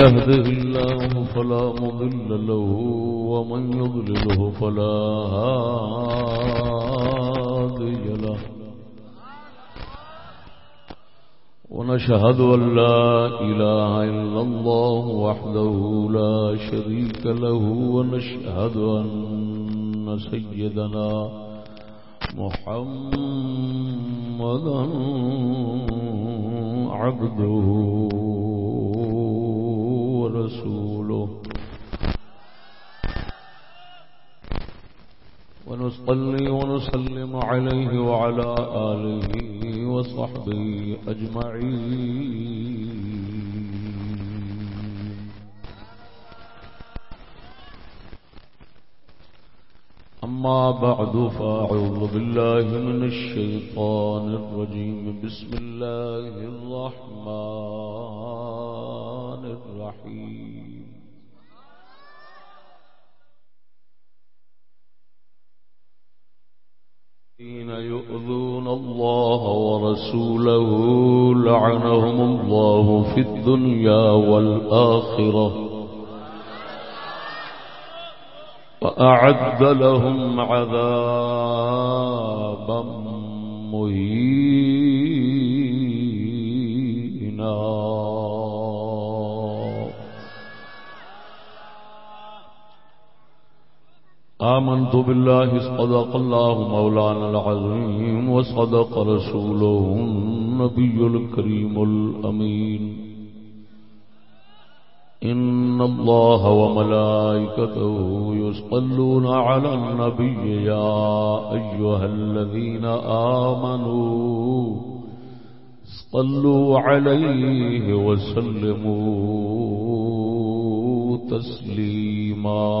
يهده الله فلا مضل له ومن يضلله فلا هادي له ونشهد أن لا إله إلا الله وحده لا شريك له ونشهد أن سيدنا محمدا عبده ورسوله. ونصلي ونسلم عليه وعلى آله وصحبه أجمعين. أما بعد فأعوذ بالله من الشيطان الرجيم. بسم الله الرحمن الرحيم. الذين يؤذون الله ورسوله لعنهم الله في الدنيا والآخرة. وأعد لهم عذابا مهينا. آمنت بالله صدق الله مولانا العظيم وصدق رسوله النبي الكريم الأمين. إن الله وملائكته يصلون على النبي يا أيها الذين آمنوا صلوا عليه وسلموا تسليما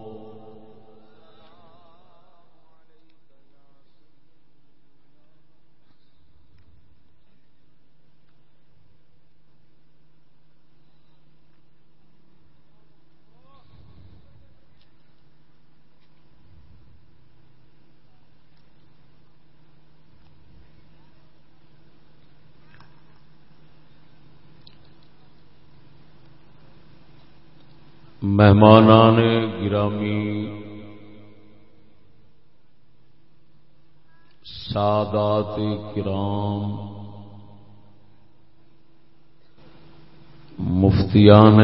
مہمانان گرامی سادات کرام مفتیان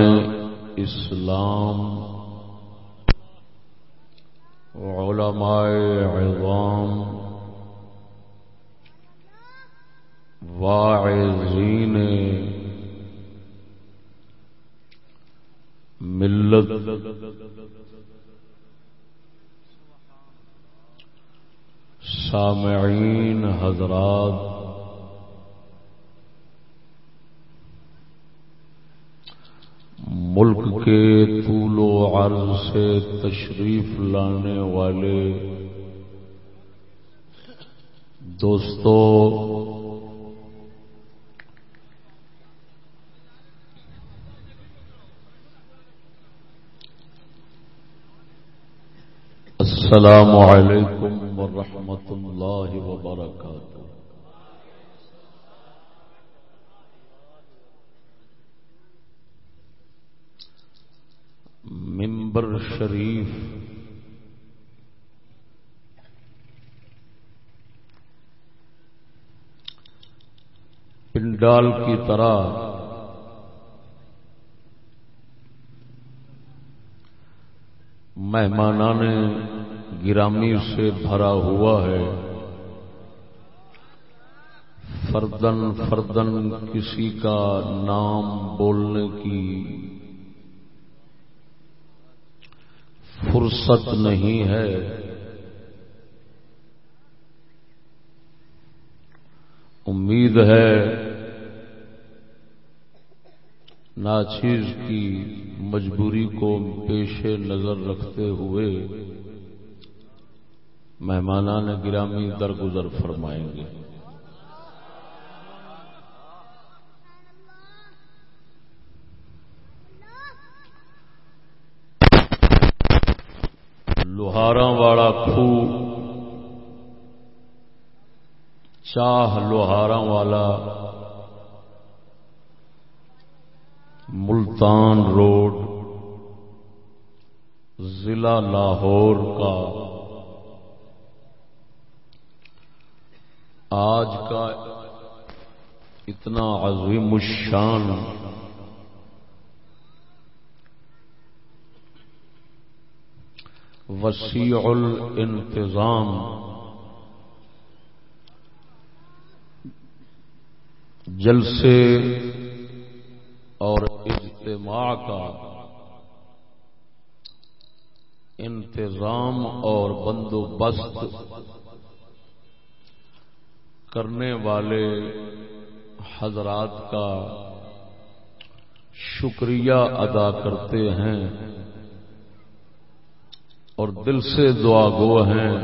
اسلام علماء عظام واعظین ملت۔ سامعین حضرات۔ ملک کے طول و عرض سے تشریف لانے والے دوستوں السلام علیکم ورحمۃ اللہ وبرکاتہ ممبر شریف پنڈال کی طرح مہمان گرامی سے بھرا ہوا ہے۔ فردن فردن کسی کا نام بولنے کی فرصت نہیں ہے۔ امید ہے ناچیز کی مجبوری کو پیش نظر رکھتے ہوئے مہمانان گرامی درگزر فرمائیں گے۔ لوہارا والا خو چاہ لوہارا والا ملتان روڈ، ضلع لاہور کا آج کا اتنا عظیم الشان وسیع الانتظام جلسے اور اجتماع کا انتظام اور بندوبست کرنے والے حضرات کا شکریہ ادا کرتے ہیں اور دل سے دعا گو ہیں،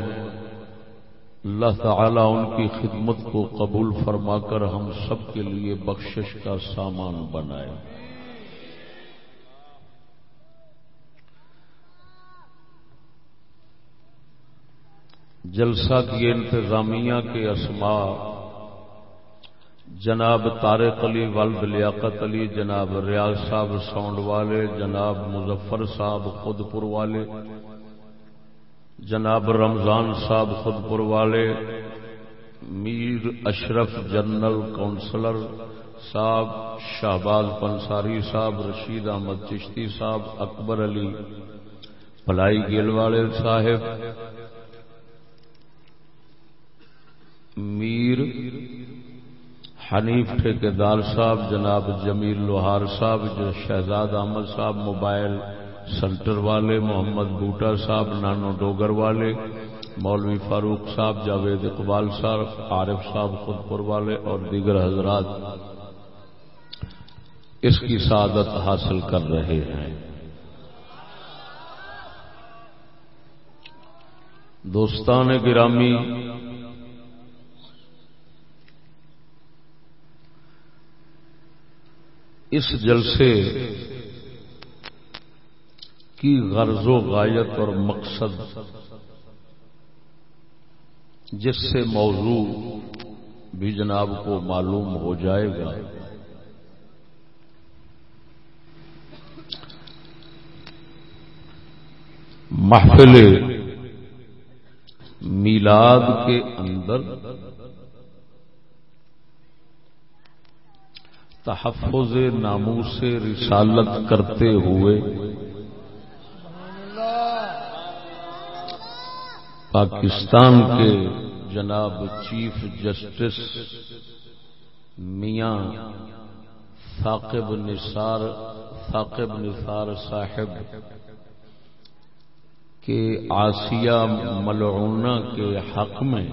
اللہ تعالی ان کی خدمت کو قبول فرما کر ہم سب کے لیے بخشش کا سامان بنائے۔ جلسہ کی انتظامیہ کے اسماء، جناب طارق علی ولد لیاقت علی، جناب ریاض صاحب ساؤنڈ والے، جناب مظفر صاحب خود پور والے، جناب رمضان صاحب خود پور والے، میر اشرف جنرل کونسلر صاحب، شہباز پنساری صاحب، رشید احمد چشتی صاحب، اکبر علی پلائی گیل والے صاحب میر، حنیف ٹھیکیدار صاحب، جناب جمیل لوہار صاحب، جو شہزاد احمد صاحب، موبائل سنٹر والے، محمد بوٹا صاحب، نانو ڈوگر والے، مولوی فاروق صاحب، جاوید اقبال صاحب، عارف صاحب خودپور والے، اور دیگر حضرات اس کی سعادت حاصل کر رہے ہیں۔ دوستان گرامی اس جلسے کی غرض و غایت اور مقصد جس سے موضوع بھی جناب کو معلوم ہو جائے گا۔ محفل میلاد کے اندر تحفظ ناموں سے رسالت کرتے ہوئے۔ پاکستان کے جناب چیف جسٹس میاں ثاقب نثار ثاقب نثار صاحب کے آسیہ ملعونہ کے حق میں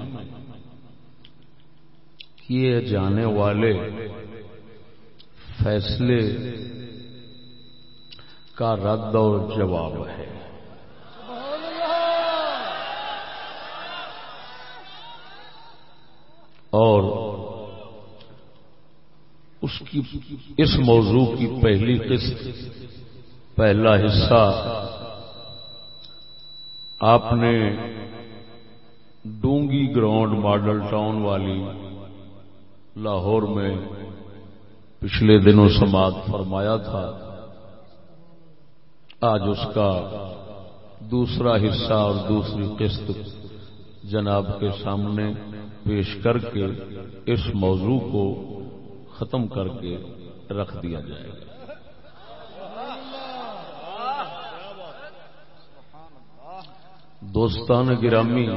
کیے جانے والے فیصلے کا رد اور جواب ہے۔ اور اس کی اس موضوع کی پہلی قسط، پہلا حصہ آپ نے ڈونگی گراؤنڈ ماڈل ٹاؤن والی لاہور میں پچھلے دنوں سماعت فرمایا تھا، آج اس کا دوسرا حصہ اور دوسری قسط جناب کے سامنے پیش کر کے اس موضوع کو ختم کر کے رکھ دیا جائے گا۔ دوستان گرامی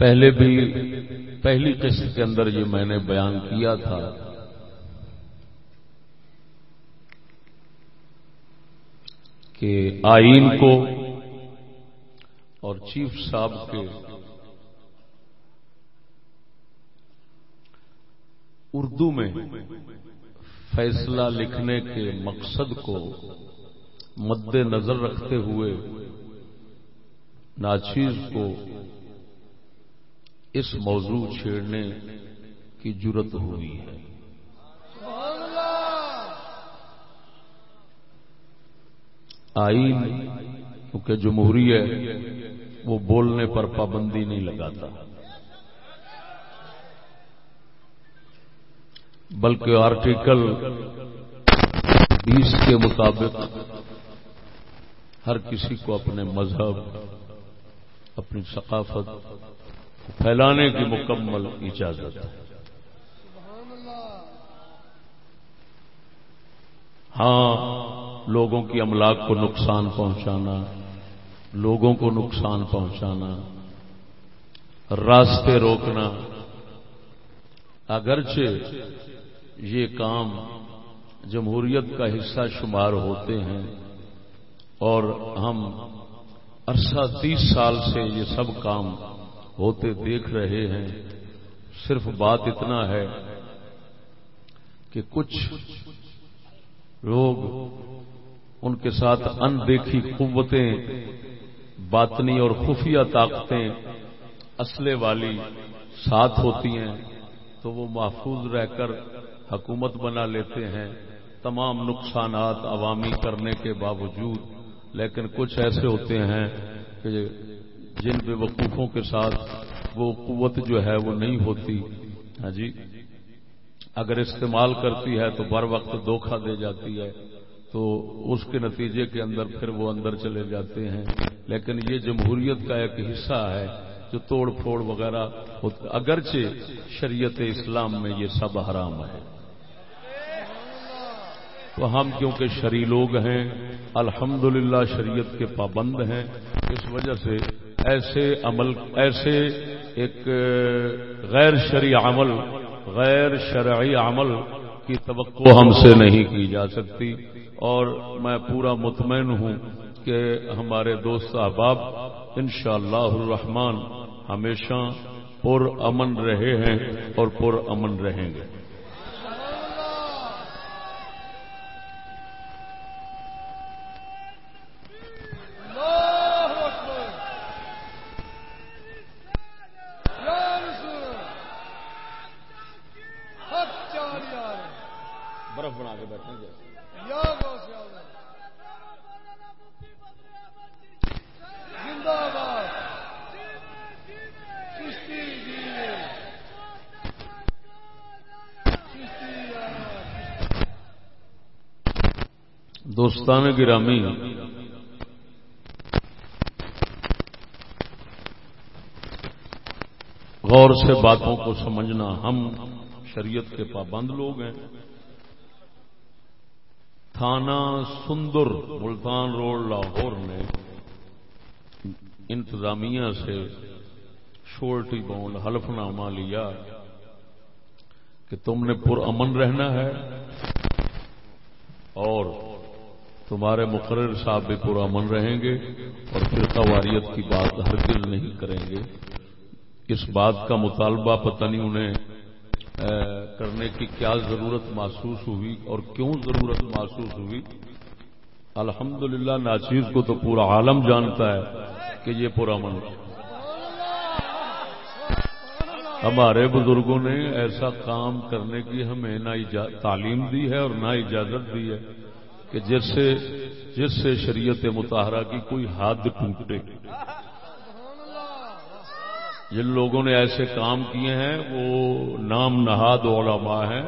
پہلے بھی پہلی قسط کے اندر یہ میں نے بیان کیا تھا۔ کہ آئین کو اور چیف صاحب کے اردو میں فیصلہ لکھنے کے مقصد کو مد نظر رکھتے ہوئے ناچیز کو اس موضوع چھیڑنے کی جرت ہوئی ہے۔ آئین، کیونکہ جمہوری ہے، وہ بولنے پر پابندی نہیں لگاتا۔ بلکہ آرٹیکل بیس کے مطابق ہر کسی کو اپنے مذہب، اپنی ثقافت پھیلانے کی مکمل اجازت ہے۔ ہاں لوگوں کی املاک کو نقصان پہنچانا، لوگوں کو نقصان پہنچانا، راستے روکنا، اگرچہ یہ کام جمہوریت کا حصہ شمار ہوتے ہیں اور ہم عرصہ تیس سال سے یہ سب کام ہوتے دیکھ رہے ہیں۔ صرف بات اتنا ہے کہ کچھ لوگ ان کے ساتھ اندیکھی قوتیں، باطنی اور خفیہ طاقتیں اسلحے والی ساتھ ہوتی ہیں تو وہ محفوظ رہ کر حکومت بنا لیتے ہیں۔ تمام نقصانات عوامی کرنے کے باوجود، لیکن کچھ ایسے ہوتے ہیں کہ جن بے وقوفوں کے ساتھ وہ قوت جو ہے وہ نہیں ہوتی۔ ہاں جی؟ اگر استعمال کرتی ہے تو بر وقت دھوکھا دے جاتی ہے۔ تو اس کے نتیجے کے اندر پھر وہ اندر چلے جاتے ہیں۔ لیکن یہ جمہوریت کا ایک حصہ ہے جو توڑ پھوڑ وغیرہ اگرچہ شریعت اسلام میں یہ سب حرام ہے۔ تو ہم کیونکہ شری لوگ ہیں، الحمدللہ شریعت کے پابند ہیں، اس وجہ سے ایسے عمل، ایسے ایک غیر شرعی عمل، غیر شرعی عمل کی توقع ہم سے نہیں کی جا سکتی۔ اور میں پورا مطمئن ہوں کہ ہمارے دوست احباب انشاءاللہ الرحمن ہمیشہ پر امن رہے ہیں اور پر امن رہیں گے۔ دوستان گرامی۔ غور سے باتوں کو سمجھنا ہم شریعت کے پابند لوگ ہیں۔ تھانہ سندر، ملتان روڈ، لاہور نے انتظامیہ سے شورٹی بونڈ حلف نامہ لیا کہ تم نے پر امن رہنا ہے اور تمہارے مقرر صاحب بھی پورا من رہیں گے اور پھر قواریت کی بات ہر دل نہیں کریں گے۔ اس بات کا مطالبہ پتہ نہیں انہیں کرنے کی کیا ضرورت محسوس ہوئی اور کیوں ضرورت محسوس ہوئی؟ الحمدللہ، ناچیز کو تو پورا عالم جانتا ہے کہ یہ پورا من ہمارے بزرگوں نے ایسا کام کرنے کی ہمیں نہ تعلیم دی ہے اور نہ اجازت دی ہے کہ جس سے جس سے شریعت متحرہ کی کوئی حد ٹوٹے۔ جن لوگوں نے ایسے کام کیے ہیں، وہ نام نہاد علماء ہیں،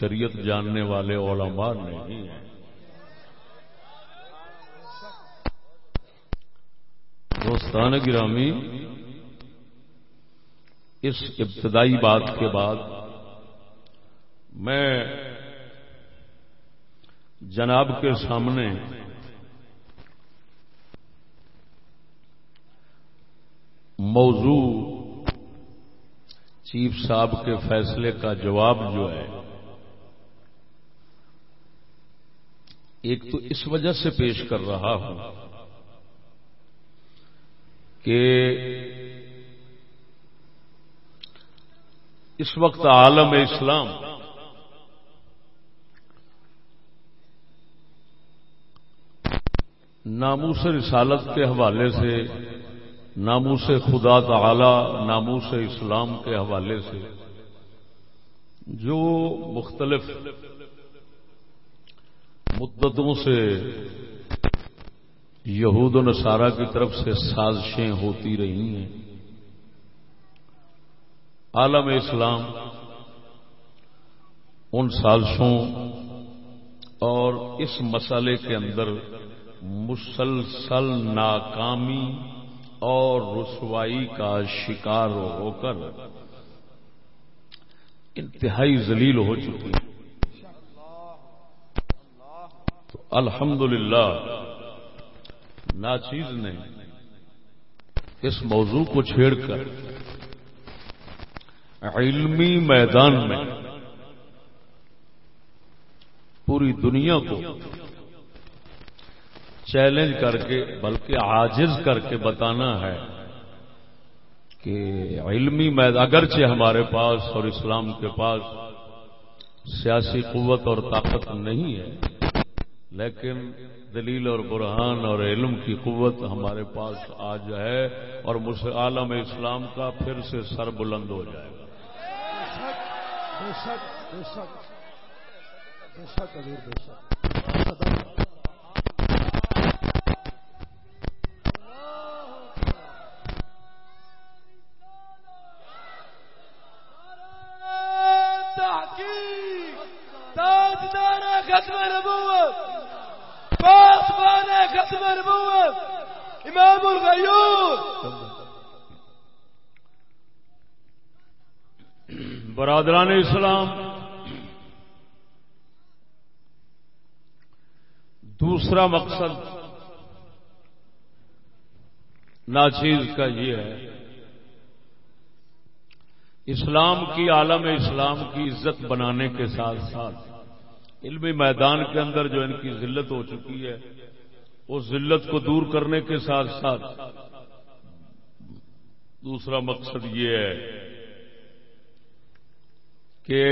شریعت جاننے والے علماء نہیں ہیں۔ دوستان گرامی، اس ابتدائی بات کے بعد میں جناب کے سامنے موضوع چیف صاحب کے فیصلے کا جواب جو ہے، ایک تو اس وجہ سے پیش کر رہا ہوں کہ اس وقت عالم اسلام ناموس رسالت کے حوالے سے ناموس خدا تعالی ناموس اسلام کے حوالے سے جو مختلف مدتوں سے یہود و نصارہ کی طرف سے سازشیں ہوتی رہی ہیں۔ عالم اسلام ان سازشوں اور اس مسئلے کے اندر مسلسل ناکامی اور رسوائی کا شکار ہو کر انتہائی ذلیل ہو چکی۔ تو الحمد للہ ناچیز نے اس موضوع کو چھیڑ کر علمی میدان میں پوری دنیا کو چیلنج کر کے بلکہ عاجز کر کے بتانا ہے کہ علمی میدان اگرچہ ہمارے پاس اور اسلام کے پاس سیاسی قوت اور طاقت نہیں ہے، لیکن دلیل اور برہان اور علم کی قوت ہمارے پاس آج ہے اور عالم اسلام کا پھر سے سر بلند ہو جائے گا۔ ختم نبوت پاسبان ختم نبوت، امام الغیور برادران اسلام، دوسرا مقصد، ناچیز کا یہ ہے، اسلام کی عالم اسلام کی عزت بنانے کے ساتھ ساتھ علمی میدان کے اندر جو ان کی ذلت ہو چکی ہے، اس ذلت کو دور کرنے کے ساتھ ساتھ دوسرا مقصد یہ ہے کہ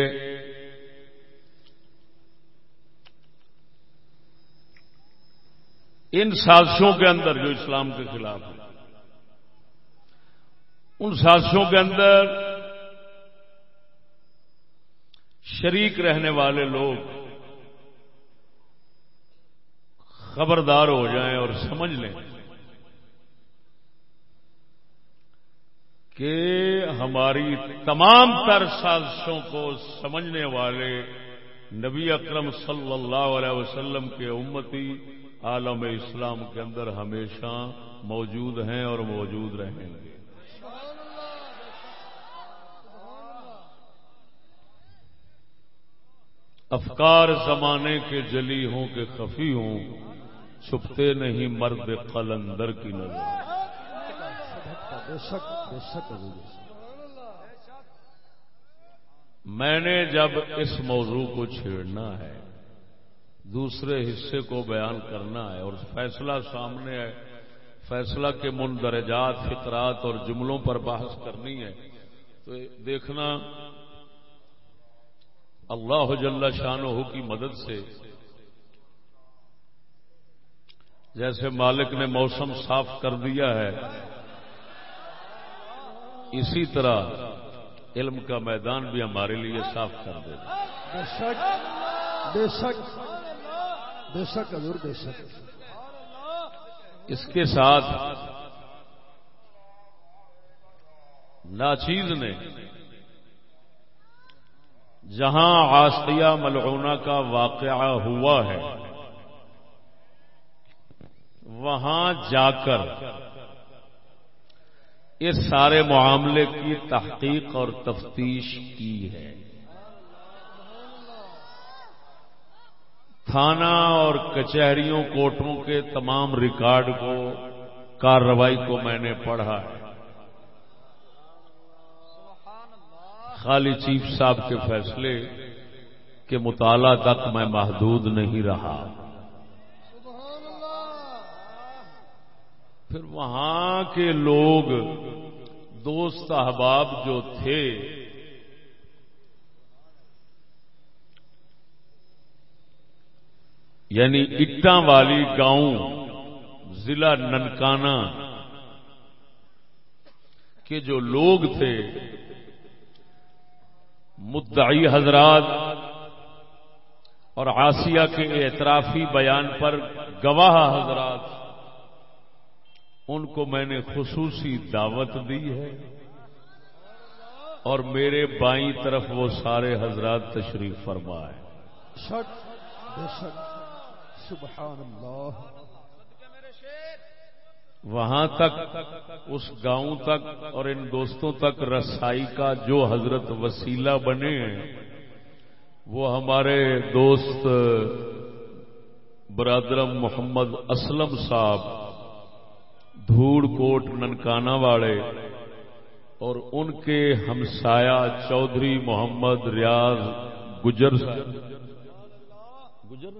ان سازشوں کے اندر جو اسلام کے خلاف ہیں ان سازشوں کے اندر شریک رہنے والے لوگ خبردار ہو جائیں اور سمجھ لیں کہ ہماری تمام تر سازشوں کو سمجھنے والے نبی اکرم صلی اللہ علیہ وسلم کے امتی عالم اسلام کے اندر ہمیشہ موجود ہیں اور موجود رہیں گے۔ افکار زمانے کے جلی ہوں کہ خفی ہوں چھپتے نہیں مرد قلندر کی نظر۔ میں نے جب اس موضوع کو چھیڑنا ہے، دوسرے حصے کو بیان کرنا ہے اور فیصلہ سامنے ہے، فیصلہ کے مندرجات، فطرات اور جملوں پر بحث کرنی ہے، تو دیکھنا اللہ جل شان کی مدد سے جیسے مالک نے موسم صاف کر دیا ہے اسی طرح علم کا میدان بھی ہمارے لیے صاف کر دے بے شک بے شک بے شک حضور بے شک اس کے ساتھ ناچیز نے جہاں آستیا ملعونہ کا واقعہ ہوا ہے وہاں جا کر اس سارے معاملے کی تحقیق اور تفتیش کی ہے۔ تھانہ اور کچہریوں، کوٹوں کے تمام ریکارڈ کو، کارروائی کو میں نے پڑھا ہے۔ خالی چیف صاحب کے فیصلے کے مطالعہ تک میں محدود نہیں رہا۔ پھر وہاں کے لوگ دوست احباب جو تھے یعنی اٹا والی گاؤں، ضلع ننکانہ، کے جو لوگ تھے، مدعی حضرات اور آسیہ کے اعترافی بیان پر گواہ حضرات ان کو میں نے خصوصی دعوت دی ہے۔ اور میرے بائیں طرف وہ سارے حضرات تشریف فرما ہے سبحان اللہ وہاں تک اس گاؤں تک اور ان دوستوں تک رسائی کا جو حضرت وسیلہ بنے ہیں وہ ہمارے دوست برادرم محمد اسلم صاحب دھوڑ کوٹ ننکانہ والے اور ان کے ہمسایا چودھری محمد ریاض گجر گجر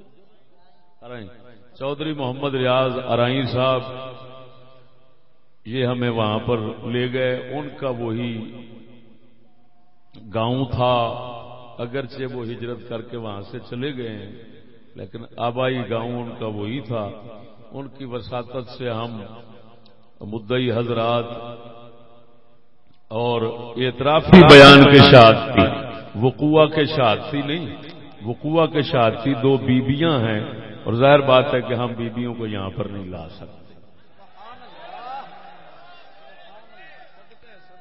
چودھری محمد ریاض ارائی صاحب، یہ ہمیں وہاں پر لے گئے۔ ان کا وہی گاؤں تھا، اگرچہ وہ ہجرت کر کے وہاں سے چلے گئے ہیں، لیکن آبائی گاؤں ان کا وہی تھا۔ ان کی وساطت سے ہم مدئی حضرات اور اعترافی بیان کے شادی وقوع کے شادی نہیں۔ وقوع کے شادی دو بیبیاں ہیں۔ اور ظاہر بات ہے کہ ہم بیبیوں کو یہاں پر نہیں لا سکتے۔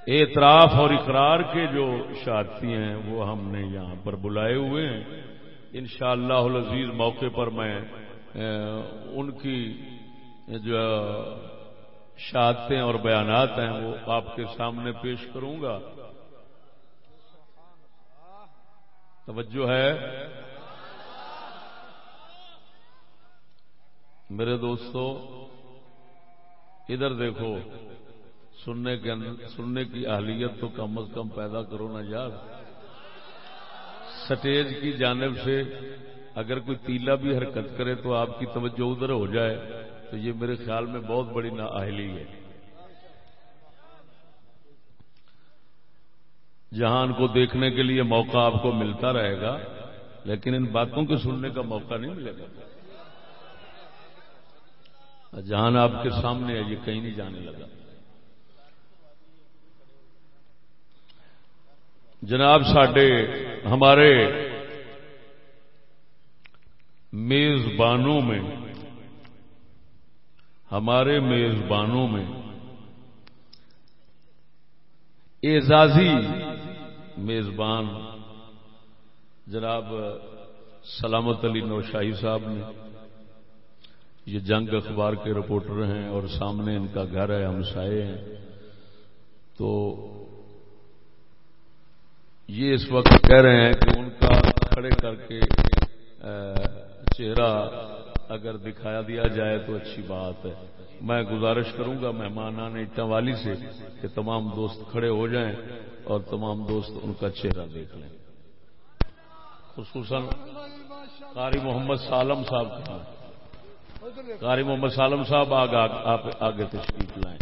اعتراف اور اقرار کے جو شادی ہیں وہ ہم نے یہاں پر بلائے ہوئے ہیں۔ ان شاء اللہ عزیز موقع پر میں ان کی جو شادتیں اور بیانات ہیں، وہ آپ کے سامنے پیش کروں گا۔ توجہ ہے۔ میرے دوستو، ادھر دیکھو، سننے کے سننے کی اہلیت تو کم از کم پیدا کرو نا یار۔ سٹیج کی جانب سے اگر کوئی تیلا بھی حرکت کرے تو آپ کی توجہ ادھر ہو جائے۔ تو یہ میرے خیال میں بہت بڑی نااہلی ہے۔ جہان کو دیکھنے کے لیے موقع آپ کو ملتا رہے گا، لیکن ان باتوں کے سننے کا موقع نہیں ملے گا۔ جہان آپ کے سامنے ہے، یہ کہیں نہیں جانے لگا۔ جناب ساڈے، ہمارے میزبانوں میں ہمارے میزبانوں میں اعزازی میزبان جناب سلامت علی نوشاہی صاحب نے، یہ جنگ اخبار کے رپورٹر ہیں اور سامنے ان کا گھر ہے ہمسائے ہیں۔ تو یہ اس وقت کہہ رہے ہیں کہ ان کا کھڑے کر کے چہرہ اگر دکھایا دیا جائے تو اچھی بات ہے۔ میں گزارش کروں گا مہمان آنے والی سے کہ تمام دوست کھڑے ہو جائیں اور تمام دوست ان کا چہرہ دیکھ لیں۔ خصوصاً قاری محمد سالم صاحب کا قاری محمد سالم صاحب آپ آگے تشریف لائیں۔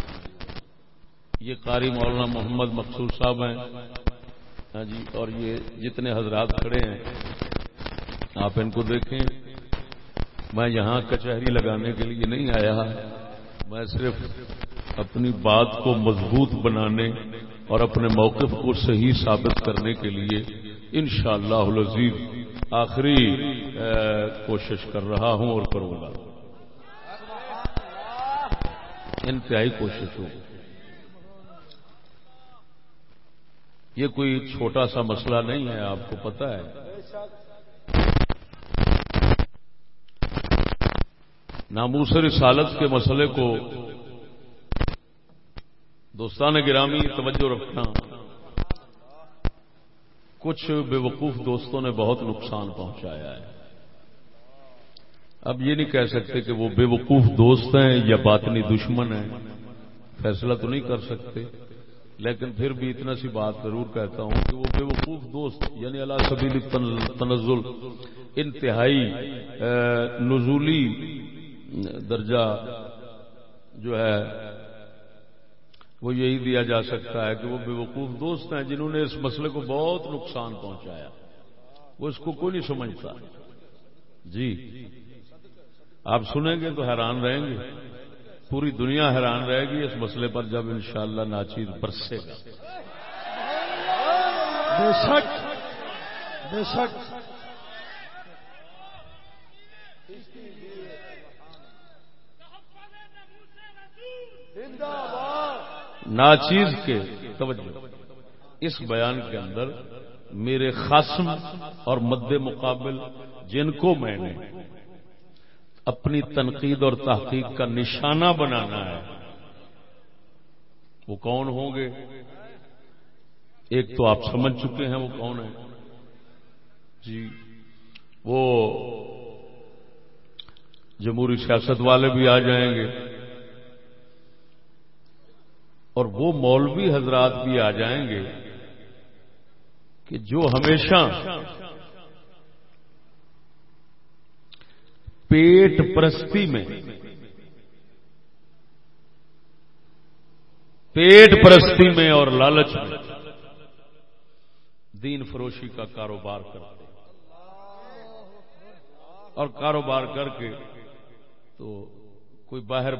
یہ قاری مولانا محمد مقصود صاحب ہیں۔ ہاں جی اور یہ جتنے حضرات کھڑے ہیں، آپ ان کو دیکھیں۔ میں یہاں کچہری لگانے کے لیے نہیں آیا۔ میں صرف اپنی بات کو مضبوط بنانے اور اپنے موقف کو صحیح ثابت کرنے کے لیے انشاءاللہ اللہ آخری کوشش کر رہا ہوں اور کروں گا انتہائی کوشش ہوگی یہ کوئی چھوٹا سا مسئلہ نہیں ہے، آپ کو پتا ہے۔ ناموس رسالت کے مسئلے کو دوستان گرامی توجہ رکھنا، کچھ بے وقوف دوستوں نے بہت نقصان پہنچایا ہے۔ اب یہ نہیں کہہ سکتے کہ وہ بے وقوف دوست ہیں یا باطنی دشمن ہیں، فیصلہ تو نہیں کر سکتے۔ لیکن پھر بھی اتنا سی بات ضرور کہتا ہوں کہ وہ بے وقوف دوست یعنی اللہ سبیل تنزل، انتہائی نزولی درجہ جو ہے وہ یہی دیا جا سکتا ہے کہ وہ بے وقوف دوست ہیں جنہوں نے اس مسئلے کو بہت نقصان پہنچایا۔ وہ اس کو کوئی نہیں سمجھتا۔ جی۔ آپ سنیں گے تو حیران رہیں گے۔ پوری دنیا حیران رہے گی اس مسئلے پر جب انشاءاللہ شاء ناچیر برسے گا۔ بے شک۔ بے شک۔ ناچیز کے توجہ۔ اس بیان کے اندر میرے خصم اور مد مقابل جن کو میں نے اپنی تنقید اور تحقیق کا نشانہ بنانا ہے، وہ کون ہوں گے؟ ایک تو آپ سمجھ چکے ہیں وہ کون ہے جی وہ جمہوری سیاست والے بھی آ جائیں گے۔ اور وہ مولوی حضرات بھی آ جائیں گے کہ جو ہمیشہ پیٹ پرستی میں پیٹ پرستی میں اور لالچ میں دین فروشی کا کاروبار کرتے اور کاروبار کر کے تو کوئی باہر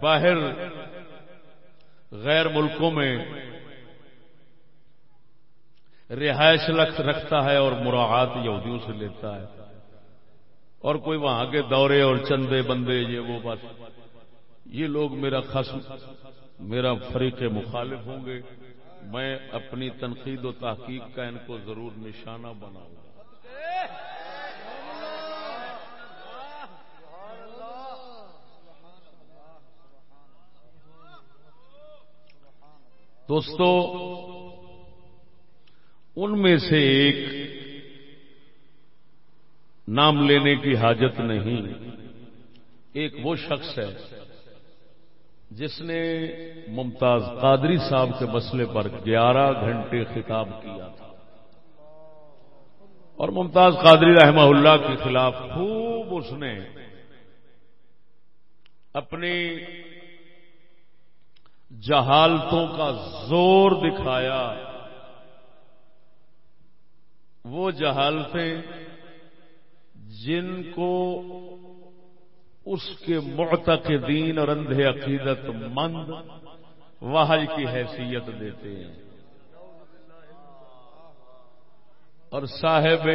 باہر غیر ملکوں میں رہائش رکھتا ہے اور مراعات یہودیوں سے لیتا ہے۔ اور کوئی وہاں کے دورے اور چندے بندے، یہ وہ بس یہ لوگ میرا خسم میرا فریق مخالف ہوں گے۔ میں اپنی تنقید و تحقیق کا ان کو ضرور نشانہ بناؤں گا۔ دوستو، ان میں سے ایک نام لینے کی حاجت نہیں۔ ایک وہ شخص ہے جس نے ممتاز قادری صاحب کے مسئلے پر گیارہ گھنٹے خطاب کیا تھا۔ اور ممتاز قادری رحمہ اللہ کے خلاف خوب اس نے اپنی جہالتوں کا زور دکھایا۔ وہ جہالتیں جن کو اس کے معتقدین اور اندھے عقیدت مند وحج کی حیثیت دیتے ہیں۔ اور صاحب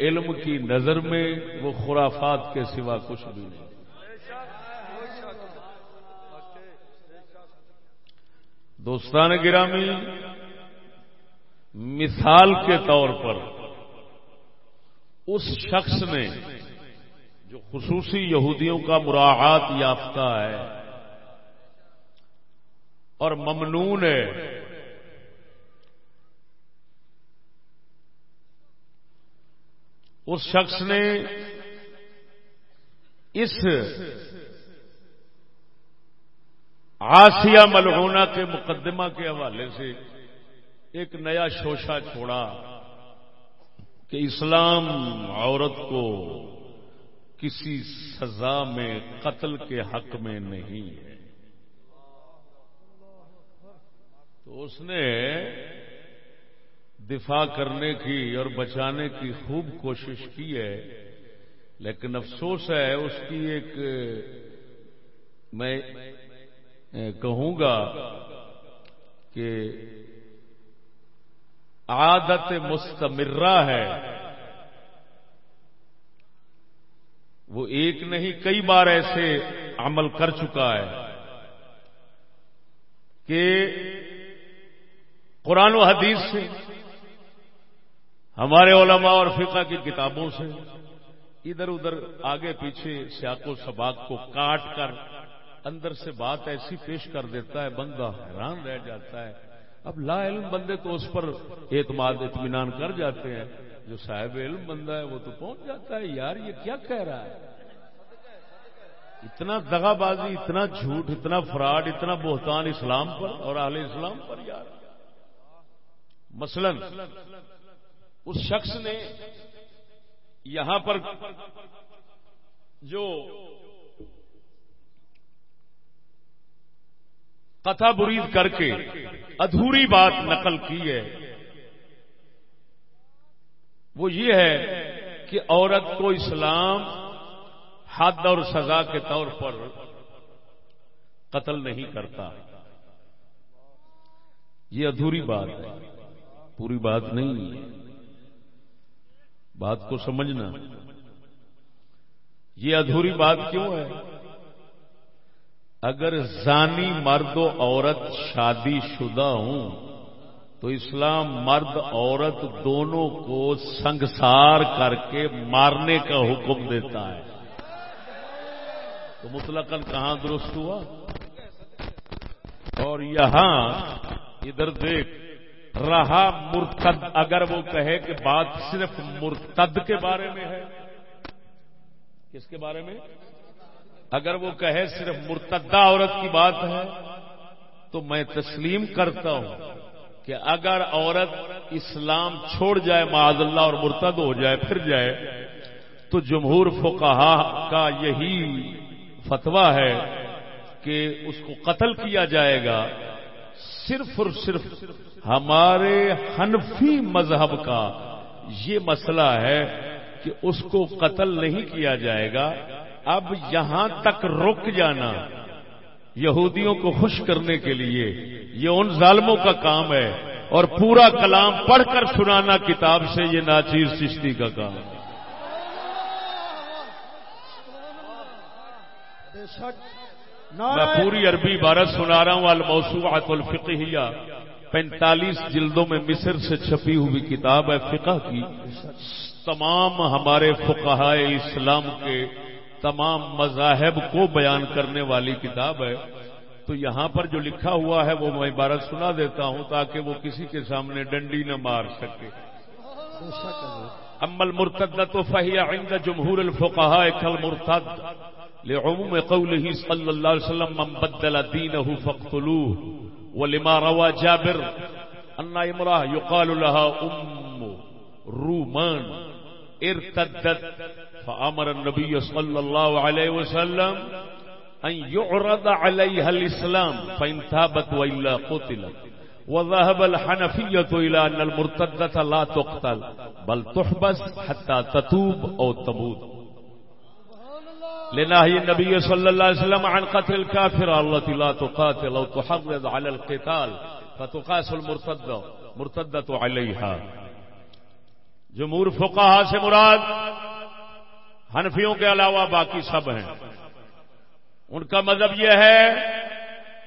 علم کی نظر میں وہ خرافات کے سوا کچھ بھی نہیں۔ دوستان گرامی، مثال کے طور پر اس شخص نے جو خصوصی یہودیوں کا مراعات یافتہ ہے اور ممنون ہے، اس شخص نے اس آسیہ ملغونا کے مقدمہ کے حوالے سے ایک نیا شوشا چھوڑا کہ اسلام عورت کو کسی سزا میں قتل کے حق میں نہیں ہے۔ تو اس نے دفاع کرنے کی اور بچانے کی خوب کوشش کی ہے، لیکن افسوس ہے اس کی ایک، میں کہوں گا کہ عادت مستمرہ ہے۔ وہ ایک نہیں، کئی بار ایسے عمل کر چکا ہے کہ قرآن و حدیث سے، ہمارے علماء اور فقہ کی کتابوں سے، ادھر ادھر آگے پیچھے سیاق و سباق کو کاٹ کر اندر سے بات ایسی پیش کر دیتا ہے، بندہ حیران رہ جاتا ہے۔ اب لا علم بندے تو اس پر اعتماد، اطمینان کر جاتے ہیں۔ جو صاحب علم بندہ ہے، وہ تو پہنچ جاتا ہے۔ یار، یہ کیا کہہ رہا ہے؟ اتنا دغا بازی، اتنا جھوٹ، اتنا فراڈ، اتنا بہتان اسلام پر اور اہل اسلام پر، یار۔ مثلا، اس شخص نے یہاں پر جو کتھا برید کر کے ادھوری بات نقل کی ہے۔ وہ یہ ہے کہ عورت کو اسلام حد اور سزا کے طور پر قتل نہیں کرتا۔ یہ ادھوری بات ہے۔ پوری بات نہیں۔ ہے بات کو سمجھنا۔ یہ ادھوری بات کیوں ہے؟ اگر زانی مرد و عورت شادی شدہ ہوں، تو اسلام مرد عورت دونوں کو سنگسار کر کے مارنے کا حکم دیتا ہے۔ تو مطلق کہاں درست ہوا؟ اور یہاں ادھر دیکھ، رہا مرتد، اگر وہ کہے کہ بات صرف مرتد کے بارے میں ہے، کس کے بارے میں؟ اگر وہ کہے صرف مرتدہ عورت کی بات ہے، تو میں تسلیم کرتا ہوں کہ اگر عورت اسلام چھوڑ جائے معذ اللہ اور مرتد ہو جائے، پھر جائے، تو جمہور فقہا کا یہی فتوا ہے کہ اس کو قتل کیا جائے گا صرف اور صرف ہمارے حنفی مذہب کا یہ مسئلہ ہے کہ اس کو قتل نہیں کیا جائے گا۔ اب یہاں تک رک جانا۔ یہودیوں کو خوش کرنے کے لیے یہ ان ظالموں کا کام ہے۔ اور پورا کلام پڑھ کر سنانا کتاب سے یہ ناچیر سشتی کا کام۔ ہے میں پوری عربی عبارت سنا رہا ہوں الموسوعات الفقہیہ۔ پینتالیس جلدوں میں مصر سے چھپی ہوئی کتاب ہے، فقہ کی۔ تمام ہمارے فقہ اسلام کے تمام مذاہب کو بیان کرنے والی کتاب ہے۔ تو یہاں پر جو لکھا ہوا ہے وہ میں عبارت سنا دیتا ہوں تاکہ وہ کسی کے سامنے ڈنڈی نہ مار سکے۔ امل مرتد تو فہیا عند جمہور الفقہاء کل مرتد لعموم قوله صلی اللہ علیہ وسلم، من بدل دینه فاقتلوه ولما روى جابر ان امراه يقال لها ام رومان، ارتدت فامر النبي صلى الله عليه وسلم ان يعرض عليها الاسلام فان تابت والا قتلت وذهب الحنفية إلى أن المرتدة لا تقتل بل تحبس حتى تتوب أو تموت لنهي النبي صلى الله عليه وسلم عن قتل الكافر التي لا تقاتل أو تحرض على القتال فتقاس المرتدة مرتدة عليها جمہور فقہا سے مراد ہنفیوں کے علاوہ باقی سب ہیں۔ ان کا مذہب یہ ہے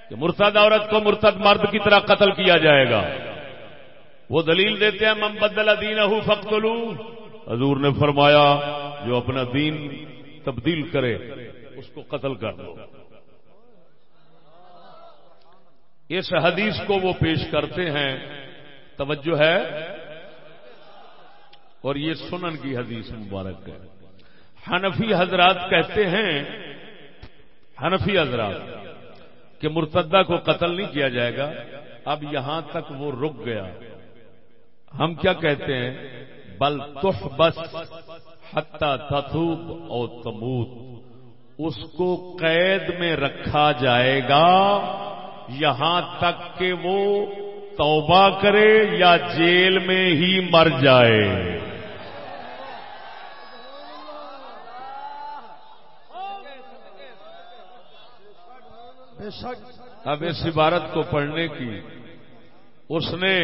کہ مرتد عورت کو مرتد مرد کی طرح قتل کیا جائے گا۔ وہ دلیل دیتے ہیں، من بدل دین فختلو حضور نے فرمایا، جو اپنا دین تبدیل کرے، اس کو قتل کر دو۔ اس حدیث کو وہ پیش کرتے ہیں۔ توجہ ہے۔ اور یہ سنن کی حدیث مبارک ہے۔ حنفی حضرات کہتے ہیں، حنفی حضرات، کہ مرتدہ کو قتل نہیں کیا جائے گا، اب یہاں تک وہ رک گیا۔ ہم کیا کہتے ہیں؟ بل تح بس حتہ تتوب اور تموت۔ اس کو قید میں رکھا جائے گا یہاں تک کہ وہ توبہ کرے یا جیل میں ہی مر جائے۔ اب اس عبارت کو پڑھنے کی اس نے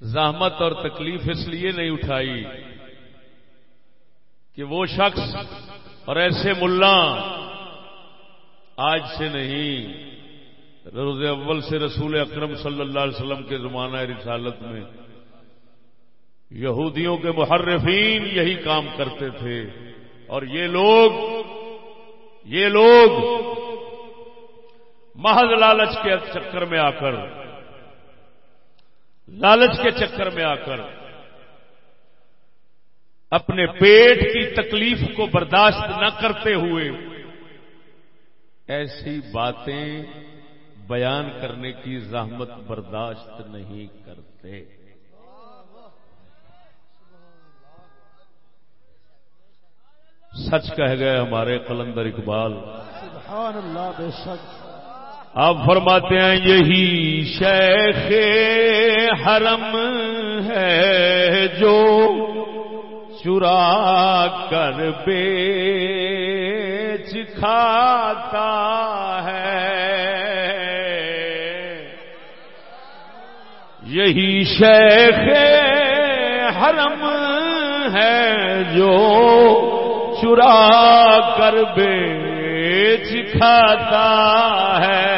زحمت اور تکلیف اس لیے نہیں اٹھائی کہ وہ شخص اور ایسے ملا آج سے نہیں، روز اول سے رسول اکرم صلی اللہ علیہ وسلم کے زمانہ رسالت میں یہودیوں کے محرفین یہی کام کرتے تھے اور یہ لوگ یہ لوگ محض لالچ کے چکر میں آ کر، لالچ کے چکر میں آ کر، اپنے پیٹ کی تکلیف کو برداشت نہ کرتے ہوئے ایسی باتیں بیان کرنے کی زحمت برداشت نہیں کرتے۔ سچ کہہ گئے ہمارے قلندر اقبال۔ سبحان اللہ، بے شک۔ آپ فرماتے ہیں یہی شیخ حرم ہے جو چرا کر بیچ کھاتا ہے۔ یہی شیخ حرم ہے جو چرا کر بیچ کھاتا ہے۔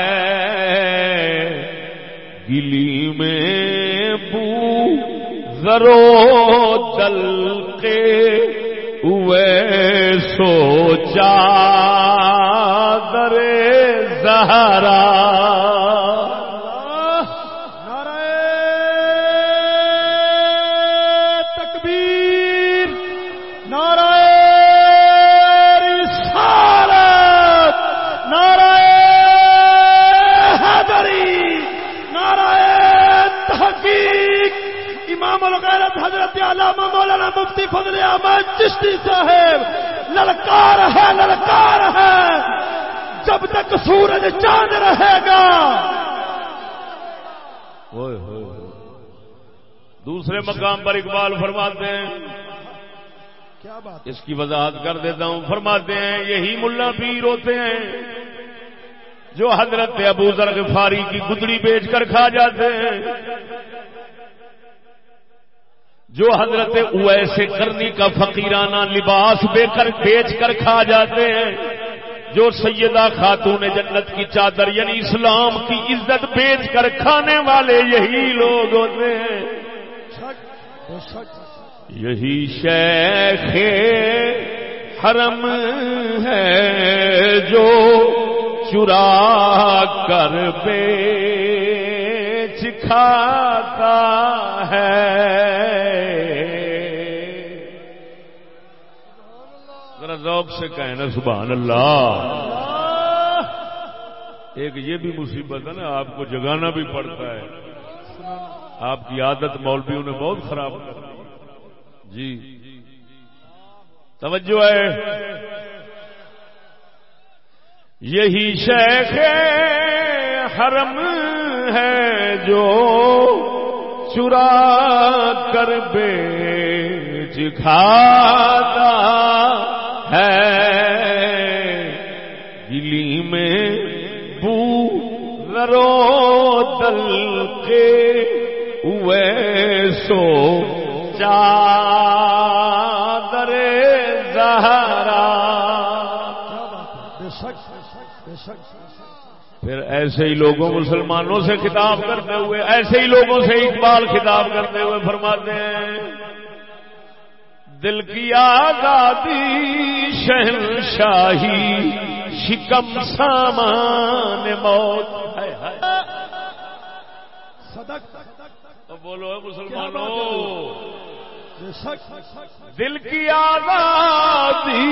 گلی میں بو ذرو دل کے ہوئے سوچا درے زہرا مولانا مفتی فضل احمد چشتی صاحب للکار ہے للکار ہے۔ جب تک سورج چاند رہے گا۔ ہوئے۔ دوسرے مقام پر اقبال فرماتے ہیں۔ کیا بات اس کی وضاحت کر دیتا ہوں۔ فرماتے ہیں یہی ملا پیر ہوتے ہیں جو حضرت ابو ذر غفاری کی گدڑی بیچ کر کھا جاتے ہیں۔ جو حضرت اویس کرنی کا فقیرانہ لباس بے کر بیچ کر کھا جاتے ہیں، جو سیدہ خاتون جنت کی چادر یعنی اسلام کی عزت بیچ کر کھانے والے یہی لوگ ہوتے ہیں۔ یہی شیخ حرم ہے جو چرا کر بیچ کھاتا ہے۔ ذوق سے کہیں نا، سبحان اللہ۔ ایک یہ بھی مصیبت ہے نا، آپ کو جگانا بھی پڑتا ہے۔ آپ کی عادت مولویوں نے بہت خراب کر دی۔ جی۔ توجہ ہے۔ یہی شیخ حرم ہے جو چرا کر بیچ کھاتا۔ ہے۔ گلی میں بو ذرو دل کے ہوئے سو چادر زہرا۔ پھر ایسے ہی لوگوں مسلمانوں سے خطاب کرتے ہوئے، ایسے ہی لوگوں سے اقبال خطاب کرتے ہوئے فرماتے ہیں۔ دل کی آزادی، شہنشاہی، شکم سامان موت۔ ہے صدق بولو مسلمانوں، دل کی آزادی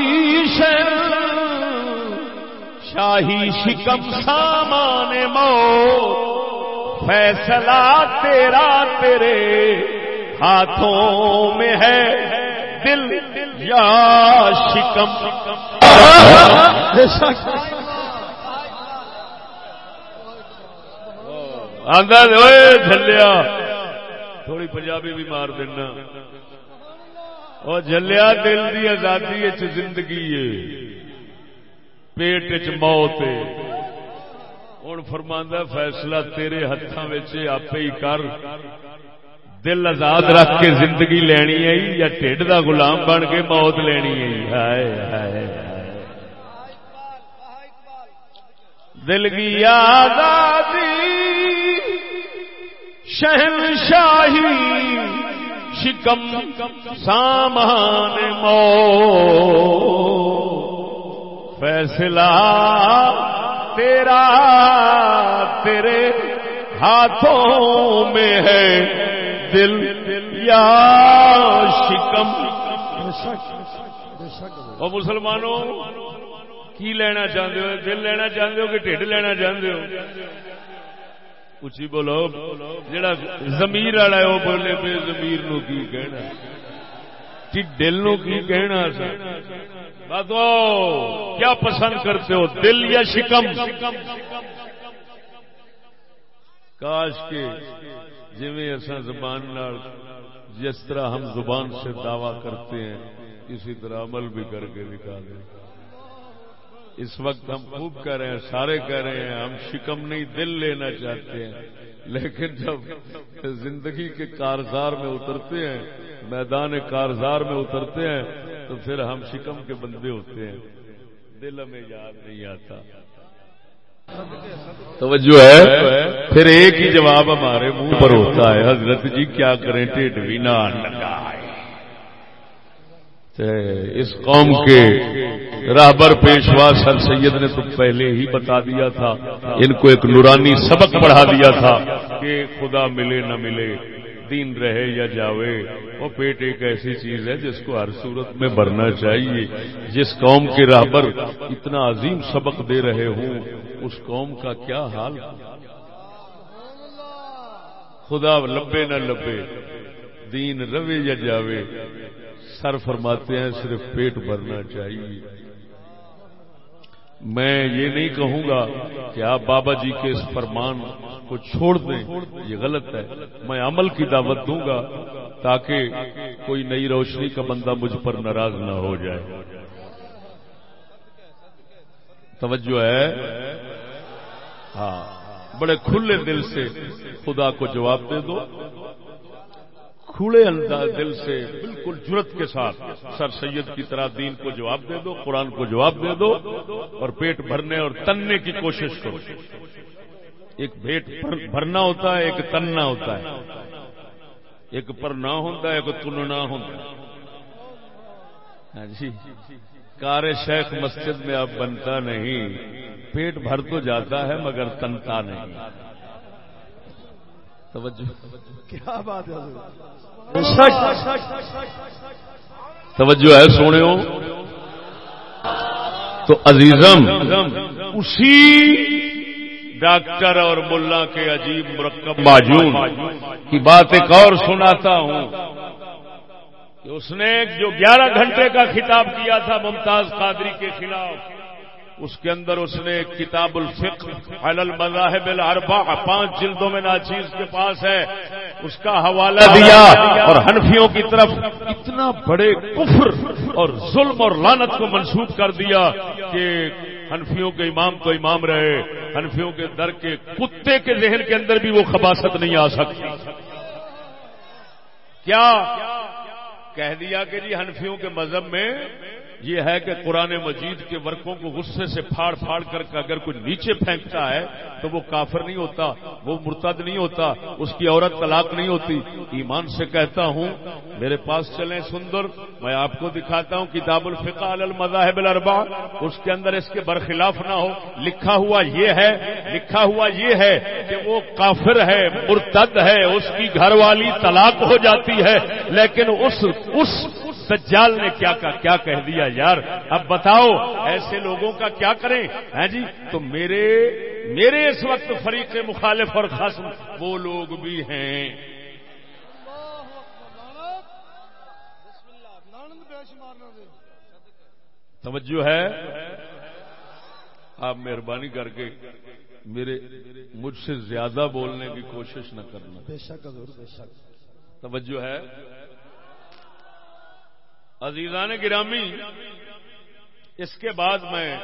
شہن شاہی شکم سامان موت۔ فیصلہ تیرا تیرے ہاتھوں میں ہے۔ دل یا شکم۔ بے تھوڑی پنجابی بھی مار دینا۔ او جھلیا دل دی آزادی زندگی ہے۔ پیٹ چ موت ہے۔ فیصلہ تیرے ہتھاں وچ آپے ہی کر۔ دل آزاد رکھ کے زندگی لینی ہے جی، یا ٹھڈ دا غلام بن کے موت لینی ہے جی، دل کی آزادی، شہنشاہی، شکم، سامان مو فیصلہ تیرا تیرے ہاتھوں میں ہے۔ دل یا شکم. وہ مسلمانوں، کی لینا چاہتے ہو؟ دل لینا چاہتے ہو کہ ٹھڈ لینا چاہتے ہو؟ اچھی بولو جڑا زمیر والا ہے وہ بولے بے زمیر نو کی کہنا؟ جی دل نو کی کہنا بتاؤ کیا پسند کرتے ہو؟ دل یا شکم؟ کاش کے جی اصا زبان جس طرح ہم زبان سے دعوی کرتے ہیں، اسی طرح عمل بھی کر کے دکھا اس وقت ہم خوب کہہ رہے ہیں، سارے کہہ رہے ہیں، ہم شکم نہیں، دل لینا چاہتے ہیں۔ لیکن جب زندگی کے کارزار میں اترتے ہیں، میدان کارزار میں اترتے ہیں، تو پھر ہم شکم کے بندے ہوتے ہیں۔ دل ہمیں یاد نہیں آتا۔ توجہ ہے۔ پھر ایک ہی جواب ہمارے منہ پر ہوتا ہے۔ حضرت جی کیا کریں؟ ٹھیک بھی نہ اس قوم کے راہبر پیشوا سر سید نے تو پہلے ہی بتا دیا تھا۔ ان کو ایک نورانی سبق پڑھا دیا تھا کہ خدا ملے نہ ملے۔ دین رہے یا جاوے، وہ پیٹ ایک ایسی چیز ہے جس کو ہر صورت میں بھرنا چاہیے۔ جس قوم کے راہبر اتنا عظیم سبق دے رہے ہوں، اس قوم کا کیا حال؟ خدا لبے نہ لبے، دین روے یا جاوے، سر فرماتے ہیں صرف پیٹ بھرنا چاہیے۔ میں یہ نہیں کہوں گا کہ آپ بابا جی کے اس فرمان کو چھوڑ دیں، یہ غلط ہے۔ میں عمل کی دعوت دوں گا تاکہ کوئی نئی روشنی کا بندہ مجھ پر ناراض نہ ہو جائے۔ توجہ ہے؟ ہاں۔ بڑے کھلے دل سے خدا کو جواب دے دو۔ کھلے انداز دل سے، بالکل جرت کے ساتھ۔ سر سید کی طرح دین کو جواب دے دو، قرآن کو جواب دے دو اور پیٹ بھرنے اور تننے کی کوشش کرو۔ ایک پیٹ بھرنا ہوتا ہے، ایک تننا ہوتا ہے۔ ایک پر نہ ہوتا ہے ایک تننا ہوتا ہے ہاں جی۔ کار شیخ مسجد میں اب بنتا نہیں۔ پیٹ بھر تو جاتا ہے، مگر تنتا نہیں۔ توجہ۔ کیا بات ہے توجہ ہے سونے تو عزیزم اسی ڈاکٹر اور ملا کے عجیب مرکب معجون کی بات ایک اور سناتا ہوں۔ اس نے جو گیارہ گھنٹے کا خطاب کیا تھا ممتاز قادری کے خلاف۔ اس کے اندر اس نے کتاب الفقہ علی المذاہب الاربع، پانچ جلدوں میں ناچیز کے پاس ہے۔ اس کا حوالہ دیا اور حنفیوں کی طرف اتنا بڑے کفر اور ظلم اور لانت کو منسوخ کر دیا کہ حنفیوں کے امام تو امام رہے، حنفیوں کے در کے کتے کے ذہن کے اندر بھی وہ خباست نہیں آ سکتی۔ کیا کہہ دیا کہ جی حنفیوں کے مذہب میں یہ ہے کہ قرآن مجید کے ورقوں کو غصے سے پھاڑ پھاڑ کر کے اگر کوئی نیچے پھینکتا ہے تو وہ کافر نہیں ہوتا، وہ مرتد نہیں ہوتا، اس کی عورت طلاق نہیں ہوتی۔ ایمان سے کہتا ہوں، میرے پاس چلیں سندر، میں آپ کو دکھاتا ہوں کتاب الفقہ المذاہب الاربع اس کے اندر اس کے برخلاف نہ ہو۔ لکھا ہوا یہ ہے، لکھا ہوا یہ ہے کہ وہ کافر ہے، مرتد ہے، اس کی گھر والی طلاق ہو جاتی ہے۔ لیکن اس اس سجال نے کیا کیا کہہ دیا یار. اب بتاؤ ایسے لوگوں کا کیا کریں؟ ہیں جی؟ تو میرے میرے اس وقت فریق مخالف اور خاص وہ لوگ بھی ہیں۔ توجہ ہے؟ آپ مہربانی کر کے میرے مجھ سے زیادہ بولنے کی کوشش نہ کرنا۔ بے شک۔ توجہ ہے؟ عزیزان گرامی، اس کے بعد میں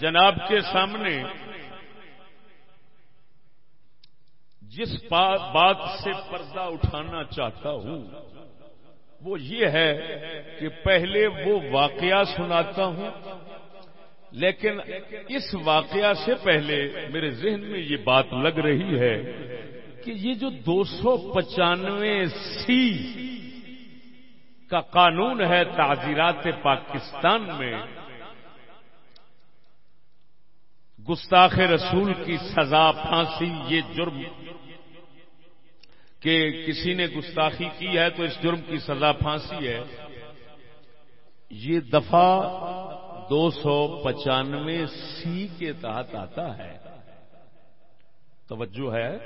جناب کے سامنے جس بات سے پردہ اٹھانا چاہتا ہوں، وہ یہ ہے کہ پہلے وہ واقعہ سناتا ہوں، لیکن اس واقعہ سے پہلے میرے ذہن میں یہ بات لگ رہی ہے کہ یہ جو دو سو پچانوے سی کا قانون ہے تعزیرات پاکستان میں۔ گستاخ رسول کی سزا پھانسی، یہ جرم۔ کہ کسی نے گستاخی کی ہے تو اس جرم کی سزا پھانسی ہے۔ یہ دفعہ دو سو پچانوے سی کے تحت آتا ہے۔ توجہ ہے۔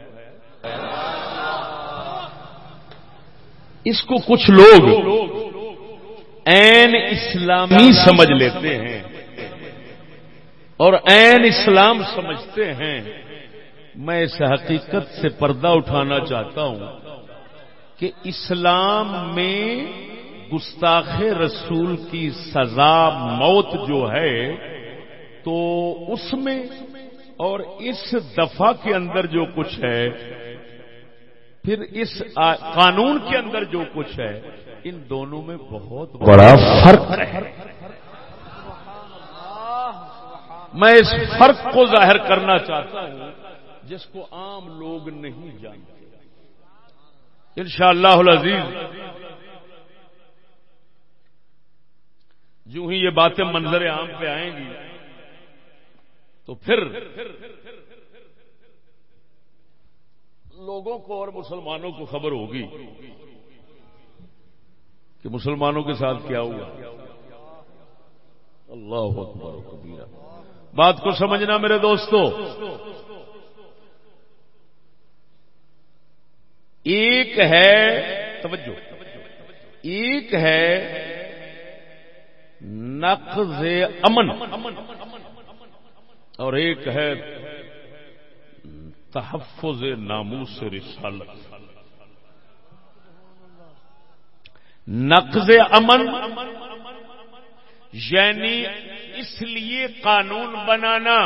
اس کو کچھ لوگ این اسلامی سمجھ لیتے ہیں۔ اور این اسلام سمجھتے ہیں۔ میں اس حقیقت سے پردہ اٹھانا چاہتا ہوں کہ اسلام میں گستاخ رسول کی سزا موت جو ہے تو اس میں اور اس دفعہ کے اندر جو کچھ ہے پھر اس قانون کے اندر جو کچھ ہے ان دونوں میں بہت بڑا فرق ہے۔ میں اس فرق کو ظاہر کرنا چاہتا ہوں جس کو عام لوگ نہیں جانتے۔ ان شاء اللہ عزیز جو ہی یہ باتیں منظر عام پہ آئیں گی تو پھر لوگوں کو اور مسلمانوں کو خبر ہوگی کہ مسلمانوں کے ساتھ کیا ہوا۔ اللہ اکبر کبیرہ۔ بات کو سمجھنا میرے دوستو، ایک ہے توجہ، ایک ہے نقض امن، اور ایک ہے تحفظ ناموس رسالت۔ نقض امن یعنی اس لیے قانون بنانا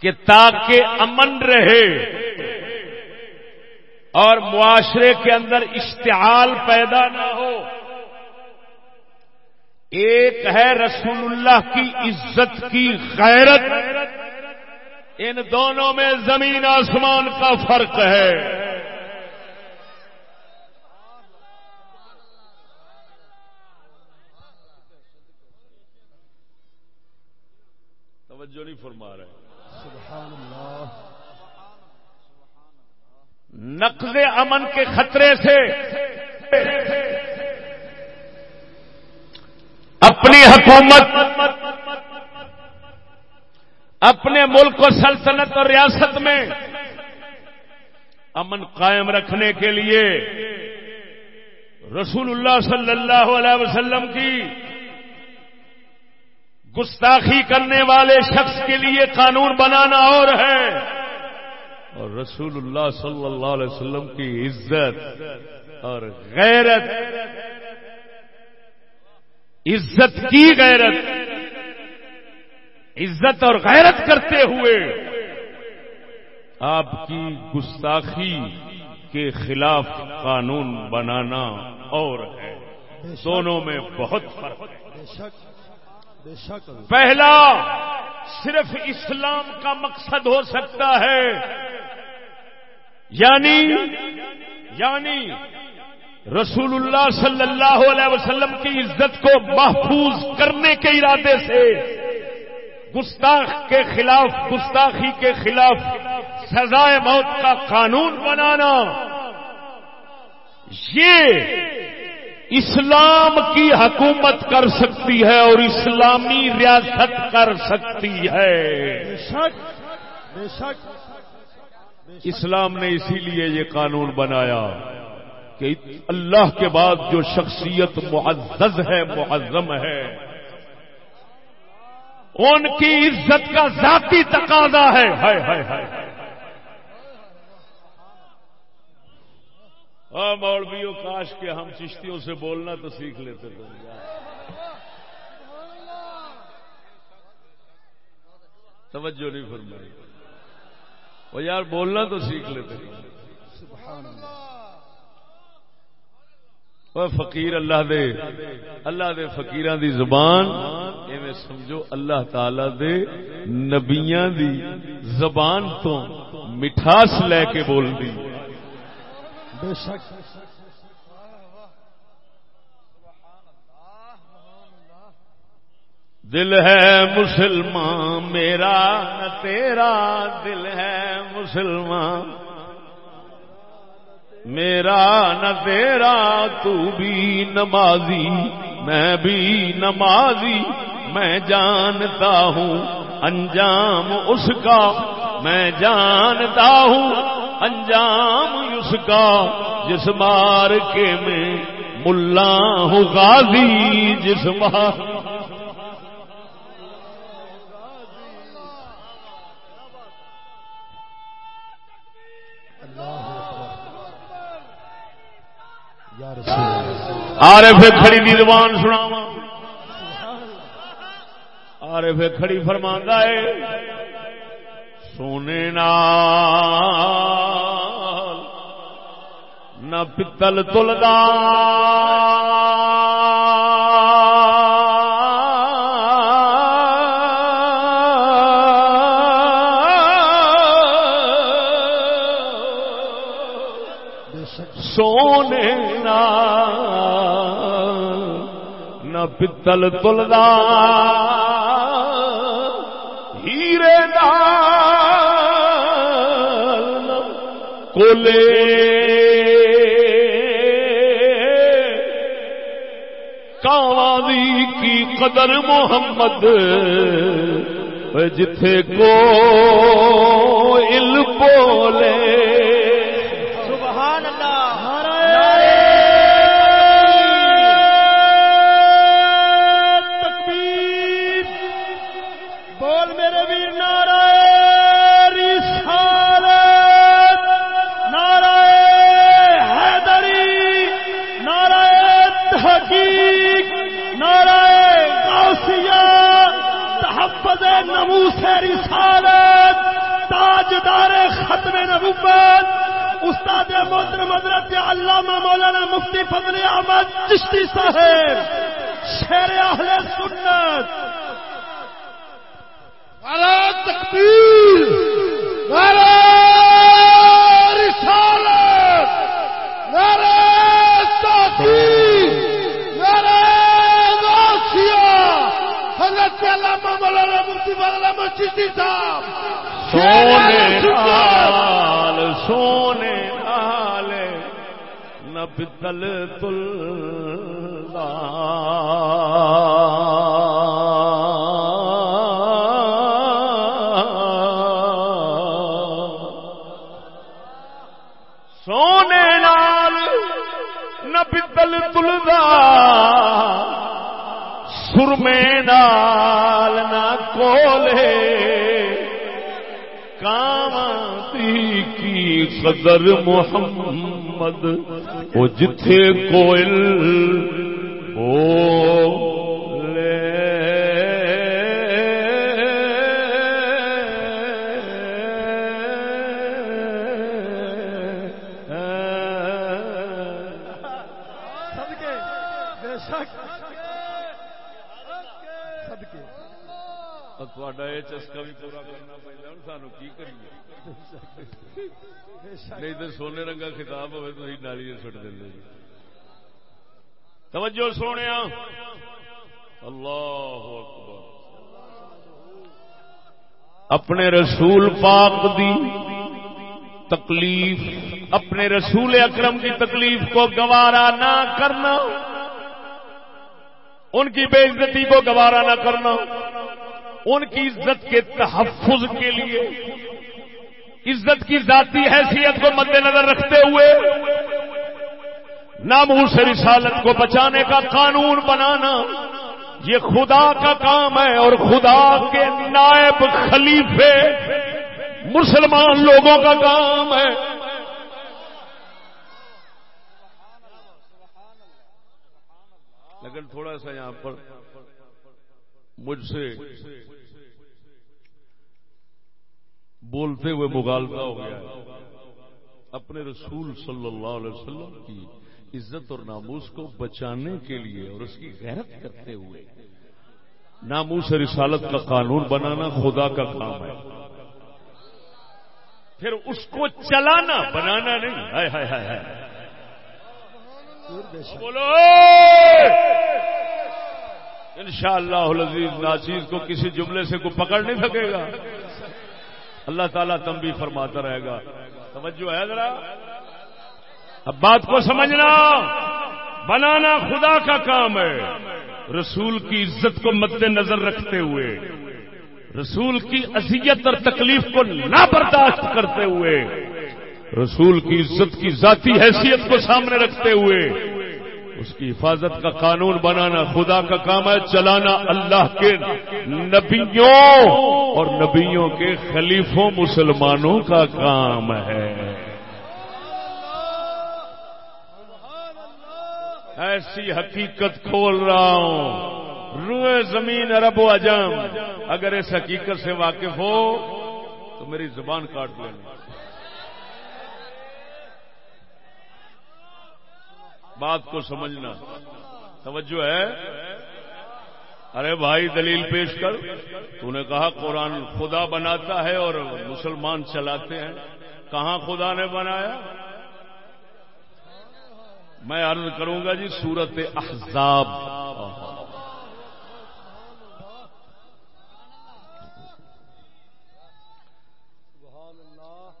کہ تاکہ امن رہے اور معاشرے کے اندر اشتعال پیدا نہ ہو۔ ایک ہے رسول اللہ کی عزت کی غیرت ان دونوں میں زمین آسمان کا فرق ہے۔ توجہ نہیں فرما رہے۔ سبحان اللہ نقض امن کے خطرے سے اپنی حکومت اپنے ملک و سلطنت اور ریاست میں امن قائم رکھنے کے لیے رسول اللہ صلی اللہ علیہ وسلم کی گستاخی کرنے والے شخص کے لیے قانون بنانا اور ہے۔ اور رسول اللہ صلی اللہ علیہ وسلم کی عزت اور غیرت، عزت کی غیرت۔ عزت اور غیرت کرتے ہوئے آپ کی گستاخی کے خلاف قانون بنانا اور ہے۔ دونوں میں بہت فرق ہے۔ پہلا، صرف اسلام کا مقصد ہو سکتا ہے۔ یعنی یعنی رسول اللہ صلی اللہ علیہ وسلم کی عزت کو محفوظ کرنے کے ارادے سے۔ گستاخ کے خلاف گستاخی کے خلاف سزائے موت کا قانون بنانا۔ یہ اسلام کی حکومت کر سکتی ہے اور اسلامی ریاست کر سکتی ہے۔ اسلام نے اسی لیے یہ قانون بنایا کہ اللہ کے بعد جو شخصیت معزز ہے معظم ہے ان کی عزت کا ذاتی تقاضا ہے۔ ہاں مولویوں، کاش کے ہم چشتیوں سے بولنا تو سیکھ لیتے تھے توجہ نہیں فرمائی۔ وہ یار، بولنا تو سیکھ لیتے۔ وہ فقیر اللہ دے اللہ دے فقیران دی زبان ایویں سمجھو اللہ تعالی دے نبیاں دی زبان تو مٹھاس لے کے بول دی بے شک دل ہے مسلمان میرا نہ تیرا دل ہے مسلمان میرا نہ تیرا تو بھی نمازی، میں بھی نمازی، میں جانتا ہوں انجام اس کا، میں جانتا ہوں انجام اس کا، جس مار کے میں ملا ہوں غازی، جس مار آرے پھر کھڑی دی زبان سنا آرے پھر کھڑی فرمان ہے۔ سونے نہ پتل تلدا۔ پتل تلدا ہیرے کولے۔ کاوی کی قدر محمد جتھے کو علم بولے رسالت، تاجدار ختم نبوت، استاد محترم حضرت علامہ مولانا مفتی فضل احمد چشتی صاحب شیر اہل سنت۔ نعرہ تکبیر نعرہ رسالت نعرہ تحقیق نعرہ غوثیہ حضرت علامہ مولانا مفتی فضل احمد صاحب سونے نال سونے نال نہ پتل تلدا سونے نال نہ پتل تلدا سرمے نال بولے۔ کولے کامتی کی قدر محمد وہ جتھے کوئل ہو۔ چسکا بھی پورا کرنا پہنا سانو کی کریے؟ نہیں تو سونے رنگا خطاب ہوئے تو نالی سٹ دیں جی۔ توجہ سونے۔ اللہ اکبر۔ اپنے رسول پاک دی تکلیف، اپنے رسول اکرم کی تکلیف کو گوارا نہ کرنا، ان کی بے عزتی کو گوارا نہ کرنا۔ ان کی عزت کے تحفظ کے لیے۔ عزت کی ذاتی حیثیت کو مد نظر رکھتے ہوئے ناموس رسالت کو بچانے کا قانون بنانا یہ خدا کا کام ہے اور خدا کے نائب خلیفے مسلمان لوگوں کا کام ہے۔ لیکن تھوڑا سا یہاں پر مجھ سے بولتے ہوئے مغالطہ ہو گیا ہے۔ اپنے رسول صلی اللہ علیہ وسلم کی عزت اور ناموس کو بچانے کے لیے اور اس کی غیرت کرتے ہوئے ناموس رسالت کا قانون بنانا خدا کا کام ہے۔ پھر اس کو چلانا، بنانا نہیں۔ ہائے ہائے ہائے ہائے۔ بولو۔ ان شاء اللہ ناچیز کو کسی جملے سے کوئی پکڑ نہیں سکے گا۔ اللہ تعالیٰ تم بھی فرماتا رہے گا۔ توجہ ہے ذرا۔ اب بات کو سمجھنا۔ بنانا خدا کا کام ہے۔ رسول کی عزت کو مد نظر رکھتے ہوئے، رسول کی اذیت اور تکلیف کو نہ برداشت کرتے ہوئے، رسول کی عزت کی ذاتی حیثیت کو سامنے رکھتے ہوئے اس کی حفاظت کا قانون بنانا، خدا کا کام ہے چلانا اللہ کے نبیوں اور نبیوں کے خلیفوں مسلمانوں کا کام ہے۔ ایسی حقیقت کھول رہا ہوں۔ روئے زمین عرب و اجم اگر اس حقیقت سے واقف ہو تو میری زبان کاٹ لینا۔ بات کو سمجھنا۔ توجہ ہے؟ ارے بھائی، دلیل پیش کر۔ تو نے کہا، قرآن خدا بناتا ہے اور مسلمان چلاتے ہیں۔ کہاں خدا نے بنایا؟ میں عرض کروں گا جی سورت احزاب۔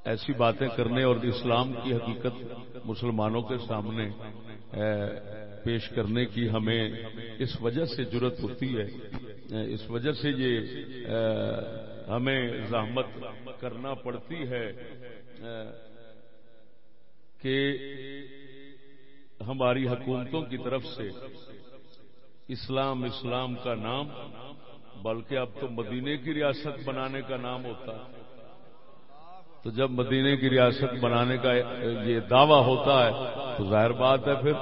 ایسی باتیں کرنے اور اسلام کی حقیقت مسلمانوں کے سامنے پیش کرنے کی ہمیں اس وجہ سے ضرورت ہوتی ہے۔ اس وجہ سے یہ ہمیں زحمت کرنا پڑتی ہے کہ ہماری حکومتوں کی طرف سے اسلام اسلام کا نام، بلکہ اب تو مدینے کی ریاست بنانے کا نام ہوتا۔ ہے تو جب مدینے کی ریاست بنانے کا یہ دعویٰ ہوتا ہے، تو ظاہر بات ہے پھر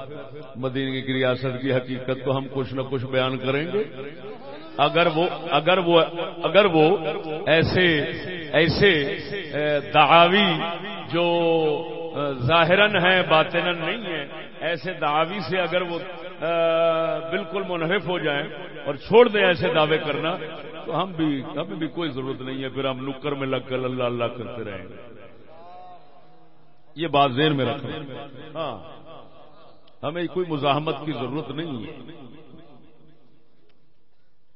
مدینے کی ریاست کی حقیقت تو ہم کچھ نہ کچھ بیان کریں گے۔ اگر وہ اگر وہ اگر وہ ایسے ایسے دعاوی جو ظاہراً ہے باطن نہیں ہے ایسے دعوی سے اگر وہ بالکل منحرف ہو جائیں اور چھوڑ دیں ایسے دعوے کرنا، تو ہم بھی، ہمیں بھی کوئی ضرورت نہیں ہے، پھر ہم نکر میں لگ کر اللہ اللہ کرتے رہیں گے۔ یہ بات زیر میں رکھیں ہاں۔ ہمیں کوئی مزاحمت کی ضرورت نہیں ہے۔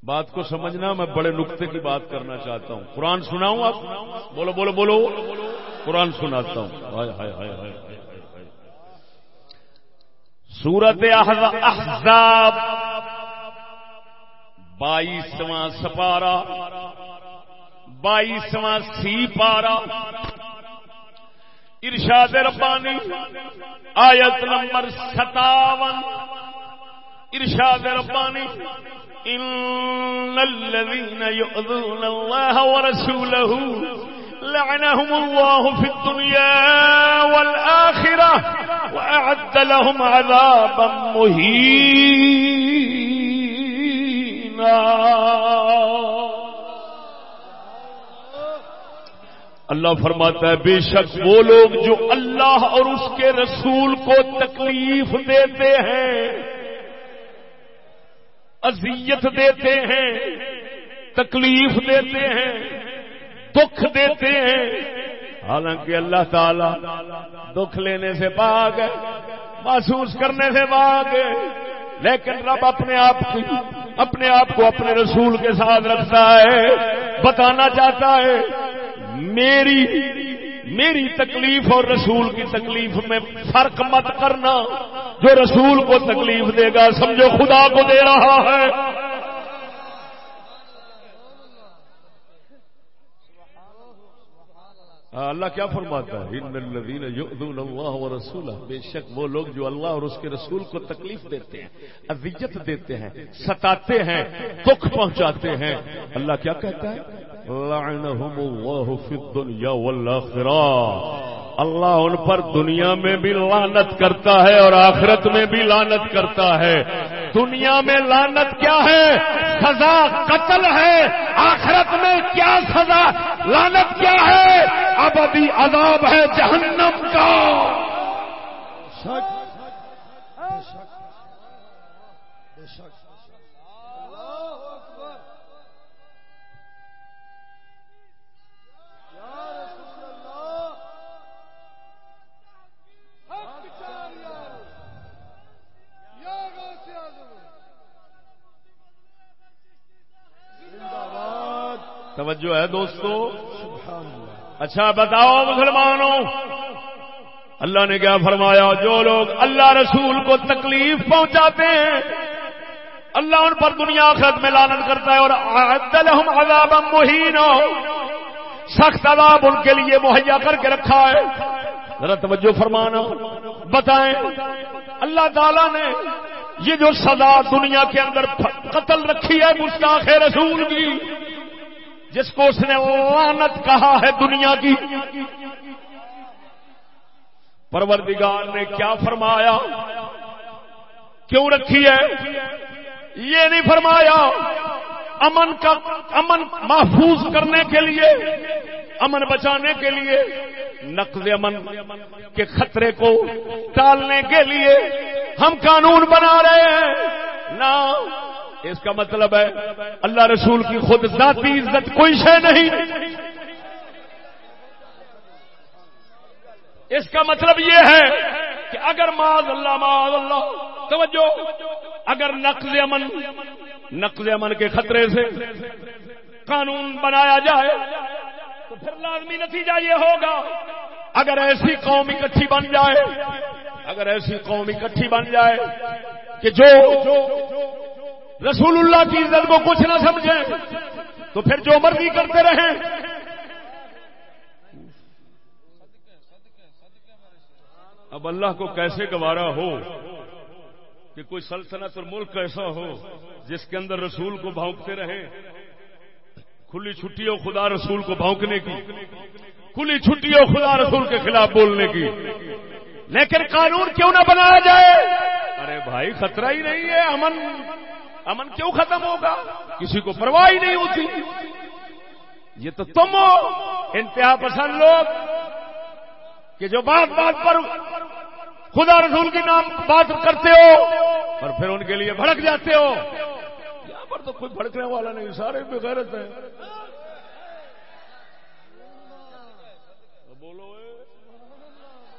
بات کو سمجھنا، میں بڑے نقطے کی بات کرنا چاہتا ہوں۔ قرآن سناؤں آپ؟ بولو بولو بولو۔ قرآن سناتا ہوں۔ ہائے ہائے ہائے ہائے۔ سورت احزاب. بائیسواں سپارا بائیسواں سی پارا ارشاد ربانی، آیت نمبر ستاون. ارشاد ربانی، ان الذين يؤذون الله ورسوله لعنهم الله في الدنيا والآخرة وأعد لهم عذابا مهينا. اللہ فرماتا ہے، بے شک وہ لوگ جو اللہ اور اس کے رسول کو تکلیف دیتے ہیں، اذیت دیتے ہیں، تکلیف دیتے ہیں دکھ دیتے ہیں۔ حالانکہ اللہ تعالی دکھ لینے سے باغ ہے، محسوس کرنے سے باغ ہے۔ لیکن رب اپنے آپ اپنے آپ کو اپنے رسول کے ساتھ رکھتا ہے، بتانا چاہتا ہے، میری میری تکلیف اور رسول کی تکلیف میں فرق مت کرنا۔ جو رسول کو تکلیف دے گا، سمجھو خدا کو دے رہا ہے ہاں، اللہ کیا فرماتا ہے؟ ان الذين يؤذون الله ورسوله بے شک وہ لوگ جو اللہ اور اس کے رسول کو تکلیف دیتے ہیں، اذیت دیتے ہیں، ستاتے ہیں، دکھ پہنچاتے ہیں۔ اللہ کیا کہتا ہے؟ لعنهم الله في الدنيا والاخره اللہ ان پر دنیا میں بھی لانت کرتا ہے اور آخرت میں بھی لانت کرتا ہے۔ دنیا میں لانت کیا ہے؟ سزا قتل ہے۔ آخرت میں کیا سزا؟ لانت کیا ہے؟ اب ابھی عذاب ہے جہنم کا۔ توجہ ہے دوستو؟ اچھا بتاؤ مسلمانوں، اللہ نے کیا فرمایا؟ جو لوگ اللہ رسول کو تکلیف پہنچاتے ہیں، اللہ ان پر دنیا آخرت میں لانت کرتا ہے اور اعد لهم عذابا سخت عذاب ان کے لیے مہیا کر کے رکھا ہے۔ ذرا توجہ فرمانا، بتائیں، اللہ تعالی نے یہ جو سزا دنیا کے اندر قتل رکھی ہے مستاخ رسول کی جس کو اس نے لانت کہا ہے دنیا کی۔ پروردگار نے کیا فرمایا؟ کیوں رکھی ہے؟ یہ نہیں فرمایا امن کا امن محفوظ کرنے کے لیے، امن بچانے کے لیے نقل امن کے خطرے کو ٹالنے کے لیے ہم قانون بنا رہے ہیں۔ نہ اس کا مطلب ہے اللہ رسول کی خود ذاتی عزت کوئی شے نہیں۔ اس کا مطلب یہ ہے کہ اگر معاذ اللہ معاذ اللہ، توجہ، اگر نقل امن نقل امن کے خطرے سے قانون بنایا جائے، تو پھر لازمی نتیجہ یہ ہوگا۔ اگر ایسی قوم اکٹھی بن جائے، اگر ایسی قوم اکٹھی بن جائے کہ جو رسول اللہ کی عزت کو کچھ نہ سمجھیں، تو پھر جو مرضی کرتے رہیں۔ اب اللہ کو کیسے گوارا ہو کہ کوئی سلطنت اور ملک ایسا ہو جس کے اندر رسول کو بھونکتے رہے کھلی چھٹی ہو خدا رسول کو بھونکنے کی۔ کھلی چھٹی ہو خدا رسول کے خلاف بولنے کی۔ لیکن قانون کیوں نہ بنایا جائے؟ ارے بھائی، خطرہ ہی نہیں ہے، امن۔ امن کیوں ختم ہوگا؟ کسی کو پرواہ ہی نہیں ہوتی۔ یہ تو تم ہو، انتہا پسند لوگ، کہ جو بات بات پر خدا رسول کے نام بات کرتے ہو، اور پھر ان کے لیے بھڑک جاتے ہو۔ یہاں پر تو کوئی بھڑکنے والا نہیں، سارے بغیرت ہیں۔ بولو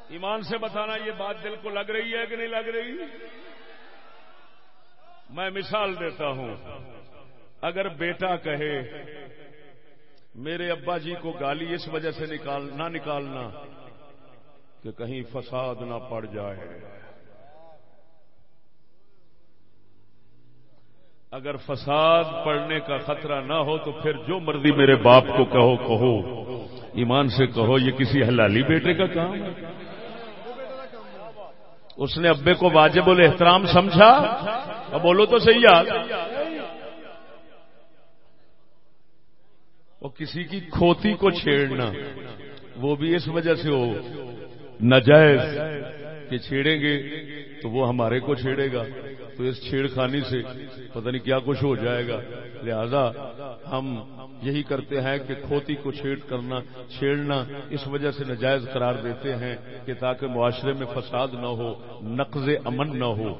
ایمان سے بتانا یہ بات دل کو لگ رہی ہے کہ نہیں لگ رہی؟ میں مثال دیتا ہوں۔ اگر بیٹا کہے، میرے ابا جی کو گالی اس وجہ سے نکال، نہ نکالنا کہ کہیں فساد نہ پڑ جائے۔ اگر فساد پڑنے کا خطرہ نہ ہو تو پھر جو مرضی میرے باپ کو کہو کہو۔ ایمان سے کہو، یہ کسی حلالی بیٹے کا کام ہے۔ اس نے ابے کو واجب الاحترام سمجھا؟ اب بولو تو صحیح یاد۔ وہ کسی کی کھوتی کو چھیڑنا، وہ بھی اس وجہ سے ہو۔ نجائز کہ چھیڑیں گے تو وہ ہمارے کو چھیڑے گا۔ تو اس چھیڑ خانی سے پتہ نہیں کیا کچھ ہو جائے گا۔ لہذا ہم یہی کرتے ہیں کہ کھوتی کو چھیڑ کرنا، چھیڑنا اس وجہ سے نجائز قرار دیتے ہیں کہ تاکہ معاشرے میں فساد نہ ہو، نقض امن نہ ہو۔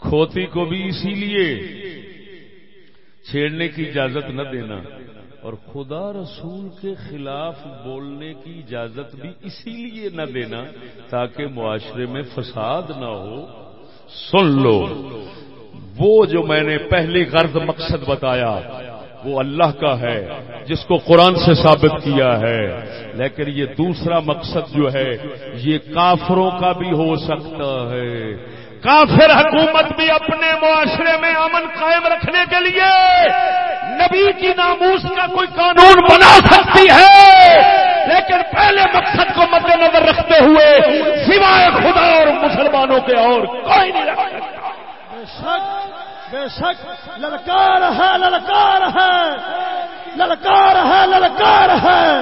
کھوتی کو بھی اسی لیے چھیڑنے کی اجازت نہ دینا۔ اور خدا رسول کے خلاف بولنے کی اجازت بھی اسی لیے نہ دینا تاکہ معاشرے میں فساد نہ ہو۔ سن لو، وہ جو میں نے پہلی غرض مقصد بتایا، وہ اللہ کا ہے، جس کو قرآن سے ثابت کیا ہے۔ لیکن یہ دوسرا مقصد جو ہے، یہ کافروں کا بھی ہو سکتا ہے۔ کافر حکومت بھی اپنے معاشرے میں امن قائم رکھنے کے لیے نبی کی ناموس کا کوئی قانون بنا سکتی ہے۔ لیکن پہلے مقصد کو مد نظر رکھتے ہوئے سوائے خدا اور مسلمانوں کے اور کوئی نہیں رکھ سکتا۔ بے شک للکار ہے للکار ہے۔ للکار ہے للکار ہے۔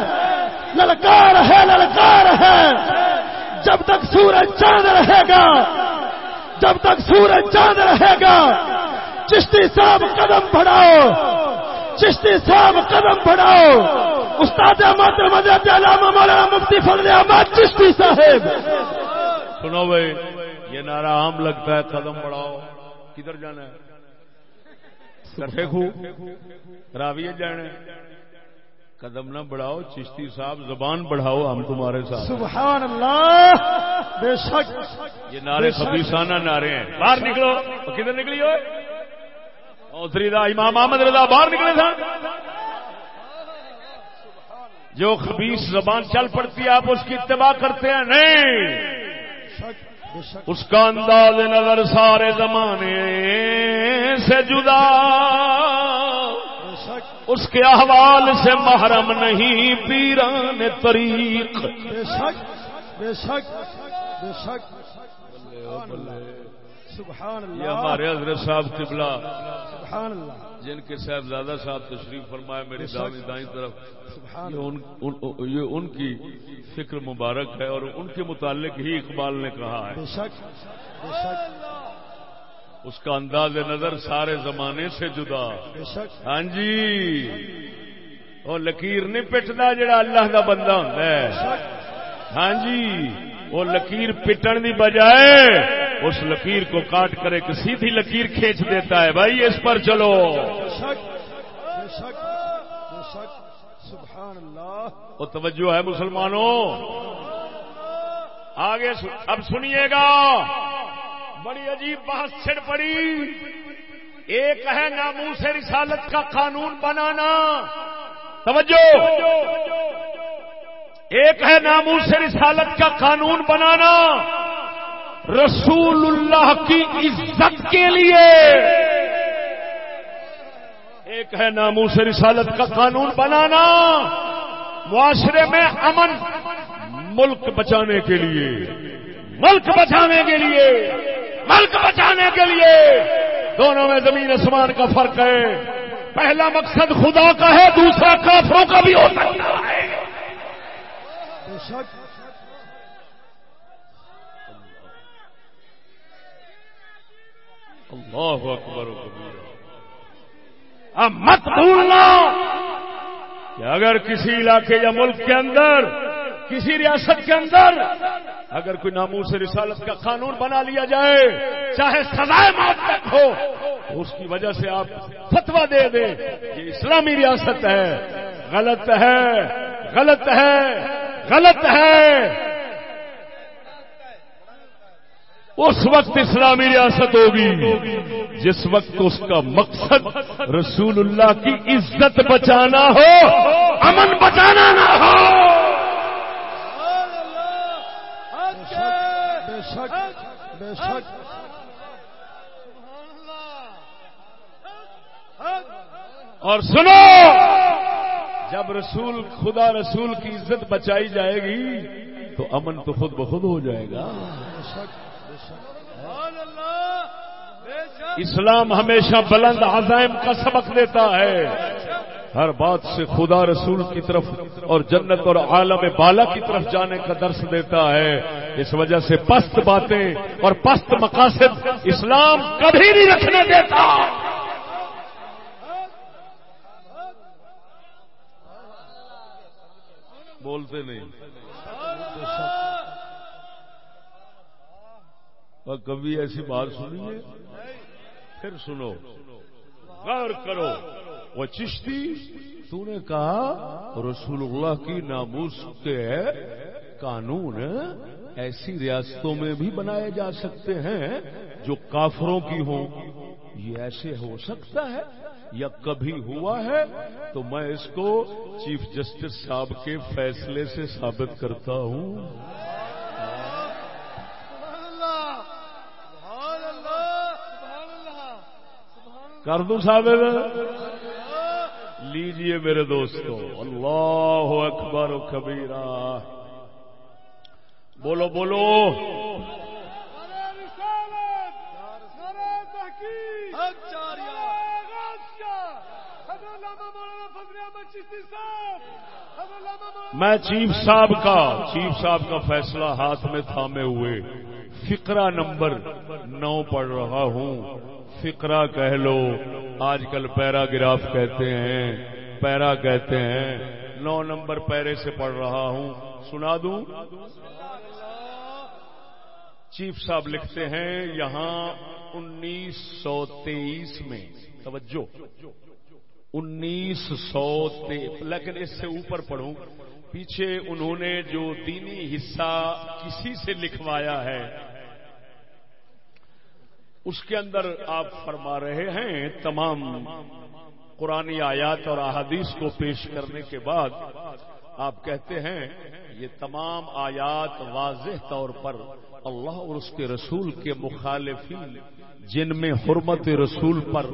للکار ہے للکار ہے۔ جب تک سورج چاند رہے گا جب تک سورج چاند رہے گا، چشتی صاحب قدم بڑھاؤ، چشتی صاحب قدم بڑھاؤ۔ استاد احمد مدد علامہ مولانا مفتی فضل احمد، چشتی صاحب۔ سنو بھائی، یہ نعرہ عام لگتا ہے، قدم بڑھاؤ۔ کدھر جانا ہے؟ کٹھے خو راویے قدم نہ بڑھاؤ چشتی صاحب زبان بڑھاؤ ہم تمہارے ساتھ۔ سبحان اللہ! بے شک! یہ نعرے خبیسانہ نعرے ہیں۔ باہر نکلو۔ کدھر نکلی ہوئے؟ اوتری دا امام احمد رضا باہر نکلے تھا جو خبیص زبان چل پڑتی ہے آپ اس کی اتباع کرتے ہیں۔ نہیں! اس کا انداز نظر سارے زمانے سے جدا۔ اس کے احوال سے محرم نہیں پیران طریق۔ بے شک بے شک بے شک۔ سبحان یہ ہمارے حضرت صاحب قبلہ سبحان اللہ۔ جن کے صاحبزادہ صاحب تشریف فرمائے میری دائیں دائیں طرف۔ سبحان یہ ان, ان, یہ ان کی فکر مبارک ہے اور ان کے متعلق ہی اقبال نے کہا ہے۔ بے شک بے شک۔ اس کا انداز نظر سارے زمانے سے جدا۔ ہاں جی۔ وہ لکیر نہیں پٹتا جڑا اللہ کا بندہ ہوتا ہے۔ ہاں جی۔ وہ لکیر پٹن دی بجائے اس لکیر کو کاٹ کر ایک سیدھی لکیر کھینچ دیتا ہے۔ بھائی، اس پر چلو۔ سبحان اللہ وہ توجہ ہے مسلمانوں۔ آگے اب سنیے گا۔ بڑی عجیب بحث چھڑ پڑی۔ ایک ہے ناموس رسالت کا قانون بنانا۔ توجہ۔ ایک ہے ناموس رسالت کا قانون بنانا۔ رسول اللہ کی عزت کے لیے۔ ایک ہے ناموس رسالت کا قانون بنانا۔ معاشرے میں امن، ملک بچانے کے لیے۔ ملک بچانے کے لیے۔ ملک بچانے کے لیے۔ دونوں میں زمین آسمان کا فرق ہے۔ پہلا مقصد خدا کا ہے، دوسرا کافروں کا بھی ہو سکتا ہے۔ اللہ اکبر اب مت بھولنا کہ اگر کسی علاقے یا ملک کے اندر کسی ریاست کے اندر اگر کوئی ناموس رسالت کا قانون بنا لیا جائے، چاہے سزائے موت تک ہو اس کی وجہ سے آپ فتوا دے دیں یہ اسلامی ریاست ہے۔ غلط ہے غلط ہے غلط ہے۔ اس وقت اسلامی ریاست ہوگی جس وقت اس کا مقصد رسول اللہ کی عزت بچانا ہو، امن بچانا نہ ہو۔ شک، بے شک۔ اور سنو، جب رسول، خدا رسول کی عزت بچائی جائے گی، تو امن تو خود بخود ہو جائے گا۔ اسلام ہمیشہ بلند عزائم کا سبق دیتا ہے۔ ہر بات سے خدا رسول کی طرف اور جنت اور عالم بالا کی طرف جانے کا درس دیتا ہے۔ اس وجہ سے پست باتیں اور پست مقاصد اسلام کبھی نہیں رکھنے دیتا۔ بولتے نہیں۔ اور کبھی ایسی بات سنیے، پھر سنو۔ غور کرو۔ وہ چشتی تو نے کہا، رسول اللہ کی ناموس کے قانون ایسی ریاستوں میں بھی بنائے جا سکتے ہیں جو کافروں کی ہوں۔ یہ ایسے ہو سکتا ہے یا کبھی ہوا ہے؟ تو میں اس کو چیف جسٹس صاحب کے فیصلے سے ثابت کرتا ہوں۔ کر دوں صاحب لیجیے میرے دوستو۔ اللہ اکبر و کبیرہ۔ بولو بولو۔ میں چیف صاحب کا، چیف صاحب کا فیصلہ ہاتھ میں تھامے ہوئے۔ فقرہ نمبر نو پڑھ رہا ہوں۔ فقرہ کہہ لو۔ آج کل پیراگراف کہتے ہیں، پیرا کہتے ہیں۔ نو نمبر پیرے سے پڑھ رہا ہوں۔ سنا دوں؟ چیف صاحب لکھتے ہیں یہاں انیس سو تیئیس میں۔ توجہ۔ انیس سو لیکن اس سے اوپر پڑھوں۔ پیچھے انہوں نے جو دینی حصہ کسی سے لکھوایا ہے اس کے اندر آپ فرما رہے ہیں، تمام قرآن آیات اور احادیث کو پیش کرنے کے بعد آپ کہتے ہیں، یہ تمام آیات واضح طور پر اللہ اور اس کے رسول کے مخالفین، جن میں حرمت رسول پر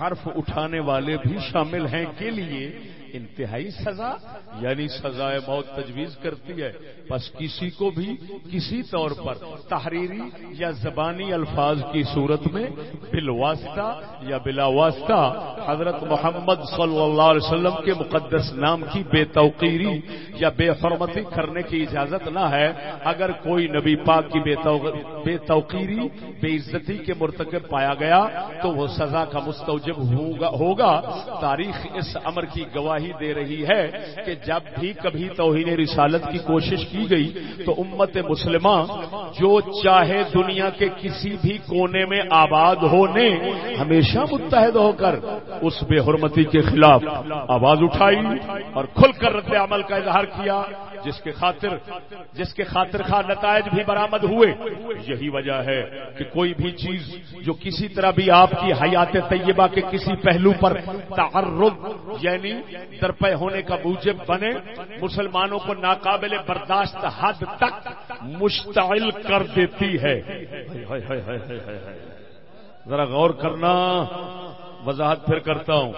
حرف اٹھانے والے بھی شامل ہیں، کے لیے انتہائی سزا یعنی سزائے موت تجویز کرتی ہے۔ بس کسی کو بھی کسی طور پر تحریری یا زبانی الفاظ کی صورت میں بالواسطہ یا بلا واسطہ حضرت محمد صلی اللہ علیہ وسلم کے مقدس نام کی بے توقیری یا بے حرمتی کرنے کی اجازت نہ ہے۔ اگر کوئی نبی پاک کی بے توقیری، بے عزتی کے مرتکب پایا گیا تو وہ سزا کا مستوجب ہوگا۔ تاریخ اس امر کی گواہی دے رہی ہے کہ جب بھی کبھی توہین رسالت کی کوشش کی گئی تو امت مسلمہ جو چاہے دنیا کے کسی بھی کونے میں آباد ہونے ہمیشہ متحد ہو کر اس بے حرمتی کے خلاف آواز اٹھائی اور کھل کر رد عمل کا اظہار کیا۔ جس کے خاطر جس کے خاطر خواہ نتائج بھی برآمد ہوئے، یہی وجہ ہے کہ کوئی بھی چیز جو کسی طرح بھی آپ کی حیات طیبہ کے کسی پہلو پر تعرض یعنی درپے ہونے کا موجب بنے، مسلمانوں کو ناقابل برداشت حد تک مشتعل کر دیتی ہے۔ ذرا غور کرنا، وضاحت پھر کرتا ہوں۔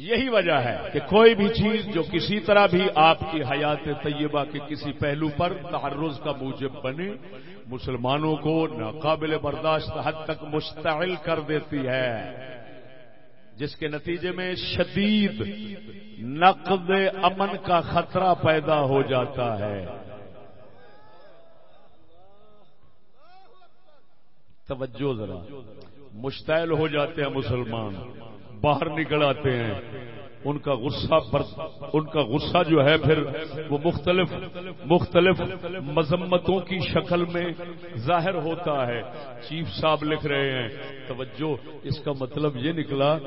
یہی وجہ ہے کہ کوئی بھی چیز جو کسی طرح بھی آپ کی حیات طیبہ کے کسی پہلو پر تحرز کا موجب بنے، مسلمانوں کو ناقابل برداشت حد تک مشتعل کر دیتی ہے، جس کے نتیجے میں شدید نقد امن کا خطرہ پیدا ہو جاتا ہے۔ توجہ ذرا مشتعل ہو جاتے ہیں مسلمان۔ باہر نکل آتے ہیں۔ ان کا غصہ پر ان کا غصہ جو ہے پھر وہ مختلف مختلف مذمتوں کی شکل میں ظاہر ہوتا ہے۔ چیف صاحب لکھ رہے ہیں۔ توجہ، اس کا مطلب یہ نکلا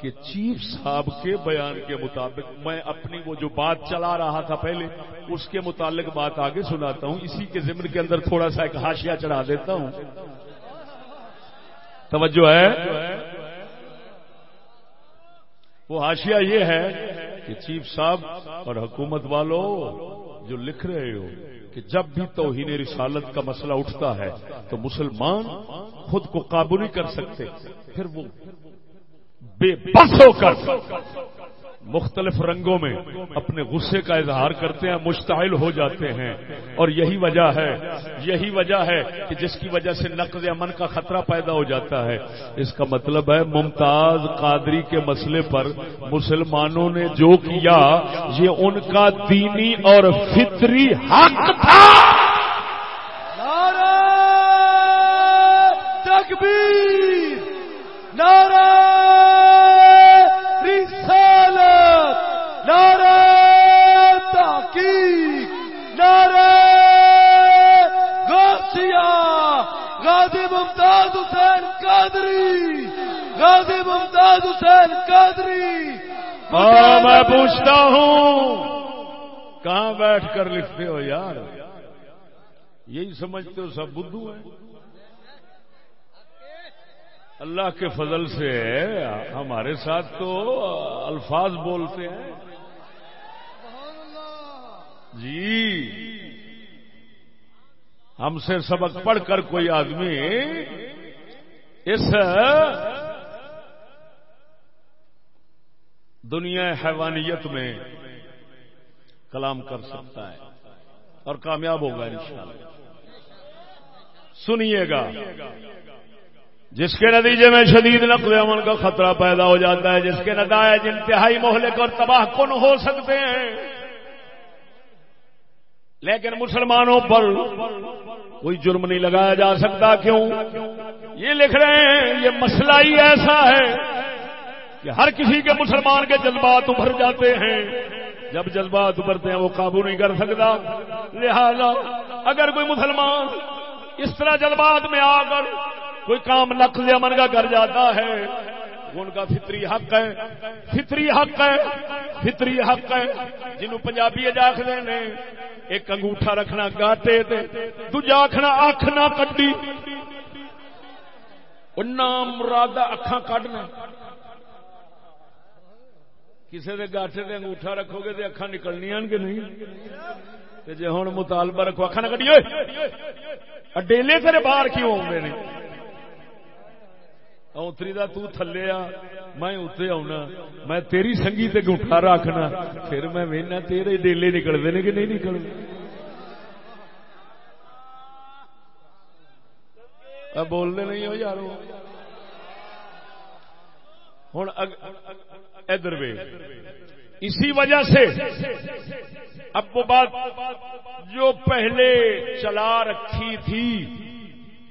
کہ چیف صاحب کے بیان کے مطابق میں اپنی وہ جو بات چلا رہا تھا پہلے، اس کے متعلق بات آگے سناتا ہوں۔ اسی کے ضمن کے اندر تھوڑا سا ایک ہاشیا چڑھا دیتا ہوں۔ توجہ ہے؟ وہ حاشیہ یہ ہے کہ چیف صاحب اور حکومت والوں جو لکھ رہے ہو کہ جب بھی توہین رسالت کا مسئلہ اٹھتا ہے تو مسلمان خود کو قابو نہیں کر سکتے، پھر وہ بے بس ہو کر مختلف رنگوں میں اپنے غصے کا اظہار کرتے ہیں، مشتعل ہو جاتے ہیں۔ اور یہی وجہ ہے، یہی وجہ ہے کہ جس کی وجہ سے نقد امن کا خطرہ پیدا ہو جاتا ہے۔ اس کا مطلب ہے، ممتاز قادری کے مسئلے پر مسلمانوں نے جو کیا، یہ ان کا دینی اور فطری حق تھا۔ تکبیر، نعرہ رسالت نعرہ تحقیق نعرہ غوثیہ غازی ممتاز حسین قادری، غازی ممتاز حسین قادری۔ ہاں میں پوچھتا ہوں، کہاں بیٹھ کر لکھتے ہو یار؟ یہی سمجھتے ہو سب بدھو ہیں۔ اللہ کے فضل سے ہمارے ساتھ تو الفاظ بولتے ہیں۔ جی۔ ہم سے سبق پڑھ کر کوئی آدمی اس دنیا حیوانیت میں کلام کر سکتا ہے اور کامیاب ہوگا انشاءاللہ۔ سنیے گا۔ جس کے نتیجے میں شدید نقل امن کا خطرہ پیدا ہو جاتا ہے، جس کے نتائج انتہائی مہلک اور تباہ کن ہو سکتے ہیں۔ لیکن مسلمانوں پر کوئی جرم نہیں لگایا جا سکتا، کیوں؟ یہ لکھ رہے ہیں، یہ مسئلہ ہی ایسا ہے کہ ہر کسی کے مسلمان کے جذبات ابھر جاتے ہیں۔ جب جذبات ابھرتے ہیں، وہ قابو نہیں کر سکتا۔ لہذا اگر کوئی مسلمان اس طرح جذبات میں آ کر کوئی کام نقل امن کا کر جاتا ہے ان کا فطری حق ہے، فطری حق ہے، فطری حق ہے۔ جنہوں پنجابی آخر نے، ایک انگوٹھا رکھنا گاٹے دوجا آخنا اکھ نہ کٹی نام مراد اکھان کڈنا۔ کسی کے گاٹے سے انگوٹھا رکھو گے تو اکھان نکلنی کہ نہیں؟ جی ہوں مطالبہ رکھو اکھا نہ کٹی ہوئے ڈیلے تیرے باہر کیوں آدھے نے اوتری دا تو تھلے آ میں اتنے آنا میں تیری سنگی تے گٹھا رکھنا پھر میں وہنا تیرے ڈیلے نکلتے ہیں کہ نہیں نکلتے بولنے نہیں ہو یار ہوں ادھر وے اسی وجہ سے اب وہ بات جو پہلے چلا رکھی تھی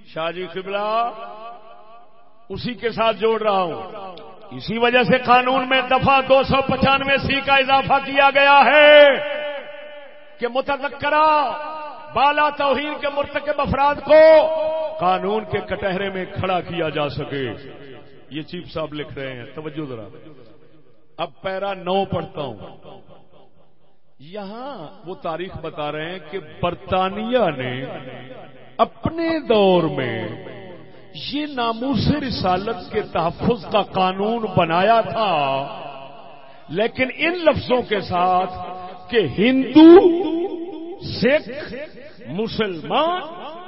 شاہ جی قبلہ اسی کے ساتھ جوڑ رہا ہوں۔ اسی وجہ سے قانون میں دفعہ دو سو پچانوے سی کا اضافہ کیا گیا ہے کہ متذکرہ بالا توہین کے مرتکب افراد کو قانون کے کٹہرے میں کھڑا کیا جا سکے۔ یہ چیف صاحب لکھ رہے ہیں۔ توجہ ذرا۔ اب پیرا نو پڑھتا ہوں۔ یہاں وہ تاریخ بتا رہے ہیں کہ برطانیہ نے اپنے دور میں یہ ناموس رسالت کے تحفظ کا قانون بنایا تھا۔ لیکن ان لفظوں کے ساتھ کہ ہندو، سکھ، مسلمان،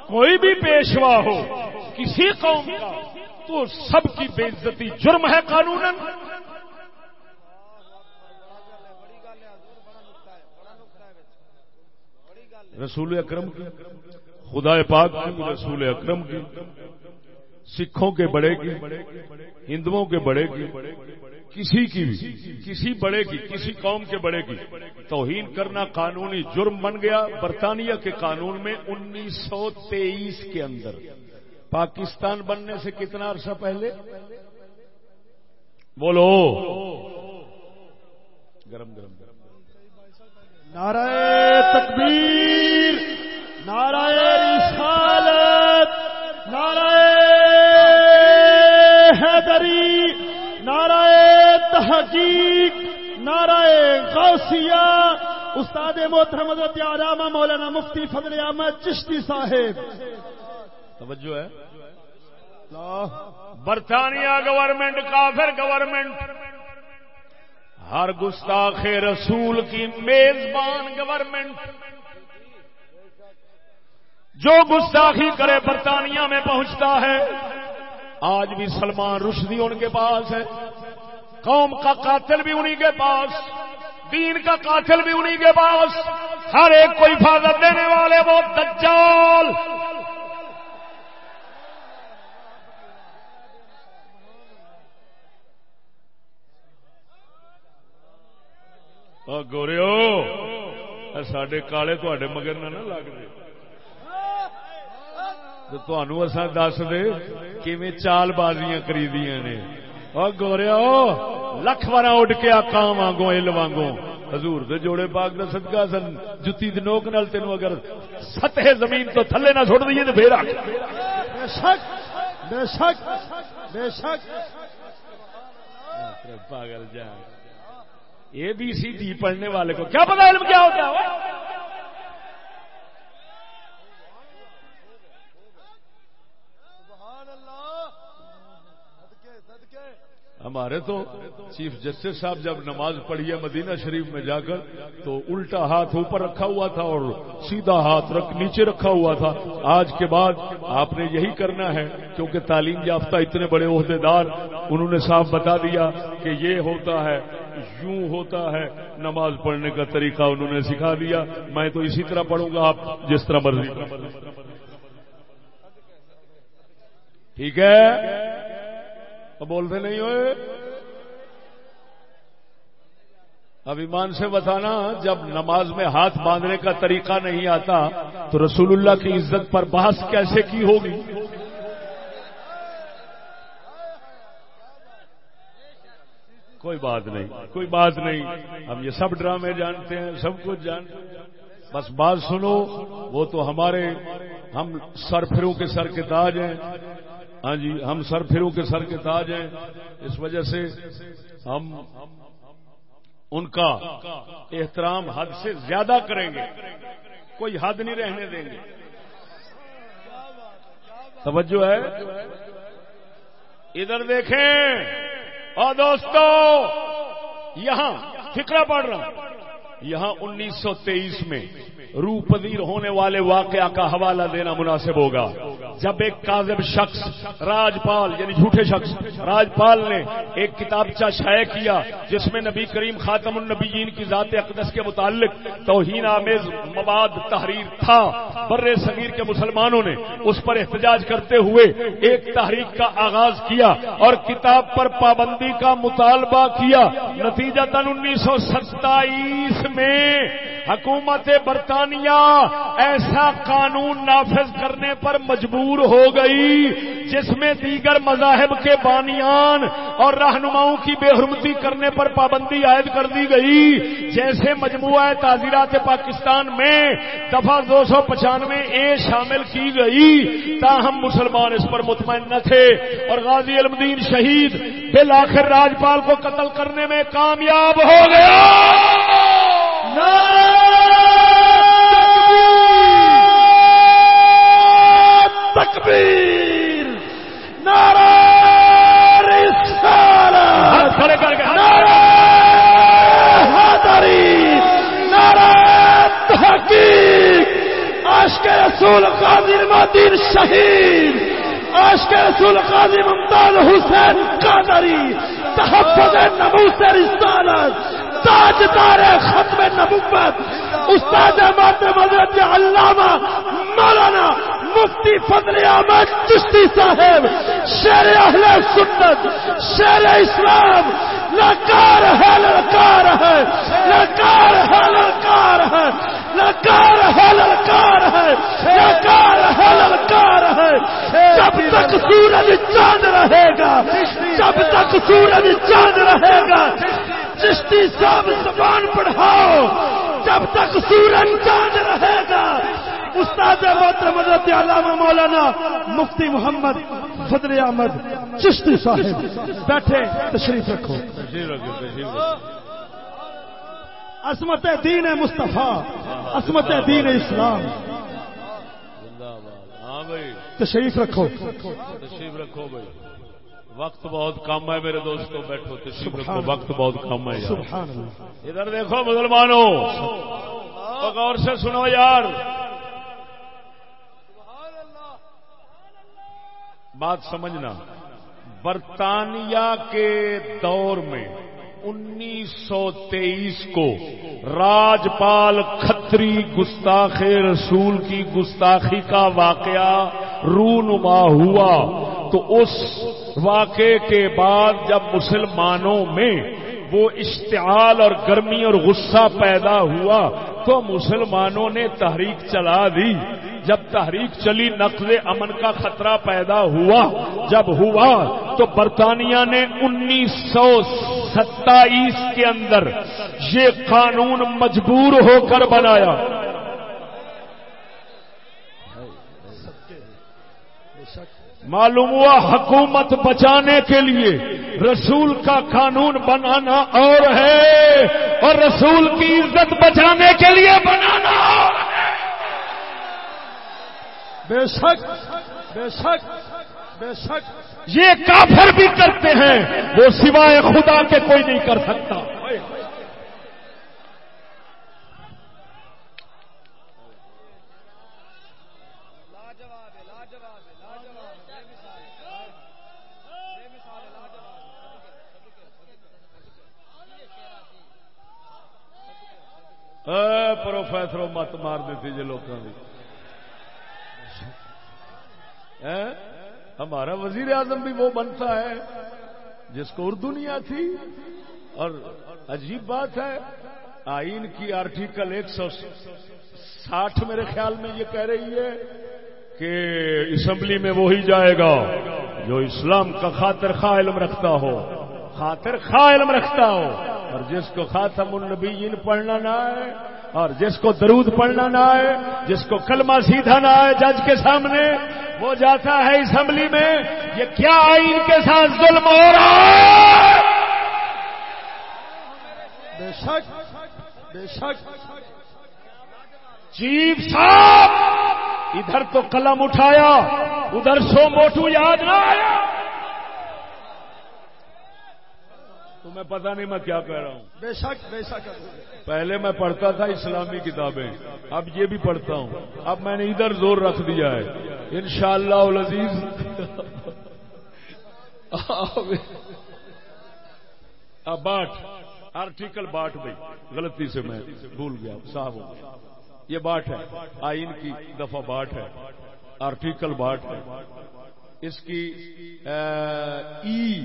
کوئی بھی پیشوا ہو کسی قوم کا، تو سب کی بے عزتی جرم ہے قانون رسول اکرم کی خدا پاک کی، رسول اکرم کی۔ سکھوں کے بڑے کی، ہندوؤں کے بڑے کی، کسی کی بھی، کسی بڑے کی، کسی قوم کے بڑے کی۔ توہین کرنا قانونی جرم بن گیا برطانیہ کے قانون میں انیس سو تیئیس کے اندر۔ پاکستان بننے سے کتنا عرصہ پہلے؟ بولو۔ گرم گرم گرم۔ نعرہ تکبیر، نعرہ رسالت، نعرہ حیدری، نعرہ تحقیق، نعرہ غوثیہ، استاد محترم حضرت علامہ مولانا مفتی فضل احمد چشتی صاحب۔ توجہ ہے۔ برطانیہ گورنمنٹ کافر گورنمنٹ ہر گستاخ رسول کی میزبان گورنمنٹ جو گستاخی کرے برطانیہ میں پہنچتا ہے آج بھی سلمان رشدی ان کے پاس ہے قوم کا قاتل بھی انہی کے پاس۔ دین کا قاتل بھی انہی کے پاس۔ ہر ایک کو حفاظت دینے والے وہ دجال۔ گورے سڈے کالے تے مگر نہ لگ رہے تو اصا دس دے کہ چال بازیاں کریدیاں نے اور گوریا لکھ بار اڈ کے آکا وانگو ال وانگو حضور دے جوڑے پاک دا صدقہ سن جتی دی نوک نال تینو اگر سطح زمین تو تھلے نہ چھوڑ دیے تو پھر آ بے شک بے شک بے شک پاگل جان اے بی سی ڈی پڑھنے والے کو کیا پتا علم کیا ہوتا ہے ہمارے تو چیف جسٹس صاحب جب نماز پڑھی ہے مدینہ شریف میں جا کر، تو الٹا ہاتھ اوپر رکھا ہوا تھا اور سیدھا ہاتھ رکھ نیچے رکھا ہوا تھا۔ آج کے بعد آپ نے یہی کرنا ہے، کیونکہ تعلیم یافتہ اتنے بڑے عہدے دار انہوں نے صاف بتا دیا کہ یہ ہوتا ہے، یوں ہوتا ہے، نماز پڑھنے کا طریقہ انہوں نے سکھا دیا۔ میں تو اسی طرح پڑھوں گا، آپ جس طرح مرضی ٹھیک ہے؟ بولتے نہیں ہوئے۔ اب ایمان سے بتانا، جب نماز میں ہاتھ باندھنے کا طریقہ نہیں آتا، تو رسول اللہ کی عزت پر بحث کیسے کی ہوگی؟ کوئی بات نہیں، کوئی بات نہیں۔ ہم یہ سب ڈرامے جانتے ہیں، سب کچھ جانتے ہیں۔ بس بات سنو، وہ تو ہمارے، ہم سر پھروں کے سر کے تاج ہیں۔ ہاں جی ہم سر پھروں کے سر کے تاج ہیں۔ اس وجہ سے ہم ان کا احترام حد سے زیادہ کریں گے۔ کوئی حد نہیں رہنے دیں گے۔ توجہ ہے؟ ادھر دیکھیں۔ اور دوستو، یہاں فکرا پڑ رہا یہاں انیس سو تیئیس میں روح پذیر ہونے والے واقعہ کا حوالہ دینا مناسب ہوگا۔ جب ایک کاذب شخص، راجپال یعنی جھوٹے شخص، راجپال نے ایک کتابچہ شائع کیا، جس میں نبی کریم خاتم النبیین کی ذات اقدس کے متعلق توہین آمیز مواد تحریر تھا۔ بر صغیر کے مسلمانوں نے اس پر احتجاج کرتے ہوئے ایک تحریک کا آغاز کیا اور کتاب پر پابندی کا مطالبہ کیا۔ نتیجہ تن انیس سو ستائیس میں حکومت برطانیہ ایسا قانون نافذ کرنے پر مجبور ہو گئی جس میں دیگر مذاہب کے بانیان اور رہنماؤں کی بے حرمتی کرنے پر پابندی عائد کر دی گئی۔ جیسے مجموعہ تعزیرات پاکستان میں دفعہ دو سو پچانوے اے شامل کی گئی، تاہم مسلمان اس پر مطمئن نہ تھے اور غازی المدین شہید بالآخر راجپال کو قتل کرنے میں کامیاب ہو گیا۔ تکبیر۔ کھڑے کر کے تحقیق۔ عاشق رسول قاضی مدین شہید۔ عاشق رسول قاضی ممتاز حسین قادری۔ تحفظ نبوس رسالت۔ تاجدار ختم نبوت، استاد مادر مدرج علامہ مولانا مفتی فضل احمد چشتی صاحب شیر اہل سنت شیر اسلام لکار ہے للکار ہے لکار ہے للکار ہے للکار ہے للکار ہے للکار ہے للکار ہے۔ جب تک سورج چاند رہے گا، جب تک سورج چاند رہے گا چشتی صاحب زبان پڑھاؤ جب تک سورج چاند رہے گا۔ استاد محترم حضرت علامہ مولانا مفتی محمد فضل احمد چشتی صاحب بیٹھے تشریف رکھو۔ عصمت دین مصطفیٰ عصمت دین اسلام۔ ہاں تشریف رکھو۔ تشریف رکھو بھائی۔ وقت بہت کم ہے میرے دوستوں بیٹھو تشریف رکھو وقت بہت کم ہے یار۔ ادھر دیکھو مسلمانوں غور سے سنو یار۔ بات سمجھنا برطانیہ کے دور میں انیس سو تیئیس کو راجپال کھتری گستاخ رسول کی گستاخی کا واقعہ رونما ہوا تو اس واقعے کے بعد جب مسلمانوں میں وہ اشتعال اور گرمی اور غصہ پیدا ہوا تو مسلمانوں نے تحریک چلا دی۔ جب تحریک چلی نقل امن کا خطرہ پیدا ہوا۔ جب ہوا تو برطانیہ نے انیس سو ستائیس کے اندر یہ قانون مجبور ہو کر بنایا۔ معلوم ہوا حکومت بچانے کے لیے رسول کا قانون بنانا اور ہے اور رسول کی عزت بچانے کے لیے بنانا اور ہے۔ بے شک بے شک بے شک۔ یہ کافر بھی کرتے ہیں، وہ سوائے خدا کے کوئی نہیں کر سکتا اے پروفیسروں مت مار دیتی جی لوگوں کی ہمارا وزیر اعظم بھی وہ بنتا ہے جس کو اردو نہیں آتی۔ اور عجیب بات ہے، آئین کی آرٹیکل ایک سو ساٹھ میرے خیال میں یہ کہہ رہی ہے کہ اسمبلی میں وہی جائے گا جو اسلام کا خاطر خواہ علم رکھتا ہو۔ خاطر خواہ علم رکھتا ہو اور جس کو خاتم النبیین پڑھنا نہ آئے، اور جس کو درود پڑھنا نہ آئے، جس کو کلمہ سیدھا نہ آئے جج کے سامنے، وہ جاتا ہے اسمبلی میں، یہ کیا آئین کے ساتھ ظلم ہو رہا ہے؟ بے شک بے شک۔ چیف صاحب، ادھر تو قلم اٹھایا، ادھر سو موٹو یاد نہ آیا۔ تمہیں پتہ نہیں میں کیا کہہ رہا ہوں۔ بے شک بے شک۔ پہلے میں پڑھتا تھا اسلامی کتابیں اب یہ بھی پڑھتا ہوں۔ اب میں نے ادھر زور رکھ دیا ہے۔ انشاءاللہ العزیز۔ باٹ آرٹیکل باٹ بھائی۔ غلطی سے میں بھول گیا صاحب ہو گیا۔ یہ باٹ ہے۔ آئین کی دفعہ باٹ ہے۔ آرٹیکل باٹ ہے۔ اس کی ای۔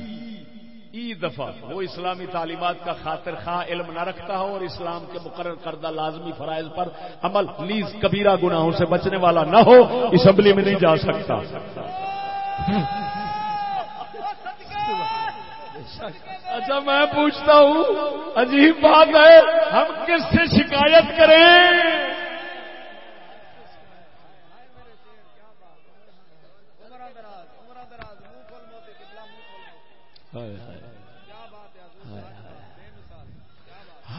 ای دفعہ، وہ اسلامی تعلیمات کا خاطر خواہ علم نہ رکھتا ہو اور اسلام کے مقرر کردہ لازمی فرائض پر عمل نیز کبیرہ گناہوں سے بچنے والا نہ ہو اسمبلی میں نہیں جا سکتا۔ اچھا میں پوچھتا ہوں، عجیب بات ہے، ہم کس سے شکایت کریں؟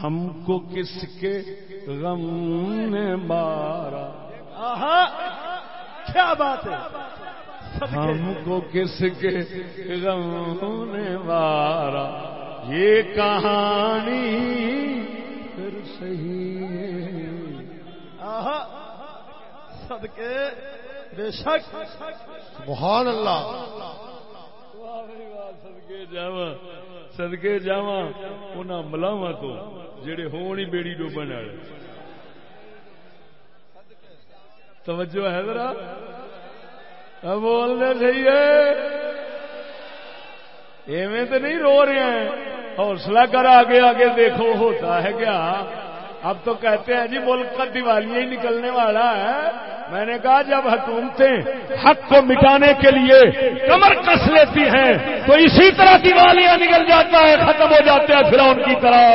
ہم کو کس کے غم نے مارا؟ کیا بات ہے؟ ہم کو کس کے غم نے مارا؟ یہ کہانی پھر صحیح صدقے بے شک۔ سبحان اللہ۔ سدکے جاوا۔ سدکے جاوا ان تو جڑے ہونی بیڑی ڈوبن والے توجہ ہے ذرا بولنے صحیح ہے ایویں تو نہیں رو رہے ہیں حوصلہ کر آگے آگے دیکھو ہوتا ہے کیا اب تو کہتے ہیں جی ملک کا دیوالی ہی نکلنے والا ہے۔ میں نے کہا جب حکومتیں حق کو مٹانے کے لیے کمر کس لیتی ہیں، تو اسی طرح دیوالیاں نکل جاتا ہے، ختم ہو جاتے ہیں پھر ان کی طرح۔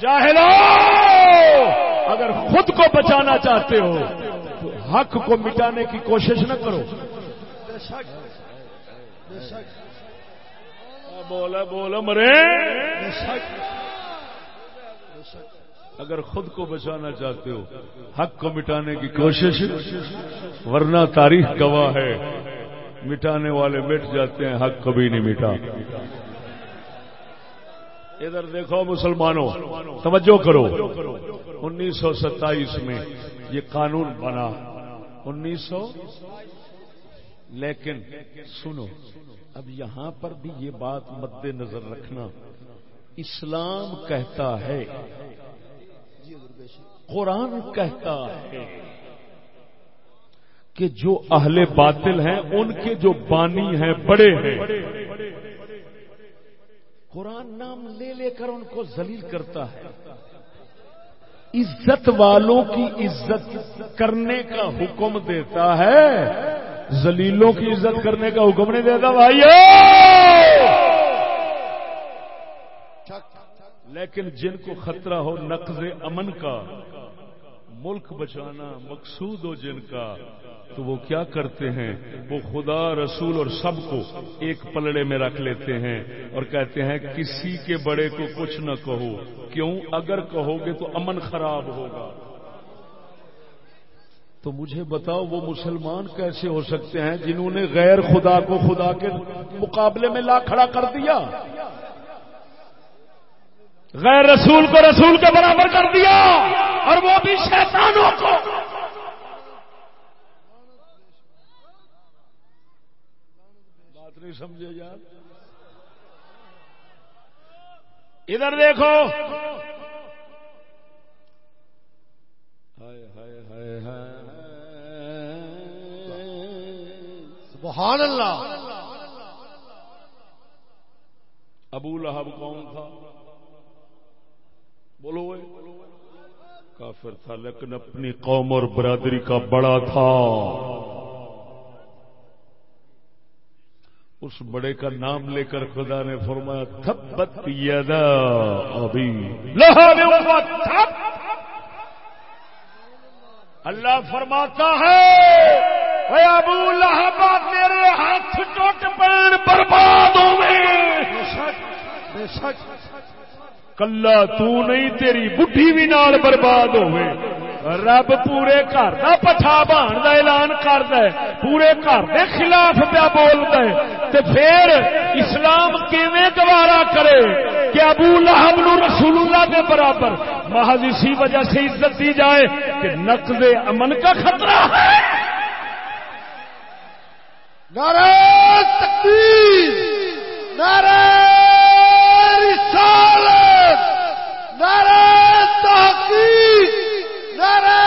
جاہلو! اگر خود کو بچانا چاہتے ہو، تو حق کو مٹانے کی کوشش نہ کرو۔ بولا بولا مرے۔ اگر خود کو بچانا چاہتے ہو، حق کو مٹانے کی کوشش، ورنہ تاریخ گواہ ہے۔ مٹانے والے مٹ جاتے ہیں، حق کبھی نہیں مٹا۔ ادھر دیکھو مسلمانوں، توجہ کرو۔ انیس سو ستائیس میں یہ قانون بنا۔ انیس سو لیکن سنو، اب یہاں پر بھی یہ بات مد نظر رکھنا۔ اسلام کہتا ہے قرآن کہتا ہے کہ جو اہل باطل ہیں، ان کے جو بانی ہیں، بڑے ہیں۔ قرآن نام لے لے کر ان کو ذلیل کرتا ہے۔ عزت والوں کی عزت کرنے کا حکم دیتا ہے۔ زلیلوں کی عزت کرنے کا حکم نہیں دیتا بھائی لیکن جن کو خطرہ ہو نقض امن کا، ملک بچانا مقصود ہو جن کا، تو وہ کیا کرتے ہیں؟ وہ خدا، رسول اور سب کو ایک پلڑے میں رکھ لیتے ہیں اور کہتے ہیں، کسی کے بڑے کو کچھ نہ کہو۔ کیوں؟ اگر کہو گے تو امن خراب ہوگا۔ تو مجھے بتاؤ، وہ مسلمان کیسے ہو سکتے ہیں جنہوں نے غیر خدا کو خدا کے مقابلے میں لا کھڑا کر دیا؟ غیر رسول کو رسول کے برابر کر دیا اور وہ بھی شیطانوں کو۔ بات نہیں سمجھے یار۔ ادھر دیکھو۔ ہائے ہائے ہائے ہائے۔ سبحان اللہ۔ ابو لہب کون تھا؟ بولو کافر تھا، لیکن اپنی قوم اور برادری کا بڑا تھا۔ اس بڑے کا نام لے کر خدا نے فرمایا تھپت یدا ابھی اللہ فرماتا ہے، اے ابو لہبا تیرے ہاتھ ٹوٹ پڑ برباد ہوئے۔ بے شک۔ کلا تو نہیں، تیری بڈھی بھی نال برباد ہوئے۔ رب پورے گھر کا پٹھا بان کا اعلان کرد پورے گھر کے خلاف پیا بولتا ہے۔ تو پھر اسلام کیویں گوارا کرے کہ ابو لہب نو رسول اللہ کے برابر محض اسی وجہ سے عزت دی جائے کہ نقد امن کا خطرہ ہے۔ نعرہ تکبیر، نعرہ رسالت نعرہ تحقیق، نعرہ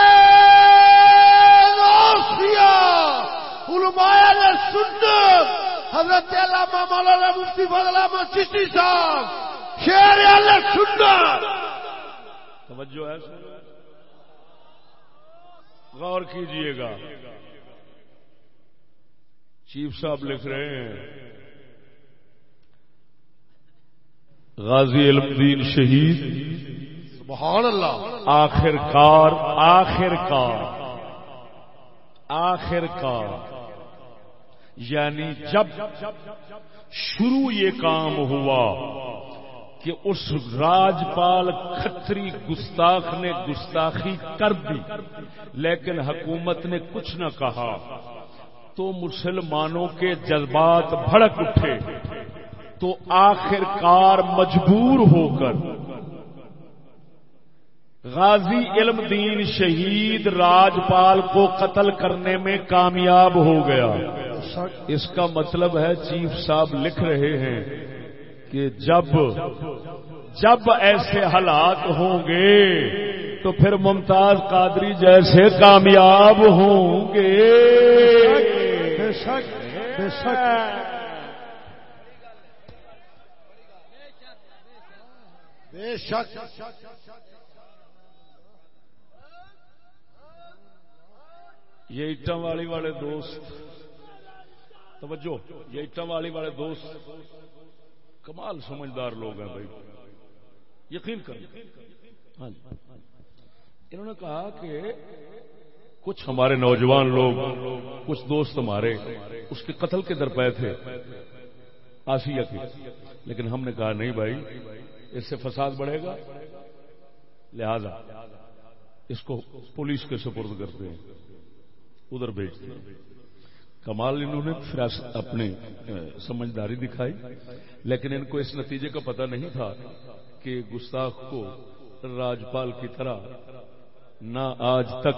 غوثیہ علماء نے سنت، حضرت علامہ مولانا مفتی فضل چشتی صاحب، شیر اہل سنت۔ توجہ ہے غور کیجیے گا۔ چیف صاحب لکھ رہے ہیں۔ غازی علم دین شہید. سبحان اللہ آخر کار آخر کار آخر کار یعنی جب شروع یہ کام ہوا کہ اس راجپال کھتری گستاخ نے گستاخی کر دی لیکن حکومت نے کچھ نہ کہا تو مسلمانوں کے جذبات بھڑک اٹھے۔ تو آخر کار مجبور ہو کر۔ غازی علم دین شہید راجپال کو قتل کرنے میں کامیاب ہو گیا۔ اس کا مطلب ہے چیف صاحب لکھ رہے ہیں کہ جب جب ایسے حالات ہوں گے تو پھر ممتاز قادری جیسے کامیاب ہوں گے۔ بے شک بے شک۔ بے شک۔ یہ اٹم والی والے دوست۔ توجہ، یہ اٹم والی والے دوست۔ کمال سمجھدار لوگ ہیں بھائی۔ یقین کر ہاں جی۔ انہوں نے کہا کہ کچھ ہمارے نوجوان لوگ، کچھ دوست ہمارے، اس کے قتل کے درپے تھے۔ آسیہ کے لیکن ہم نے کہا نہیں بھائی اس سے فساد بڑھے گا؟ لہذا اس کو پولیس کے سپرد کرتے ہیں۔ ادھر بھیجتے ہیں کمال انہوں نے فراست اپنی سمجھداری دکھائی، لیکن ان کو اس نتیجے کا پتہ نہیں تھا کہ گستاخ کو راجپال کی طرح نہ آج تک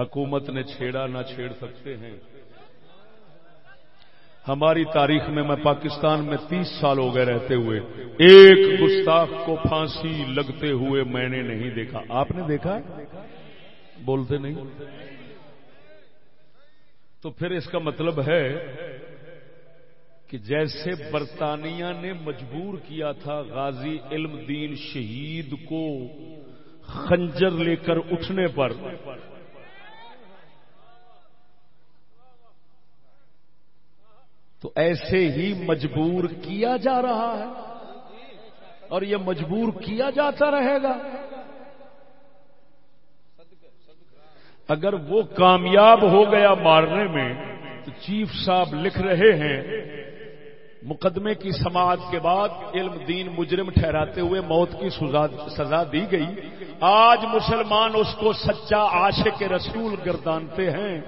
حکومت نے چھیڑا نہ چھیڑ سکتے ہیں۔ ہماری تاریخ میں میں پاکستان میں تیس سال ہو گئے رہتے ہوئے، ایک گستاخ کو پھانسی لگتے ہوئے میں نے نہیں دیکھا۔ آپ نے دیکھا؟ بولتے نہیں۔ تو پھر اس کا مطلب ہے کہ جیسے برطانیہ نے مجبور کیا تھا غازی علم دین شہید کو خنجر لے کر اٹھنے پر تو ایسے ہی مجبور کیا جا رہا ہے اور یہ مجبور کیا جاتا رہے گا؟ اگر وہ کامیاب ہو گیا مارنے میں، تو چیف صاحب لکھ رہے ہیں، مقدمے کی سماعت کے بعد علم دین مجرم ٹھہراتے ہوئے موت کی سزا دی گئی۔ آج مسلمان اس کو سچا عاشق رسول گردانتے ہیں۔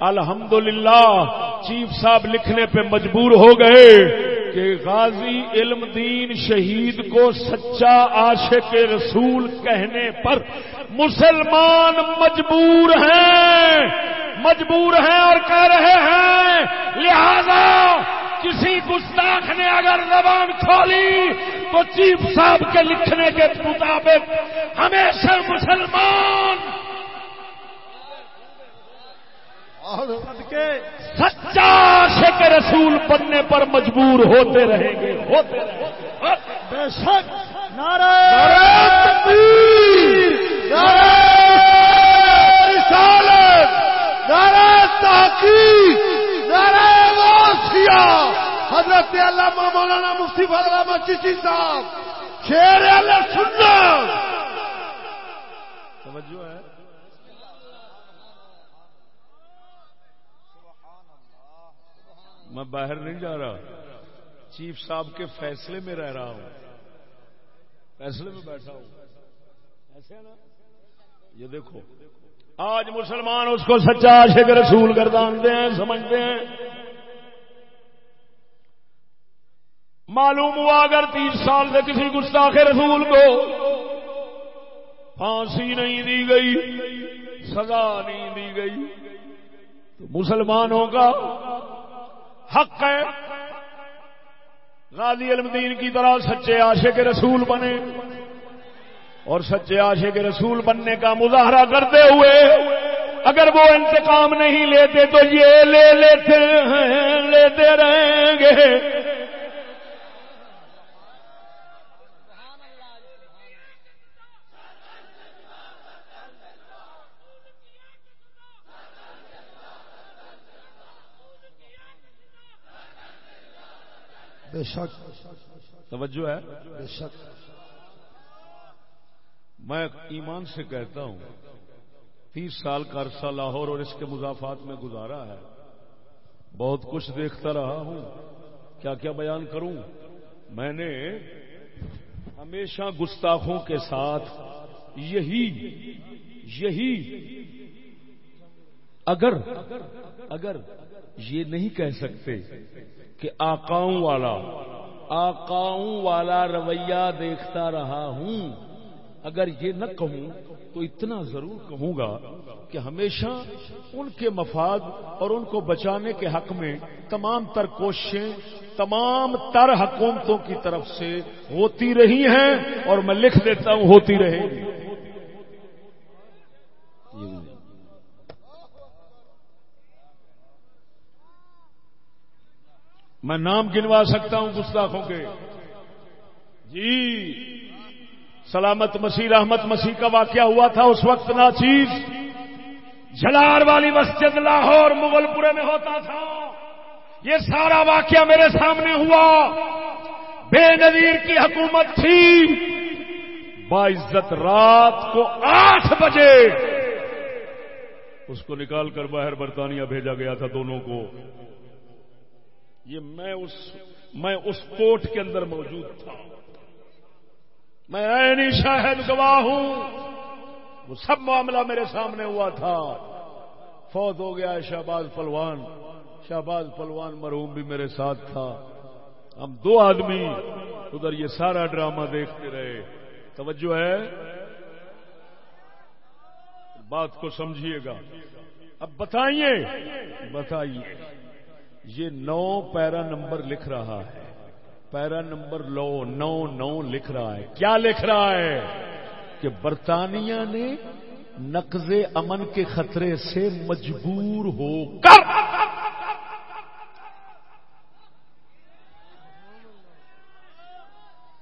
الحمدللہ، چیف صاحب لکھنے پہ مجبور ہو گئے کہ غازی علم دین شہید کو سچا عاشق رسول کہنے پر مسلمان مجبور ہیں مجبور ہیں اور کہہ رہے ہیں، لہذا کسی گستاخ نے اگر زبان کھولی تو چیف صاحب کے لکھنے کے مطابق ہمیشہ مسلمان سچا شک رسول بننے پر مجبور ہوتے رہیں گے ہوتے بے شک۔ نعرہ تحقیق۔ نعرہ حضرت علامہ مولانا مفتی فضل احمد چشتی صاحب۔ شیر اللہ سننا توجہ ہے میں باہر نہیں جا رہا۔ چیف صاحب کے فیصلے میں رہ رہا ہوں۔ فیصلے میں بیٹھا ہوں۔ ایسے نا؟ یہ دیکھو، آج مسلمان اس کو سچا عاشق رسول گردانتے ہیں، سمجھتے ہیں۔ معلوم ہوا اگر تیس سال سے کسی گستاخ رسول کو پھانسی نہیں دی گئی، سزا نہیں دی گئی، تو مسلمانوں کا حق ہے۔ غازی المدین کی طرح سچے عاشق رسول بنے اور سچے عاشق رسول بننے کا مظاہرہ کرتے ہوئے اگر وہ انتقام نہیں لیتے تو یہ لے لیتے ہیں، لیتے رہیں گے۔ بے شک۔ توجہ ہے؟ بے شک۔ میں ایمان سے کہتا ہوں تیس سال کا عرصہ لاہور اور اس کے مضافات میں گزارا ہے۔ بہت کچھ دیکھتا رہا ہوں۔ کیا کیا بیان کروں؟ میں نے ہمیشہ گستاخوں کے ساتھ یہی یہی۔ اگر اگر یہ نہیں کہہ سکتے کہ آقاؤں والا آقاؤں والا رویہ دیکھتا رہا ہوں۔ اگر یہ نہ کہوں تو اتنا ضرور کہوں گا کہ ہمیشہ ان کے مفاد اور ان کو بچانے کے حق میں تمام تر کوششیں، تمام تر حکومتوں کی طرف سے ہوتی رہی ہیں اور میں لکھ دیتا ہوں ہوتی رہے گی میں نام گنوا سکتا ہوں گستاخوں کے۔ جی۔ سلامت مسیح، رحمت مسیح کا واقعہ ہوا تھا اس وقت، نا چیز۔ جلار والی مسجد لاہور، مغل پورے میں ہوتا تھا۔ یہ سارا واقعہ میرے سامنے ہوا۔ بے نظیر کی حکومت تھی۔ باعزت رات کو آٹھ بجے۔ اس کو نکال کر باہر برطانیہ بھیجا گیا تھا دونوں کو۔ یہ میں اس میں اس کوٹ کے اندر موجود تھا۔ میں عینی شاہد گواہ ہوں۔ وہ سب معاملہ میرے سامنے ہوا تھا۔ فوت ہو گیا شہباز پلوان شہباز پلوان مرحوم بھی میرے ساتھ تھا۔ ہم دو آدمی ادھر یہ سارا ڈرامہ دیکھتے رہے۔ توجہ ہے؟ بات کو سمجھیے گا۔ اب بتائیے۔ بتائیے۔ یہ نو پیرا نمبر لکھ رہا ہے۔ پیرا نمبر لو، نو نو لکھ رہا ہے۔ کیا لکھ رہا ہے؟ کہ برطانیہ نے نقض امن کے خطرے سے مجبور ہو کر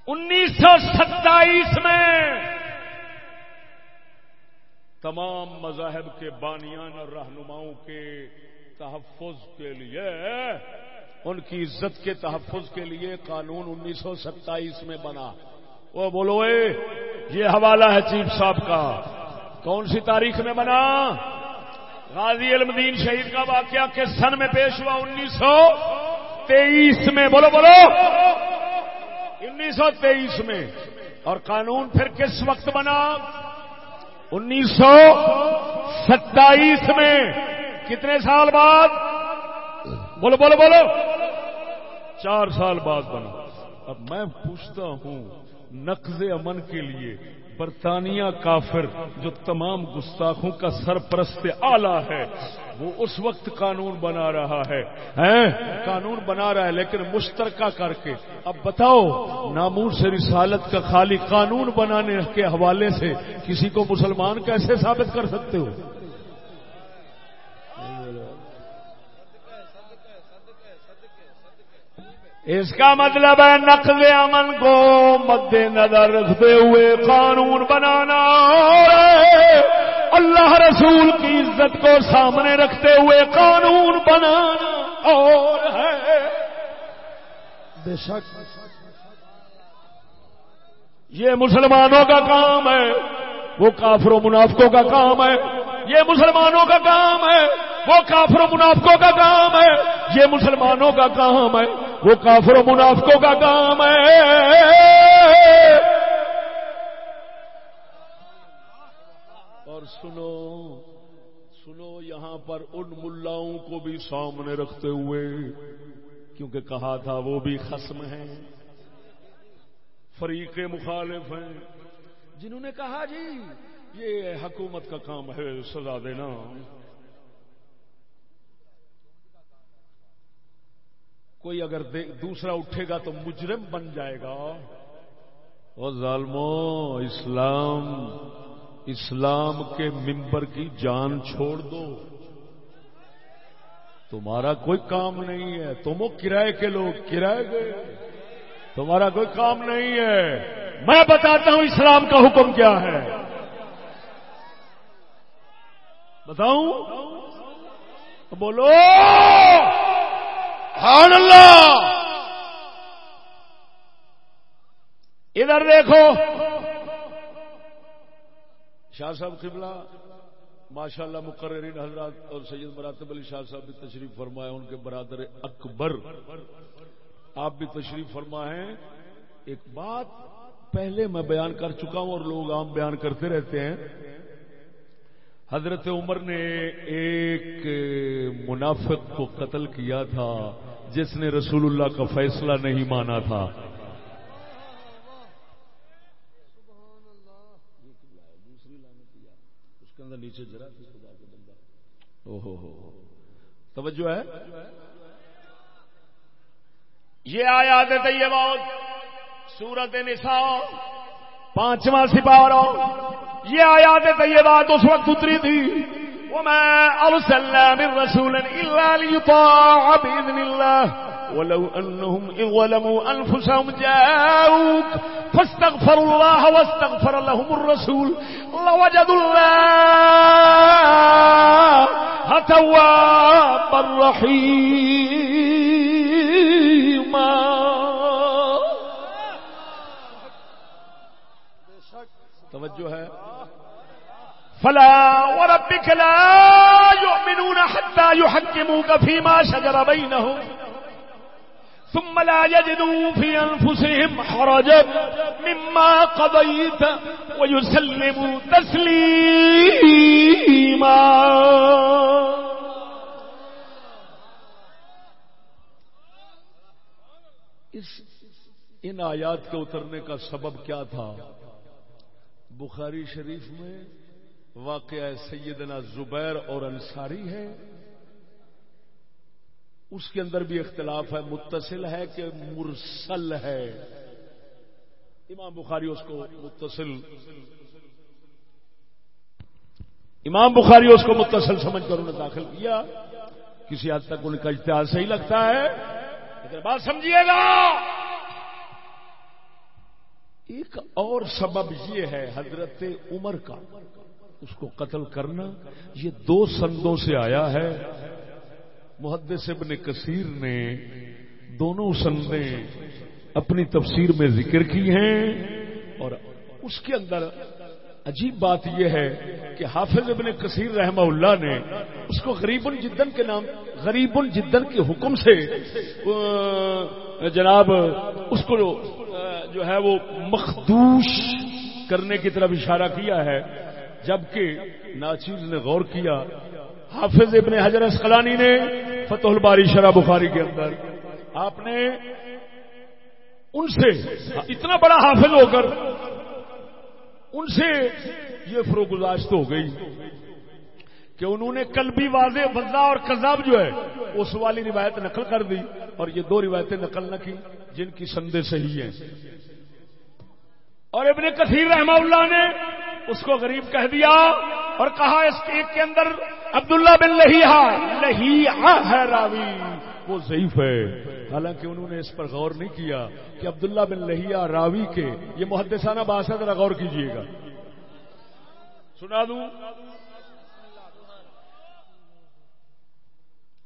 انیس سو ستائیس میں تمام مذاہب کے بانیان اور رہنماؤں کے تحفظ کے لیے، ان کی عزت کے تحفظ کے لیے قانون انیس سو ستائیس میں بنا۔ وہ بولو، اے، یہ حوالہ ہے چیف صاحب کا۔ کون سی تاریخ میں بنا؟ غازی المدین شہید کا واقعہ کس سن میں پیش ہوا؟ انیس سو تیئیس میں۔ بولو بولو۔ انیس سو تیئیس میں۔ اور قانون پھر کس وقت بنا؟ انیس سو ستائیس میں۔ کتنے سال بعد؟ بولو بولو بولو۔ چار سال بعد بنا۔ اب میں پوچھتا ہوں، نقض امن کے لیے برطانیہ کافر جو تمام گستاخوں کا سرپرست آلہ ہے، وہ اس وقت قانون بنا رہا ہے۔ قانون بنا رہا ہے، لیکن مشترکہ کر کے۔ اب بتاؤ، نامور سے رسالت کا خالی قانون بنانے کے حوالے سے کسی کو مسلمان کیسے ثابت کر سکتے ہو؟ اس کا مطلب ہے نقل امن کو مد نظر رکھتے ہوئے قانون بنانا اللہ رسول کی عزت کو سامنے رکھتے ہوئے قانون بنانا اور ہے۔ بے شک یہ مسلمانوں کا کام ہے، وہ کافر و منافقوں کا کام ہے۔ یہ مسلمانوں کا کام ہے، وہ کافر و منافقوں کا کام ہے۔ یہ مسلمانوں کا کام ہے، وہ کافر و منافقوں کا کام ہے۔ اور سنو سنو یہاں پر ان ملاؤں کو بھی سامنے رکھتے ہوئے، کیونکہ کہا تھا وہ بھی خسم ہیں فریق مخالف ہیں۔ جنہوں نے کہا جی یہ حکومت کا کام ہے سزا دینا۔ کوئی اگر دوسرا اٹھے گا تو مجرم بن جائے گا۔ اور ظالمو، اسلام اسلام کے ممبر کی جان چھوڑ دو۔ تمہارا کوئی کام نہیں ہے۔ تم وہ کرائے کے لوگ کرائے گئے۔ تمہارا کوئی کام نہیں ہے۔ میں بتاتا ہوں اسلام کا حکم کیا ہے۔ بتاؤں؟ بولو۔ اللہ۔ ادھر دیکھو۔ شاہ صاحب قبلہ۔ ماشاء اللہ مقررین حضرات اور سید مراتب علی شاہ صاحب بھی تشریف فرمائے، ان کے برادر اکبر۔ آپ بھی تشریف فرما ہیں ایک بات پہلے میں بیان کر چکا ہوں اور لوگ عام بیان کرتے رہتے ہیں۔ حضرت عمر نے ایک منافق کو قتل کیا تھا جس نے رسول اللہ کا فیصلہ نہیں مانا تھا۔ اندر نیچے ذرا بندہ او ہو۔ ہو توجہ ہے۔ یہ آیات طیبات سورت نساء پانچواں سپارہ یہ آیات طیبات اس وقت اتری تھی۔ وما ارسلنا من رسول الا ليطاع الله ولو أنهم إن ظلموا أنفسهم جاءوك فاستغفروا الله واستغفر لهم الرسول لوجدوا الله توابا رحيما توجہ ہے۔ فلا وربك لا يؤمنون حتى يحكموك فيما شجر بينهم ثم لا يجدوا في أنفسهم حرجا مما قضيت ويسلموا تسليما. اس ان آیات کے اترنے کا سبب کیا تھا؟ بخاری شریف میں واقعہ سیدنا زبیر اور انصاری ہے۔ اس کے اندر بھی اختلاف ہے، متصل ہے کہ مرسل ہے۔ امام بخاری اس کو متصل۔ امام بخاری اس کو متصل سمجھ کر انہوں نے داخل کیا۔ کسی حد تک ان کا اشتہار صحیح لگتا ہے۔ لیکن بات سمجھیے گا۔ ایک اور سبب یہ ہے حضرت عمر کا، اس کو قتل کرنا۔ یہ دو سندوں سے آیا ہے۔ محدث ابن کثیر نے دونوں سندیں اپنی تفسیر میں ذکر کی ہیں اور اس کے اندر عجیب بات یہ ہے کہ حافظ ابن کثیر رحمہ اللہ نے اس کو غریب الجدن کے نام غریب الجدن کے حکم سے جناب، اس کو جو ہے وہ مخدوش کرنے کی طرف اشارہ کیا ہے، جبکہ ناچیز نے غور کیا، حافظ ابن حجر اسقلانی نے فتح الباری شرح بخاری کے اندر۔ آپ نے ان سے اتنا بڑا حافظ ہو کر، ان سے یہ فروغ ہو گئی۔ کہ انہوں نے کل بھی واضح وزا اور کذاب جو ہے، اس والی روایت نقل کر دی اور یہ دو روایتیں نقل نہ کی، جن کی سندے صحیح ہیں۔ اور ابن کثیر رحمہ اللہ نے اس کو غریب کہہ دیا اور کہا، اس ایک کے اندر عبداللہ بن لہیا لہیا ہے راوی۔ وہ ضعیف ہے۔ حالانکہ انہوں نے اس پر غور نہیں کیا کہ عبداللہ بن لہیا راوی کے، یہ محدثانہ باس ذرا غور کیجیے گا۔ سنا دوں؟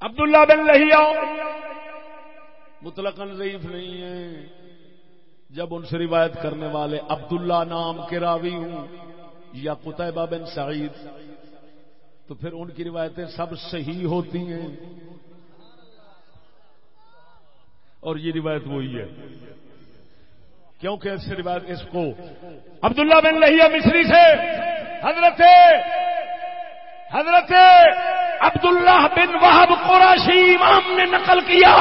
عبداللہ بن لہیا. مطلق ضعیف نہیں ہے. جب ان سے روایت کرنے والے عبداللہ نام کے راوی ہوں یا قطبہ بن سعید، تو پھر ان کی روایتیں سب صحیح ہوتی ہیں۔ اور یہ روایت وہی ہے۔ کیونکہ روایت، اس کو عبداللہ بن لہیا مصری سے حضرت حضرت عبداللہ بن وحب قراشی امام نے نقل کیا۔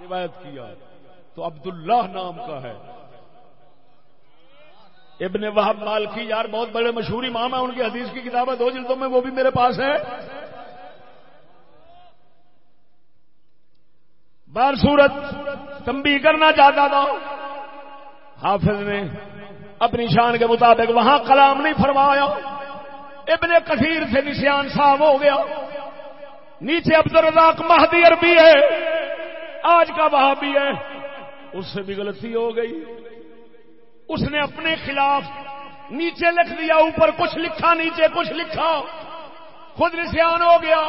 روایت کیا تو عبداللہ نام کا ہے۔ ابن وحب مالکی، یار بہت بڑے مشہور امام ہیں، ان کی حدیث کی کتاب ہے، دو جلدوں میں وہ بھی میرے پاس ہے بار صورت تمبی کرنا چاہتا تھا۔ حافظ نے اپنی شان کے مطابق وہاں کلام نہیں فرمایا۔ ابن کثیر سے نشان صاحب ہو گیا۔ نیچے عبد الرزاق مہدی عربی ہے۔ آج کا وہاں بھی ہے۔ اس سے بھی غلطی ہو گئی۔ اس نے اپنے خلاف نیچے لکھ دیا، اوپر کچھ لکھا، نیچے کچھ لکھا۔ خود نسان ہو گیا۔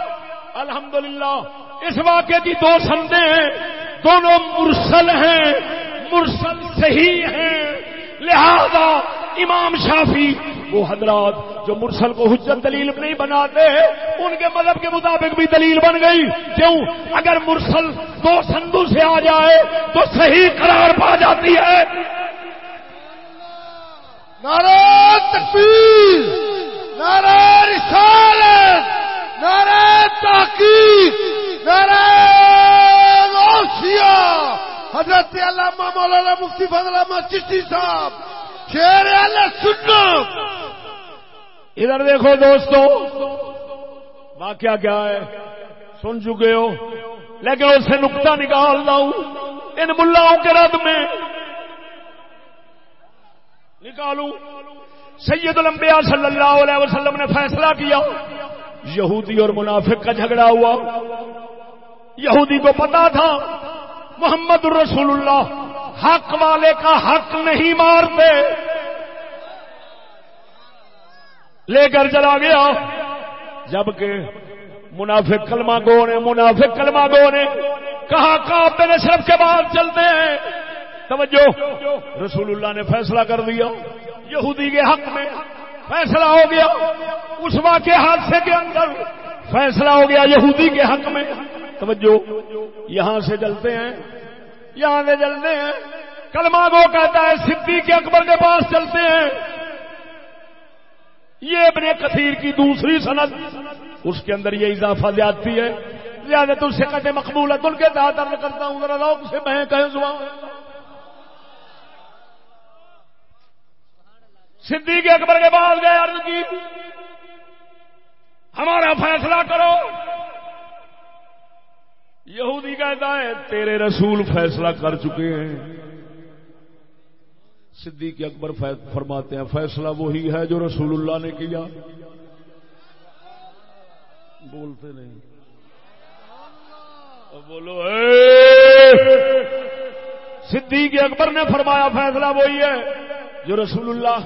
الحمدللہ۔ اس واقعے کی دو سندے ہیں۔ دونوں مرسل ہیں۔ مرسل صحیح ہیں۔ لہذا امام شافی وہ حضرات جو مرسل کو حجت دلیل نہیں بناتے، ان کے مذہب کے مطابق بھی دلیل بن گئی۔ کیوں؟ اگر مرسل دو سندو سے آ جائے تو صحیح قرار پا جاتی ہے۔ نعرہ تکبیر، نعرہ رسالت، نعرہ تحقیق، نعرہ غوثیہ حضرت علامہ مولانا مفتی فضل احمد چشتی صاحب شیر اللہ سنت! ادھر دیکھو دوستو، واقعہ کیا ہے؟ سن چکے ہو، لیکن اس سے نقطہ نکال ہوں۔ ان ملاؤں کے رد میں نکالوں۔ سید الانبیاء صلی اللہ علیہ وسلم نے فیصلہ کیا، یہودی اور منافق کا جھگڑا ہوا۔ یہودی کو پتا تھا، محمد الرسول اللہ۔ حق والے کا حق نہیں مارتے۔ لے کر چلا گیا۔ جبکہ منافق کلمہ گو نے منافق کلمہ گو نے کہا کہا میرے صرف کے بعد چلتے ہیں؟ توجہ، رسول اللہ نے فیصلہ کر دیا۔ یہودی کے حق میں فیصلہ ہو گیا۔ اس واقع حادثے کے اندر فیصلہ ہو گیا یہودی کے حق میں۔ توجہ، یہاں سے چلتے ہیں۔ یہاں سے چلتے ہیں۔ کلمہ گو کہتا ہے، صدیق کے اکبر کے پاس چلتے ہیں۔ یہ ابن کثیر کی دوسری سند۔ اس کے اندر یہ اضافہ زیادتی ہے۔ زیادہ تر سے کہتے مقبول ہے۔ تل کے تحت عرض کرتا ہوں، ذرا لوگ سے میں کہیں زبان۔ صدیق اکبر کے پاس گئے، عرض کی، ہمارا فیصلہ کرو۔ یہودی کہتا ہے، تیرے رسول فیصلہ کر چکے ہیں۔ صدیق اکبر فرماتے ہیں، فیصلہ وہی ہے جو رسول اللہ نے کیا۔ بولتے نہیں۔ بولو صدیق اکبر نے فرمایا، فیصلہ وہی ہے جو رسول اللہ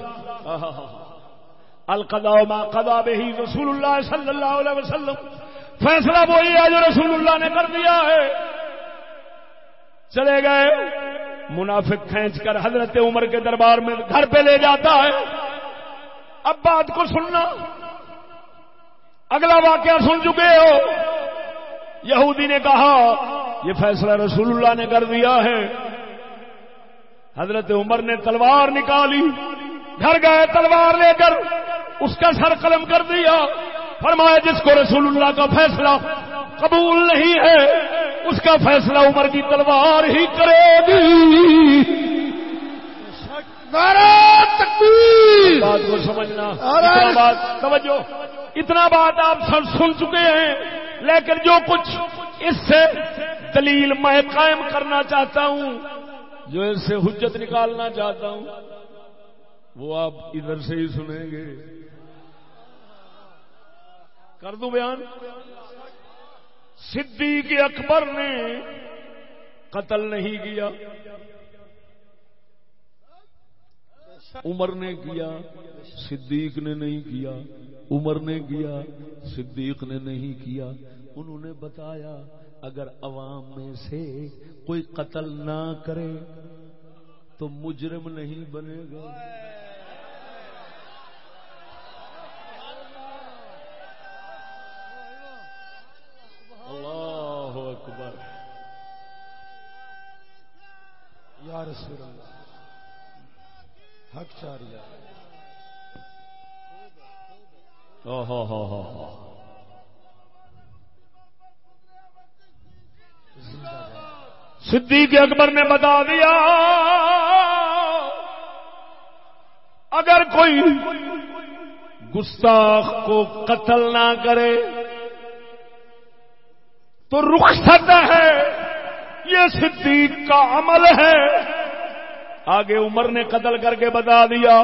القدا ما قدا بہی رسول اللہ صلی اللہ علیہ وسلم۔ فیصلہ وہی ہے جو رسول اللہ نے کر دیا ہے۔ چلے گئے۔ منافق کھینچ کر حضرت عمر کے دربار میں گھر پہ لے جاتا ہے۔ اب بات کو سننا۔ اگلا واقعہ سن چکے ہو۔ یہودی نے کہا، یہ فیصلہ رسول اللہ نے کر دیا ہے۔ حضرت عمر نے تلوار نکالی۔ گھر گئے، تلوار لے کر اس کا سر قلم کر دیا۔ فرمایا جس کو رسول اللہ کا فیصلہ قبول نہیں ہے اس کا فیصلہ عمر کی تلوار ہی کرے گی۔ بات کو سمجھنا اتنا بات توجہ اتنا بات آپ سب سن چکے ہیں لیکن جو کچھ اس سے دلیل میں قائم کرنا چاہتا ہوں جو اس سے حجت نکالنا چاہتا ہوں وہ آپ ادھر سے ہی سنیں گے۔ کر دوں بیان۔ صدیق اکبر نے قتل نہیں کیا۔ عمر نے کیا، صدیق نے نہیں کیا۔ عمر نے کیا، صدیق نے نہیں کیا۔ انہوں نے بتایا، اگر عوام میں سے کوئی قتل نہ کرے تو مجرم نہیں بنے گا۔ اللہ اکبر۔ یا رسول اللہ، حق چاریا او صدیق اکبر نے بتا دیا، اگر کوئی گستاخ کو قتل نہ کرے تو رخصت ہے۔ یہ صدیق کا عمل ہے۔ آگے عمر نے قتل کر کے بتا دیا۔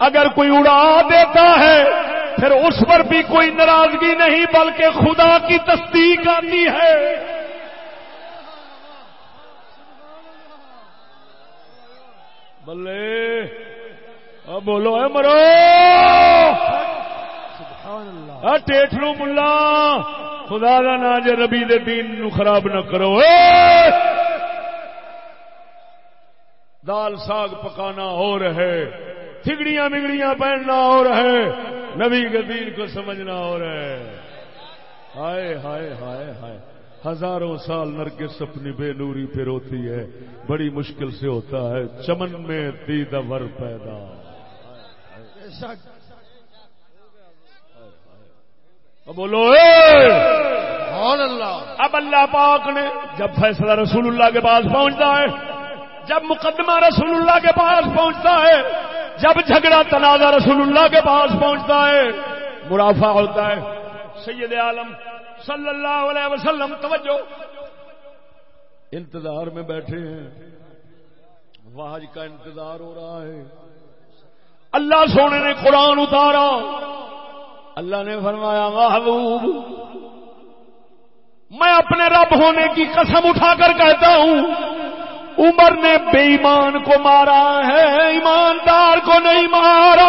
اگر کوئی اڑا دیتا ہے پھر اس پر بھی کوئی ناراضگی نہیں بلکہ خدا کی تصدیق آتی ہے۔ بلے۔ اب بولو اے مرو۔ ٹھلو ملا۔ خدا کا نا جے ربی دے دین نو خراب نہ کرو۔ اے! دال ساگ پکانا ہو رہے، تھگڑیاں بگڑیاں پہننا ہو رہے، نبی کے دین کو سمجھنا ہو رہے۔ ہائے ہائے ہائے ہائے۔ ہزاروں سال نرگس اپنی بے نوری پہ روتی ہے، بڑی مشکل سے ہوتا ہے، چمن میں دیدور پیدا اب بولو اللہ۔ اب اللہ پاک نے جب فیصلہ رسول اللہ کے پاس پہنچتا ہے جب مقدمہ رسول اللہ کے پاس پہنچتا ہے جب جھگڑا تنازع رسول اللہ کے پاس پہنچتا ہے مرافع ہوتا ہے۔ سید عالم صلی اللہ علیہ وسلم توجہ۔ انتظار میں بیٹھے ہیں۔ واج کا انتظار ہو رہا ہے۔ اللہ سونے نے قرآن اتارا۔ اللہ نے فرمایا، محبوب، میں اپنے رب ہونے کی قسم اٹھا کر کہتا ہوں، عمر نے بے ایمان کو مارا ہے، ایماندار کو نہیں مارا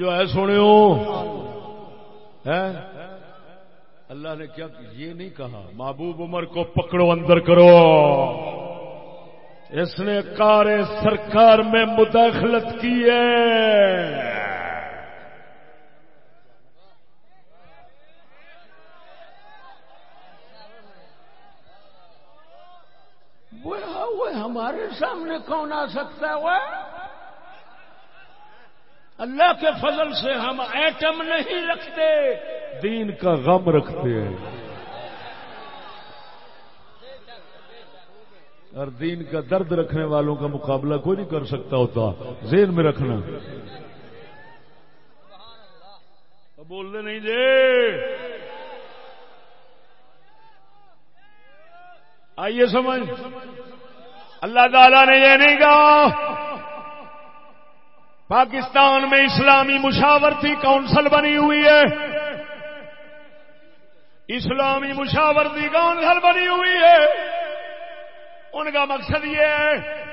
توجہ ہے سنو ہے؟ اللہ نے کیا یہ نہیں کہا، محبوب عمر کو پکڑو اندر کرو۔ اس نے کار سرکار میں مداخلت کی ہے۔ وہ وہ ہمارے سامنے کون آ سکتا ہے؟ وہ اللہ کے فضل سے ہم ایٹم نہیں رکھتے، دین کا غم رکھتے ہیں۔ اور دین کا درد رکھنے والوں کا مقابلہ کوئی نہیں کر سکتا ہوتا، ذہن میں رکھنا۔ بولتے نہیں جی آئیے سمجھ۔ اللہ تعالی نے یہ نہیں کہا۔ پاکستان میں اسلامی مشاورتی کونسل بنی ہوئی ہے۔ اسلامی مشاورتی کونسل بنی ہوئی ہے۔ ان کا مقصد یہ ہے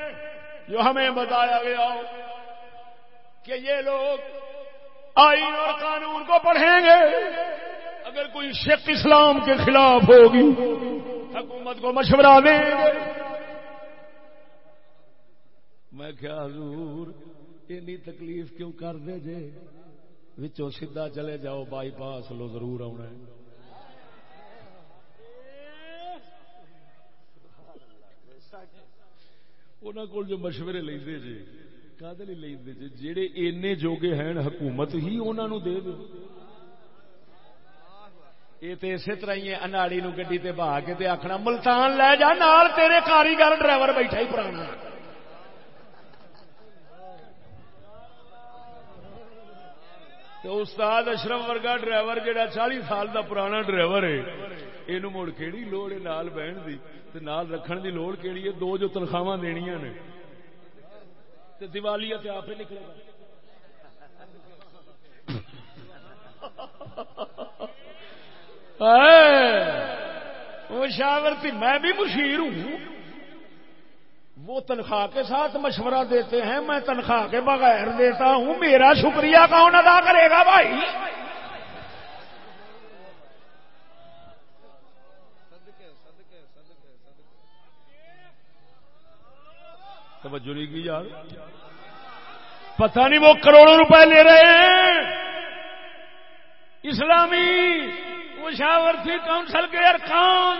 جو ہمیں بتایا گیا ہو کہ یہ لوگ آئین اور قانون کو پڑھیں گے۔ اگر کوئی شک اسلام کے خلاف ہوگی، حکومت کو مشورہ دیں گے۔ میں کیا حضور اینی تکلیف کیوں کر دے جے؟ وچوں سیدھا چلے جاؤ بائی پاس لو ضرور آنا ہے۔ انہوں کو جو مشورے لے جے کدے لے جے؟ جہے اینے جوگے ہیں، حکومت ہی انہوں دے دو یہ تو اسی طرح ہی اناڑی نو گڈی تے بہا کے تے آخنا ملتان لے جا، نال تیرے کاریگر ڈرائیور بیٹھا ہی پرانا تو استاد اشرف ورگا ڈرائیور جہا چالی سال دا پرانا ڈرائیور ہے یہ مڑ کہڑی لوڑ ہے نال بہن دی؟ تے نال رکھن دی لوڑ کہڑی ہے؟ دو جو تنخواہ دنیا نے۔ تے دیوالی تے آپ ہی نکلے گا۔ مشاورتی میں بھی مشیر ہوں۔ وہ تنخواہ کے ساتھ مشورہ دیتے ہیں، میں تنخواہ کے بغیر دیتا ہوں۔ میرا شکریہ کون ادا کرے گا بھائی؟ توجہ نہیں کی یار؟ پتہ نہیں وہ کروڑوں روپے لے رہے ہیں۔ اسلامی مشاورتی کونسل کے ارکان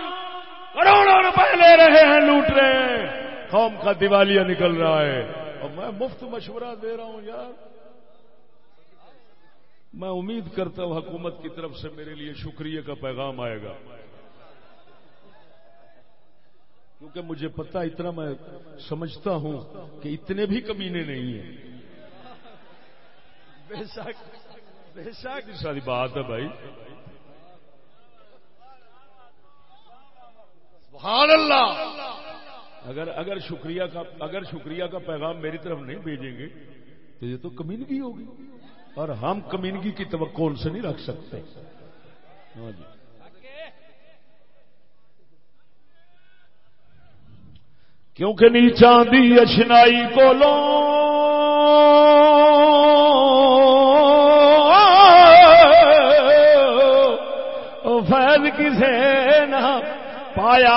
کروڑوں روپے لے رہے ہیں، لوٹ رہے ہیں۔ قوم کا دیوالیہ نکل رہا ہے۔ اور میں مفت مشورہ دے رہا ہوں یار۔ میں امید کرتا ہوں حکومت کی طرف سے میرے لیے شکریہ کا پیغام آئے گا۔ کیونکہ مجھے پتا اتنا میں سمجھتا ہوں کہ اتنے بھی کمینے نہیں ہیں۔ بے شک بے شک۔ ساری بات ہے بھائی۔ سبحان اللہ۔ اگر اگر شکریہ کا اگر شکریہ کا پیغام میری طرف نہیں بھیجیں گے تو یہ تو کمینگی ہوگی اور ہم کمینگی کی توقع ان سے نہیں رکھ سکتے ہاں جی۔ کیونکہ نیچا دی اچنائی کو لو فیض کسے نہ پایا۔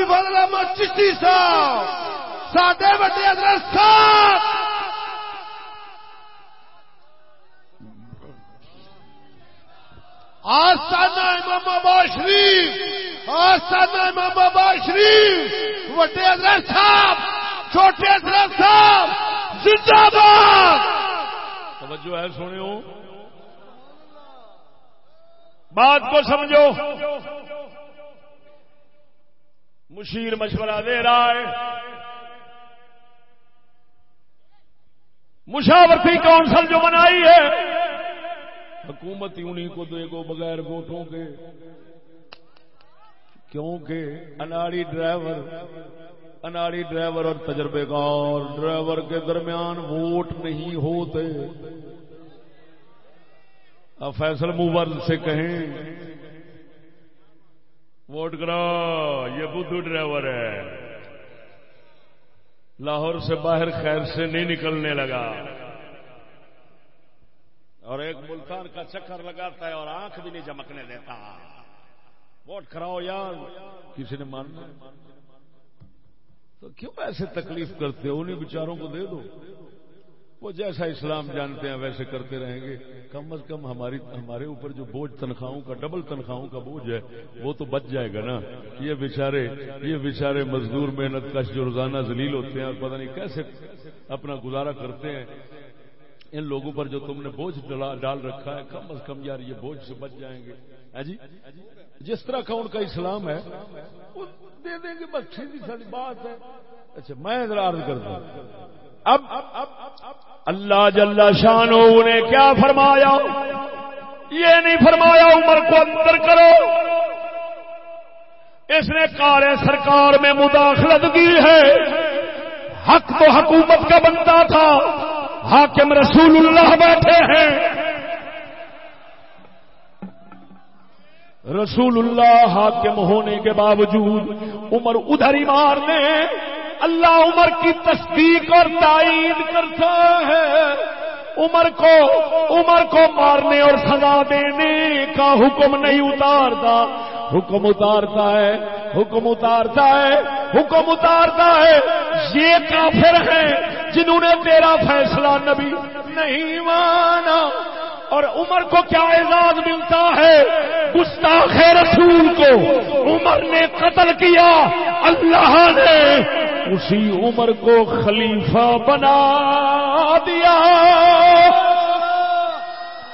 رکھمایا چشتی صاحب ساڈے وڈے حضرت صاحب آستانہ امام بابا شریف آستانہ امام بابا شریف وڈے حضرت صاحب چھوٹے حضرت صاحب زندہ باد توجہ ہے سنو بات کو سمجھو مشیر مشورہ دے رہا ہے۔ مشاورتی کونسل جو بنائی ہے، حکومت انہیں کو دے گو بغیر ووٹوں کے۔ کیونکہ اناڑی ڈرائیور اناڑی ڈرائیور اور تجربے کار ڈرائیور کے درمیان ووٹ نہیں ہوتے۔ اب فیصل موور سے کہیں ووٹ کرو، یہ بدھو ڈرائیور ہے۔ لاہور سے باہر خیر سے نہیں نکلنے لگا۔ اور ایک ملتان کا چکر لگاتا ہے اور آنکھ بھی نہیں چمکنے دیتا۔ ووٹ کراؤ یار، کسی نے ماننا؟ تو کیوں ایسے تکلیف کرتے ہو؟ انہیں بیچاروں کو دے دو۔ وہ جیسا اسلام جانتے ہیں ویسے کرتے رہیں گے۔ کم از کم ہماری، ہمارے اوپر جو بوجھ تنخواہوں کا، ڈبل تنخواہوں کا بوجھ ہے، وہ تو بچ جائے گا نا۔ یہ بیچارے یہ بیچارے مزدور محنت کش جو روزانہ ذلیل ہوتے ہیں اور پتہ نہیں کیسے اپنا گزارا کرتے ہیں۔ ان لوگوں پر جو تم نے بوجھ ڈال رکھا ہے، کم از کم یار یہ بوجھ سے بچ جائیں گے۔ ہاں جی؟ جس طرح کا ان کا اسلام ہے، وہ دے دیں گے، بس ساری بات ہے۔ اچھا میں عرض کرتا ہوں اب اللہ جل شان نے کیا فرمایا؟ یہ نہیں فرمایا عمر کو اندر کرو۔ اس نے کار سرکار میں مداخلت کی ہے۔ حق تو حکومت کا بنتا تھا۔ حاکم رسول اللہ بیٹھے ہیں۔ رسول اللہ حاکم ہونے کے باوجود عمر ادھر ہی مارنے اللہ عمر کی تصدیق اور تائید کرتا ہے۔ عمر کو عمر کو مارنے اور سزا دینے کا حکم نہیں اتارتا۔ حکم اتارتا ہے، حکم اتارتا ہے، حکم اتارتا ہے۔ یہ کافر ہیں جنہوں نے تیرا فیصلہ نبی نہیں مانا۔ اور عمر کو کیا اعزاز ملتا ہے؟ گستاخ رسول کو۔ عمر نے قتل کیا۔ اللہ نے اسی عمر کو خلیفہ بنا دیا۔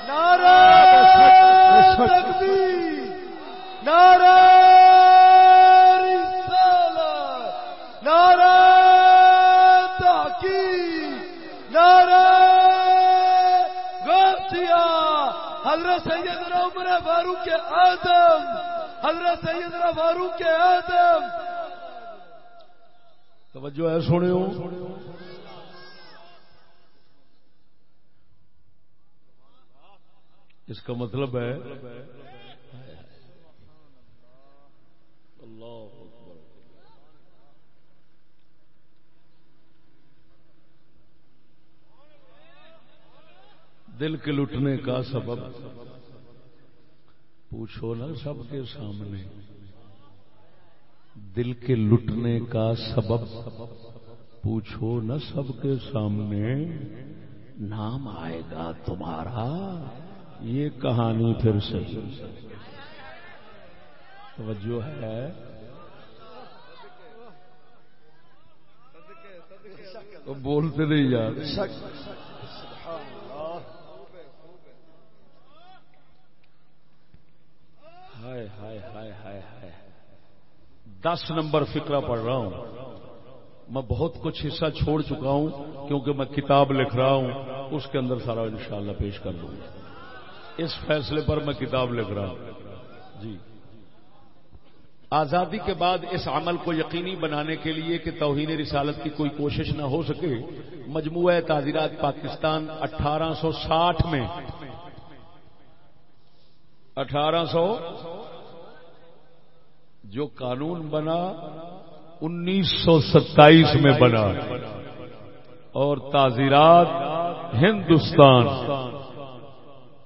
نعرہ تکبیر۔ نعرہ رسالت۔ نعرہ تحقیق۔ نعرہ غوثیہ۔ حضرت سیدنا عمر فاروق آدم حضرت سیدنا فاروق آدم توجہ ہے سنو اس کا مطلب ہے اللہ دل کے لٹنے کا سبب۔ پوچھو نا سب کے سامنے۔ دل کے لٹنے کا سبب۔ پوچھو نا سب کے سامنے، نام آئے گا تمہارا۔ یہ کہانی پھر صحیح۔ توجہ ہے۔ بولتے نہیں یار۔ ہائے ہائے ہائے ہائے ہائے۔ دس نمبر فکرہ پڑھ رہا ہوں۔ میں بہت کچھ حصہ چھوڑ چکا ہوں کیونکہ میں کتاب لکھ رہا ہوں۔ اس کے اندر سارا انشاءاللہ پیش کر دوں گا۔ اس فیصلے پر میں کتاب لکھ رہا ہوں۔ جی۔ آزادی کے بعد اس عمل کو یقینی بنانے کے لیے کہ توہین رسالت کی کوئی کوشش نہ ہو سکے، مجموعہ تعزیرات پاکستان اٹھارہ سو ساٹھ میں۔ اٹھارہ سو جو قانون بنا، انیس سو ستائیس میں بنا۔ اور تعزیرات ہندوستان۔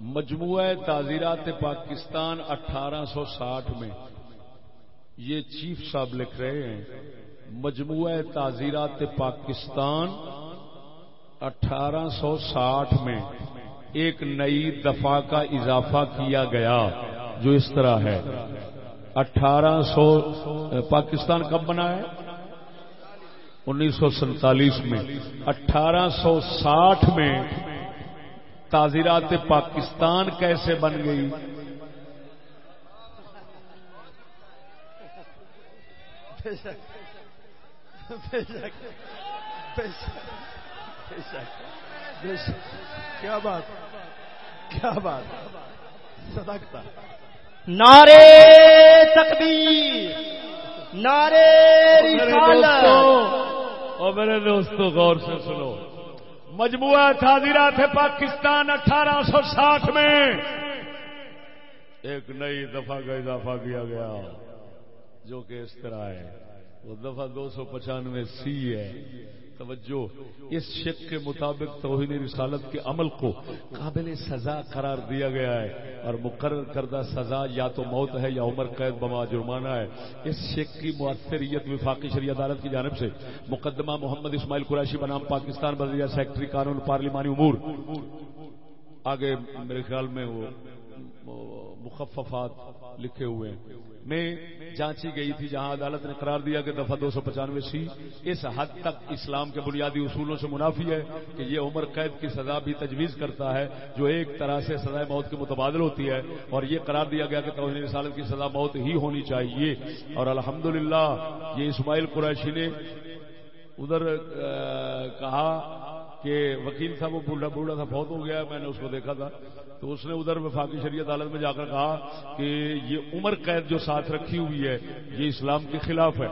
مجموعہ تعزیرات پاکستان اٹھارہ سو ساٹھ میں۔ یہ چیف صاحب لکھ رہے ہیں۔ مجموعہ تعزیرات پاکستان اٹھارہ سو ساٹھ میں ایک نئی دفعہ کا اضافہ کیا گیا، جو اس طرح ہے۔ اٹھارہ سو پاکستان کب بنا ہے؟ انیس سو سینتالیس میں۔ اٹھارہ سو ساٹھ میں تعزیرات پاکستان کیسے بن گئی؟ کیا بات؟ کیا بات؟ صدقتا نعرے تکبیر نعرے رسالت۔ اور میرے دوستو، غور سے سنو۔ مجموعہ تعزیرات پاکستان اٹھارہ سو ساٹھ میں۔ ایک نئی دفعہ کا اضافہ کیا گیا، جو کہ اس طرح ہے۔ وہ دفعہ دو سو پچانوے سی ہے۔ توجہ، اس شک کے مطابق توہین رسالت کے عمل کو قابل سزا قرار دیا گیا ہے اور مقرر کردہ سزا یا تو موت ہے یا عمر قید بما جرمانہ ہے۔ اس شک کی مؤثریت وفاقی شریع عدالت کی جانب سے مقدمہ محمد اسماعیل قریشی بنام پاکستان بلدیہ سیکٹری قانون پارلیمانی امور۔ آگے میرے خیال میں وہ مخففات لکھے ہوئے ہیں۔ میں جانچی گئی تھی جہاں عدالت نے قرار دیا کہ دفعہ دو سو پچانوے سی اس حد تک اسلام کے بنیادی اصولوں سے منافی ہے کہ یہ عمر قید کی سزا بھی تجویز کرتا ہے جو ایک طرح سے سزا موت کے متبادل ہوتی ہے اور یہ قرار دیا گیا کہ توہین رسالت کی سزا موت ہی ہونی چاہیے اور الحمدللہ یہ اسماعیل قریشی نے ادھر کہا کہ وکیل تھا وہ بوڑھا بوڑھا تھا بہت ہو گیا میں نے اس کو دیکھا تھا۔ تو اس نے ادھر وفاقی شریعت عدالت میں جا کر کہا کہ یہ عمر قید جو ساتھ رکھی ہوئی ہے یہ اسلام کے خلاف ہے۔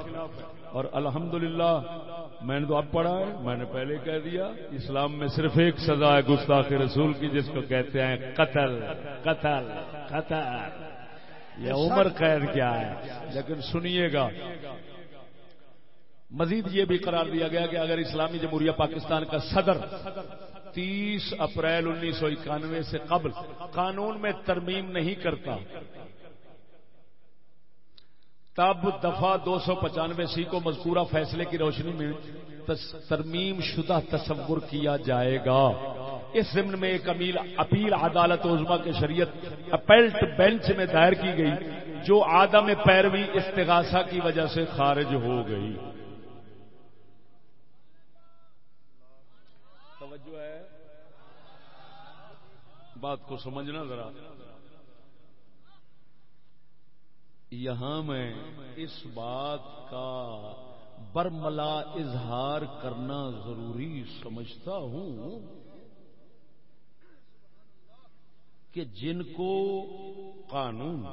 اور الحمدللہ میں نے تو اب پڑھا ہے میں نے پہلے کہہ دیا اسلام میں صرف ایک سزا ہے گستاخ رسول کی جس کو کہتے ہیں قتل قتل قتل۔ یہ عمر قید کیا ہے۔ لیکن سنیے گا مزید یہ بھی قرار دیا گیا کہ اگر اسلامی جمہوریہ پاکستان کا صدر تیس اپریل انیس سو اکانوے سے قبل قانون میں ترمیم نہیں کرتا، تب دفعہ دو سو پچانوے سی کو مذکورہ فیصلے کی روشنی میں ترمیم شدہ تصور کیا جائے گا۔ اس ضمن میں ایک امیل، اپیل عدالت عظما کے شریعت اپیلٹ بینچ میں دائر کی گئی، جو آدم پیروی استغاثہ کی وجہ سے خارج ہو گئی توجہ ہے بات کو سمجھنا ذرا۔ یہاں میں اس بات کا برملا اظہار کرنا ضروری سمجھتا ہوں کہ جن کو قانون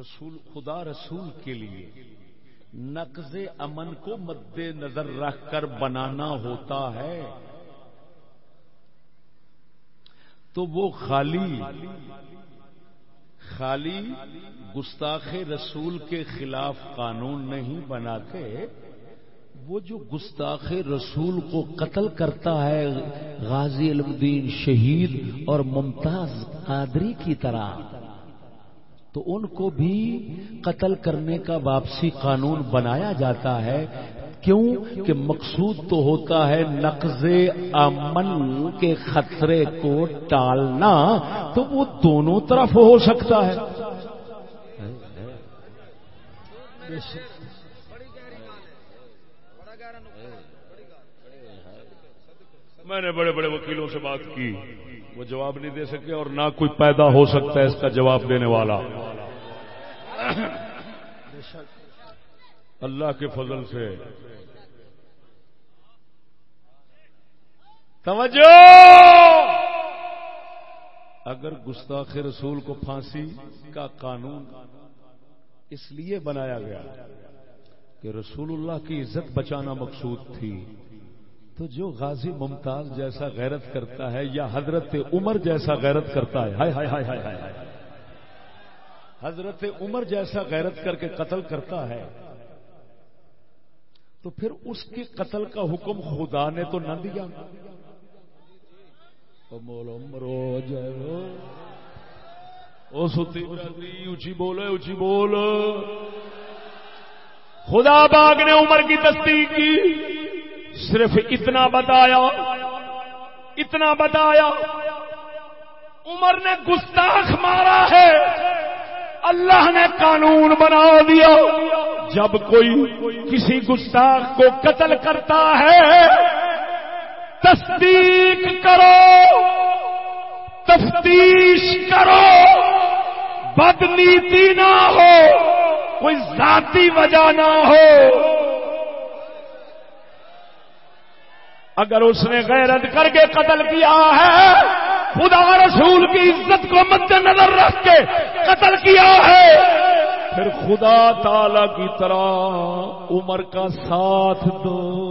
رسول، خدا رسول کے لیے نقض امن کو مد نظر رکھ کر بنانا ہوتا ہے تو وہ خالی خالی گستاخ رسول کے خلاف قانون نہیں بناتے، وہ جو گستاخ رسول کو قتل کرتا ہے، غازی علم الدین شہید اور ممتاز قادری کی طرح، تو ان کو بھی قتل کرنے کا واپسی قانون بنایا جاتا ہے کیوں کہ مقصود تو ہوتا ہے نقض امن کے خطرے کو ٹالنا تو وہ دونوں طرف ہو سکتا ہے۔ میں نے بڑے بڑے وکیلوں سے بات کی، وہ جواب نہیں دے سکے اور نہ کوئی پیدا ہو سکتا ہے اس کا جواب دینے والا۔ اللہ کے فضل سے توجہ اگر گستاخ رسول کو پھانسی کا قانون اس لیے بنایا گیا کہ رسول اللہ کی عزت بچانا مقصود تھی تو جو غازی ممتاز جیسا غیرت کرتا ہے یا حضرت عمر جیسا غیرت کرتا ہے ہائے ہائے ہائے ہائے ہائے حضرت عمر جیسا غیرت کر کے قتل کرتا ہے تو پھر اس کے قتل کا حکم خدا نے تو نہ دیا۔ اچھی بولے اچھی بول۔ خدا باغ نے عمر کی تصدیق کی۔ صرف اتنا بتایا اتنا بتایا۔ عمر نے گستاخ مارا ہے۔ اللہ نے قانون بنا دیا۔ جب کوئی کسی گستاخ کو قتل کرتا ہے، تصدیق کرو، تفتیش کرو، بدنیتی نہ ہو، کوئی ذاتی وجہ نہ ہو۔ اگر اس نے غیرت کر کے قتل کیا ہے، خدا رسول کی عزت کو مد نظر رکھ کے قتل کیا ہے۔ پھر خدا تعالی کی طرح عمر کا ساتھ دو۔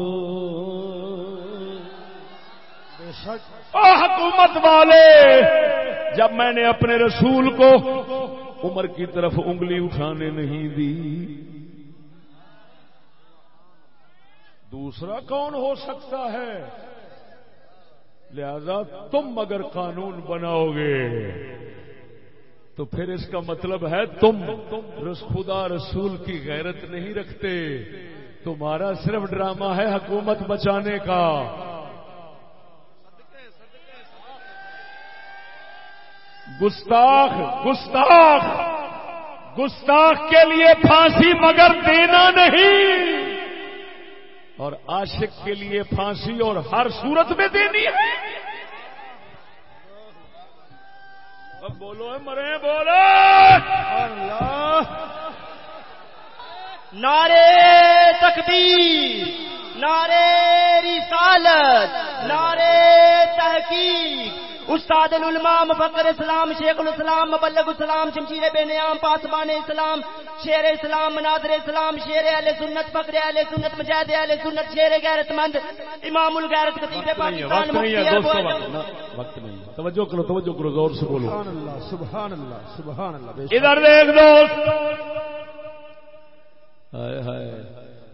حکومت والے، جب میں نے اپنے رسول کو عمر کی طرف انگلی اٹھانے نہیں دی دوسرا کون ہو سکتا ہے؟ لہذا تم اگر قانون بناؤ گے، تو پھر اس کا مطلب ہے تم رس خدا رسول کی غیرت نہیں رکھتے۔ تمہارا صرف ڈرامہ ہے حکومت بچانے کا۔ گستاخ گستاخ گستاخ کے لیے پھانسی مگر دینا نہیں۔ اور عاشق کے لیے پھانسی اور ہر صورت میں دینی ہے۔ اب بولو مرے، بولو۔ نعرے تکبیر، نعرے رسالت، نعرے تحقیق۔ استاد العلماء مفکر اسلام شیخ الاسلام مبلغ اسلام شمشیر بے نیام پاسبان اسلام شیر اسلام مناظر اسلام شیر اہل سنت فقر اہل سنت مجاہد اہل سنت شیر غیرت مند امام الغیرت خطیب پاکستان وقت نہیں توجہ کرو توجہ کرو زور سے بولو۔ سبحان اللہ سبحان اللہ سبحان اللہ ادھر دیکھ دوست۔ ہائے ہائے۔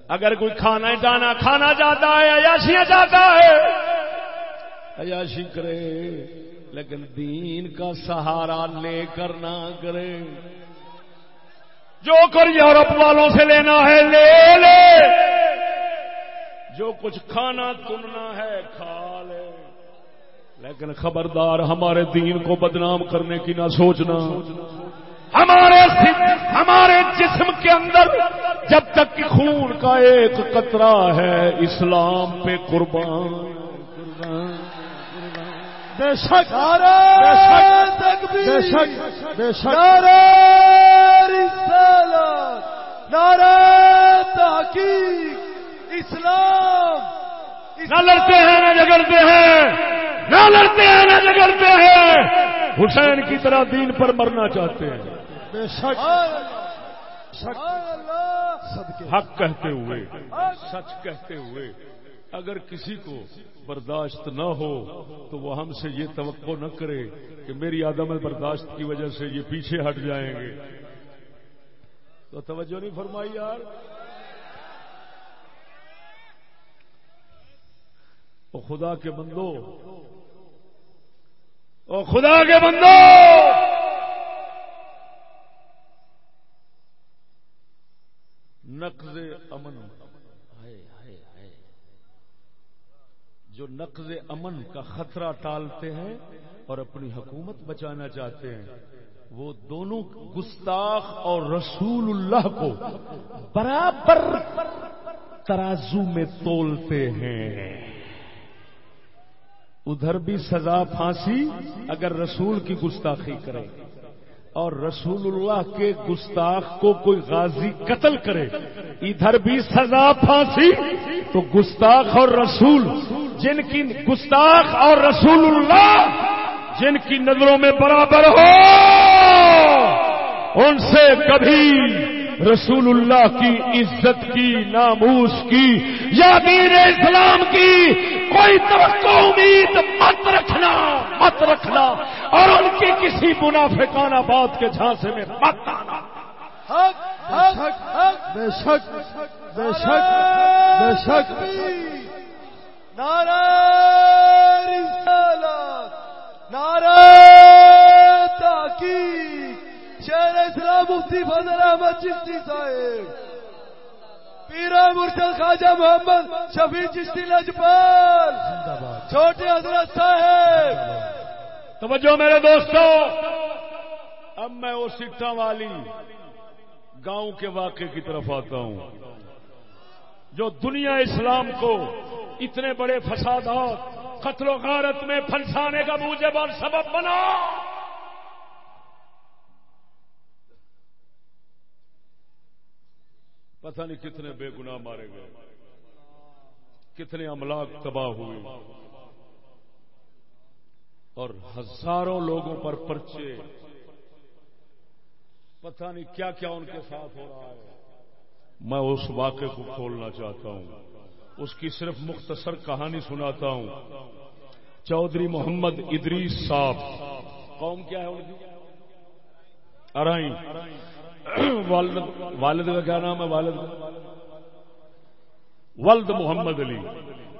اگر کوئی کھانا جانا کھانا چاہتا ہے عیاشیاں چاہتا ہے عیاشی کرے۔ لیکن دین کا سہارا لے کر نہ کرے۔ جو کر یورپ والوں سے لینا ہے لے لے۔ جو کچھ کھانا تننا ہے کھا لے۔ لیکن خبردار ہمارے دین کو بدنام کرنے کی نہ سوچنا۔ ہمارے ہمارے جسم کے اندر جب تک کہ خون کا ایک قطرہ ہے، اسلام پہ قربان۔ بے شک تکبیر بے شک بے شک۔ نعرہ رسالت نعرہ تحقیق اسلام نہ لڑتے ہیں نہ جگڑتے ہیں نہ لڑتے ہیں نہ جگڑتے ہیں۔ حسین کی طرح دین پر مرنا چاہتے ہیں۔ بے شک۔ حق کہتے ہوئے۔ سچ کہتے ہوئے۔ اگر کسی کو برداشت نہ ہو تو وہ ہم سے یہ توقع نہ کرے کہ میری عدم برداشت کی وجہ سے یہ پیچھے ہٹ جائیں گے۔ تو توجہ نہیں فرمائی یار۔ او خدا کے بندو۔ او خدا کے بندو۔ نقض امن ہائے ہائے ہائے جو نقض امن کا خطرہ ٹالتے ہیں اور اپنی حکومت بچانا چاہتے ہیں، وہ دونوں گستاخ اور رسول اللہ کو برابر ترازو میں تولتے ہیں۔ ادھر بھی سزا پھانسی اگر رسول کی گستاخی کرے اور رسول اللہ کے گستاخ کو کوئی غازی قتل کرے، ادھر بھی سزا پھانسی تو گستاخ اور رسول جن کی گستاخ اور رسول اللہ جن کی نظروں میں برابر ہو ان سے کبھی رسول اللہ کی عزت کی ناموس کی یا دین اسلام کی کوئی توقع امید مت رکھنا مت رکھنا اور ان کی کسی منافقانہ بات کے جھانسے میں مت آنا بے شک بے شک بے شک نعرہ رسالت، نعرہ تحقیق، شہر اسلام مفتی فضل احمد چشتی صاحب پیرا مرشد خواجہ محمد شفیع چشتی لجپال، چھوٹے حضرت صاحب۔ توجہ میرے دوستو، اب میں وہ سٹا والی گاؤں کے واقعے کی طرف آتا ہوں، جو دنیا اسلام کو اتنے بڑے فسادات قتل و غارت میں پھنسانے کا موجب اور سبب بنا۔ پتہ نہیں کتنے بے گناہ مارے گئے، کتنے املاک تباہ ہوئے۔ اور ہزاروں لوگوں پر پرچے۔ پتہ نہیں کیا کیا ان کے ساتھ ہو رہا ہے۔ میں اس واقعے کو کھولنا چاہتا ہوں۔ اس کی صرف مختصر کہانی سناتا ہوں۔ چودھری محمد ادریس صاحب۔ قوم کیا ہے ان کی؟ ارائی والد والد کا کیا نام ہے؟ والد کا ولد محمد علی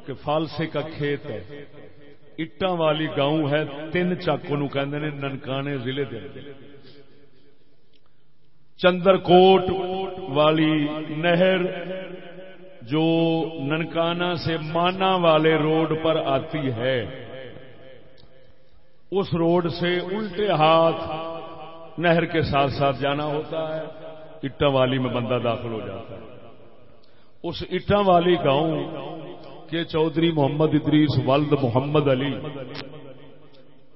کے فالسے کا کھیت ہے۔ اٹا والی گاؤں ہے، تین چاکو نو ننکانے ضلع دے چندر کوٹ والی نہر جو ننکانہ سے مانا والے روڈ پر آتی ہے، اس روڈ سے الٹے ہاتھ نہر کے ساتھ ساتھ جانا ہوتا ہے اٹا والی میں بندہ داخل ہو جاتا ہے۔ اس اٹا والی گاؤں کے چودھری محمد ادریس ولد محمد علی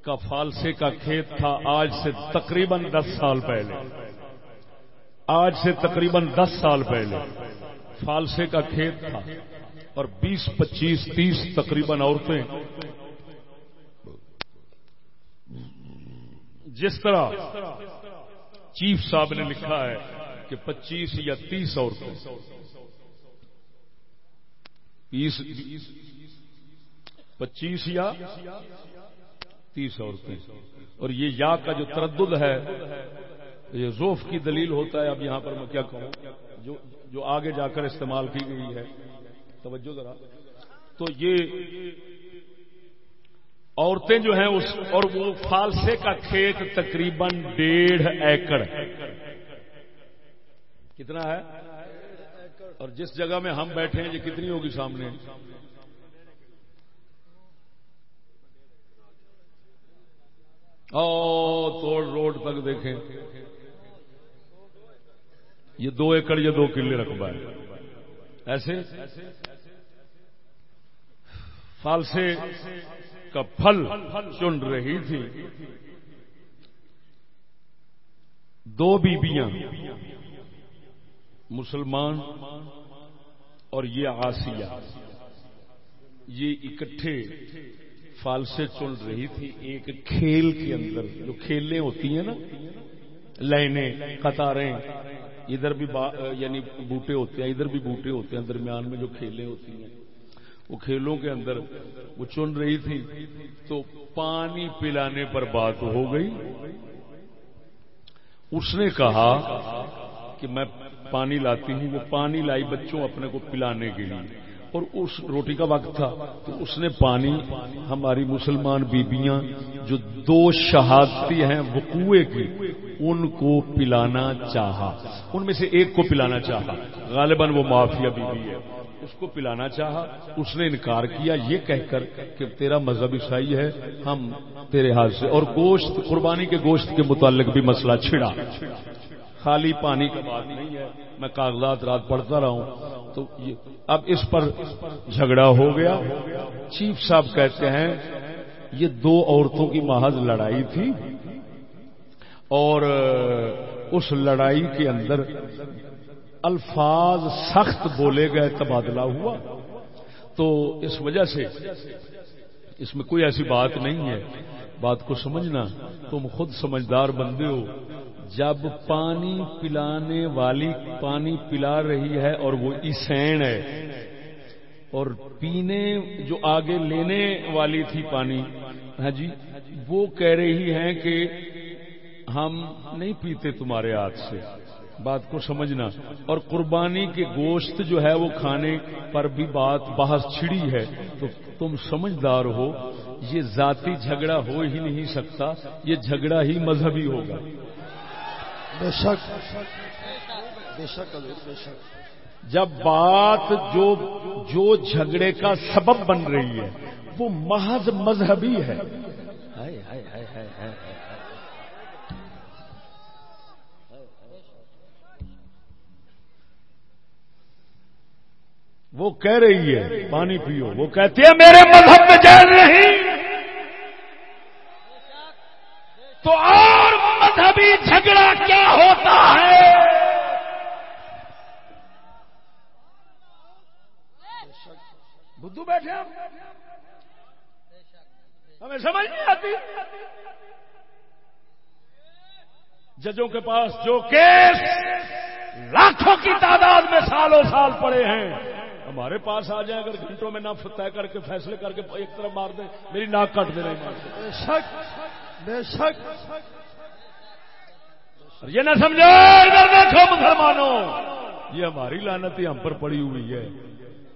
کا فالسے کا کھیت تھا آج سے تقریباً دس سال پہلے۔ آج سے تقریباً دس سال پہلے۔ فالسے کا کھیت تھا اور بیس، پچیس، تیس تقریباً عورتیں جس طرح چیف صاحب نے لکھا ہے کہ پچیس یا تیس عورتیں۔ پچیس یا تیس عورتیں۔ اور یہ یا کا جو تردد ہے، یہ زوف کی دلیل ہوتا ہے۔ اب یہاں پر میں کیا کہوں؟ جو جو آگے جا کر استعمال کی گئی ہے۔ توجہ ذرا۔ تو یہ عورتیں جو ہیں اس اور وہ فالسے کا کھیت تقریباً ڈیڑھ ایکڑ۔ کتنا ہے؟ اور جس جگہ میں ہم بیٹھے ہیں، یہ کتنی ہوگی سامنے؟ او، توڑ روڈ تک دیکھیں۔ یہ دو ایکڑ یا دو کلے رقبہ ہے۔ ایسے فالسے کا پھل چن رہی تھی۔ دو بیبیاں مسلمان اور یہ آسیہ۔ یہ اکٹھے فالسے چن رہی تھی۔ ایک کھیل کے اندر جو کھیلیں ہوتی ہیں نا، لائنیں، قطاریں ادھر بھی یعنی بوٹے ہوتے ہیں، ادھر بھی بوٹے ہوتے ہیں، درمیان میں جو کھیلیں ہوتی ہیں، وہ کھیلوں کے اندر وہ چن رہی تھی، تو پانی پلانے پر بات ہو گئی۔ اس نے کہا کہ میں پانی لاتی ہوں، وہ پانی لائی بچوں اپنے کو پلانے کے لیے۔ اور اس روٹی کا وقت تھا تو اس نے پانی، ہماری مسلمان بیبیاں جو دو شہادتی ہیں وقوع کی، ان کو پلانا چاہا۔ ان میں سے ایک کو پلانا چاہا۔ غالباً وہ معافیا بیوی ہے۔ اس کو پلانا چاہا۔ اس نے انکار کیا یہ کہہ کر کہ تیرا مذہب عیسائی ہے، ہم تیرے ہاتھ سے۔ اور گوشت، قربانی کے گوشت کے متعلق بھی مسئلہ چھڑا۔ خالی پانی کا بات نہیں ہے۔ میں کاغذات رات پڑھتا رہا ہوں۔ تو اب اس پر جھگڑا ہو گیا۔ چیف صاحب کہتے ہیں، یہ دو عورتوں کی محض لڑائی تھی اور اس لڑائی کے اندر الفاظ سخت بولے گئے، تبادلہ ہوا۔ تو اس وجہ سے، اس میں کوئی ایسی بات نہیں ہے۔ بات کو سمجھنا، تم خود سمجھدار بندے ہو۔ جب پانی پلانے والی پانی پلا رہی ہے اور وہ اسین ہے اور پینے جو آگے لینے والی تھی پانی ہاں جی وہ کہہ رہی ہیں کہ ہم نہیں پیتے تمہارے ہاتھ سے۔ بات کو سمجھنا۔ اور قربانی کے گوشت جو ہے وہ کھانے پر بھی بات بحث چھڑی ہے۔ تو تم سمجھدار ہو، یہ ذاتی جھگڑا ہو ہی نہیں سکتا، یہ جھگڑا ہی مذہبی ہوگا۔ بے شک بے شک بے شک۔ جب بات جو جو جھگڑے کا سبب بن رہی ہے وہ محض مذہبی ہے۔ وہ کہہ رہی ہے پانی پیو۔ وہ کہتی ہے میرے مذہب میں جائز نہیں۔ تو اور مذہبی جھگڑا کیا ہوتا ہے؟ بدھو بیٹھے ہمیں سمجھ نہیں آتی۔ ججوں کے پاس جو کیس لاکھوں کی تعداد میں سالوں سال پڑے ہیں، ہمارے پاس آ جائیں اگر گھنٹوں میں نہ طے کر کے، فیصلے کر کے ایک طرف مار دیں، میری ناک کٹ دے رہے بے شک بے شک۔ یہ نہ سمجھو ادھر دیکھو مسلمانوں۔ یہ ہماری لانتی ہم پر پڑی ہوئی ہے۔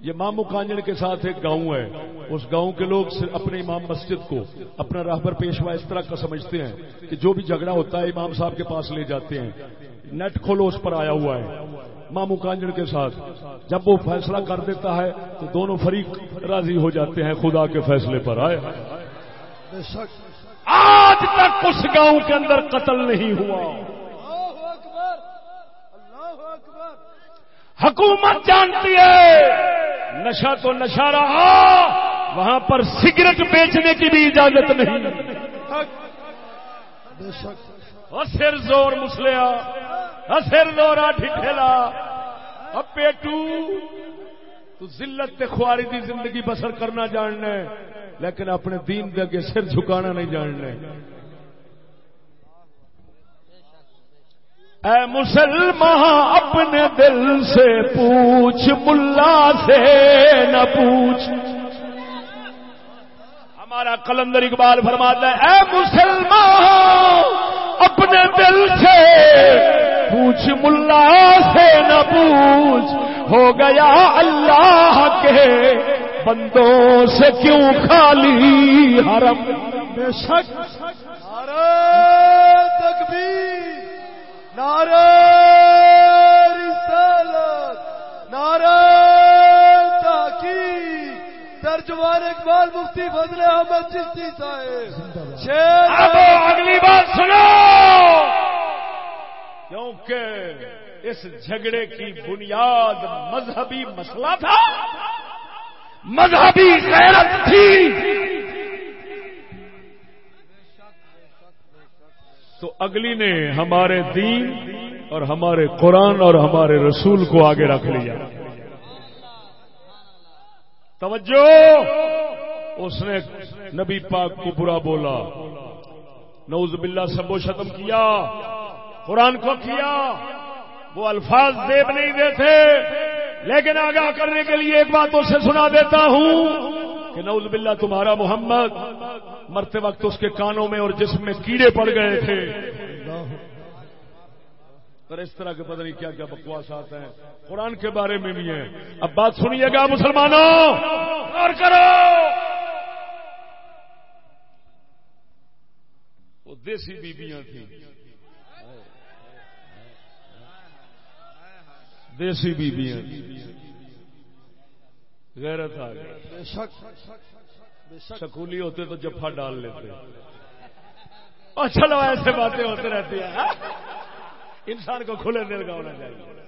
یہ مامو کانجڑ کے ساتھ ایک گاؤں ہے۔ اس گاؤں کے لوگ اپنے امام مسجد کو اپنا راہبر پیشوا اس طرح کا سمجھتے ہیں کہ جو بھی جھگڑا ہوتا ہے امام صاحب کے پاس لے جاتے ہیں۔ نیٹ کھولو اس پر آیا ہوا ہے۔ مامو کانجڑ کے ساتھ۔ جب وہ فیصلہ کر دیتا ہے تو دونوں فریق راضی ہو جاتے ہیں خدا کے فیصلے پر آئے۔ آج تک اس گاؤں کے اندر قتل نہیں ہوا۔ حکومت جانتی ہے۔ نشہ تو نشہ رہا، وہاں پر سگریٹ بیچنے کی بھی اجازت نہیں۔ اور ہاں، سر زور مسلیا ہاں، سر زورا ٹھلا اب ہاں، پیٹو، تو ذلت خواری دی زندگی بسر کرنا جاننا ہے، لیکن اپنے دین دے اگے سر جھکانا نہیں جاننا اے مسلمان، اپنے دل سے پوچھ، ملا سے نہ پوچھ۔ ہمارا کلندر اقبال فرماتا ہے، اے مسلمان، اپنے دل سے پوچھ، ملا سے نہ پوچھ۔ ہو گیا اللہ کے بندوں سے کیوں خالی حرم؟ بے شک۔ تکبیر۔ نعرہ رسالت نعرہ تحقیق ترجمان اقبال مفتی فضل احمد چشتی صاحب۔ اب اگلی بات سنو۔ کیونکہ اس جھگڑے کی بنیاد مذہبی مسئلہ تھا مذہبی غیرت تھی۔ تو اگلی نے ہمارے دین اور ہمارے قرآن اور ہمارے رسول کو آگے رکھ لیا۔ توجہ! اس نے نبی پاک کو برا بولا۔ نوز باللہ سب و شتم کیا۔ قرآن کو کیا۔ وہ الفاظ دیب نہیں دیتے۔ لیکن آگاہ کرنے کے لیے ایک بات اسے سنا دیتا ہوں۔ کہ نوز باللہ تمہارا محمد مرتے وقت اس کے کانوں میں اور جسم میں کیڑے پڑ گئے تھے۔ اور اس طرح کے پتہ نہیں کیا کیا بکواس آتے ہیں۔ قرآن کے بارے میں بھی ہیں۔ اب بات سنیے گا مسلمانوں۔ اور کرو۔ وہ دیسی بیبیاں تھیں۔ دیسی بیبیاں۔ غیرت آ گئی۔ سکولی ہوتے تو جفا ڈال لیتے۔ اور چلو ایسے باتیں ہوتے رہتی ہیں۔ انسان کو کھلے دل کا ہونا چاہیے۔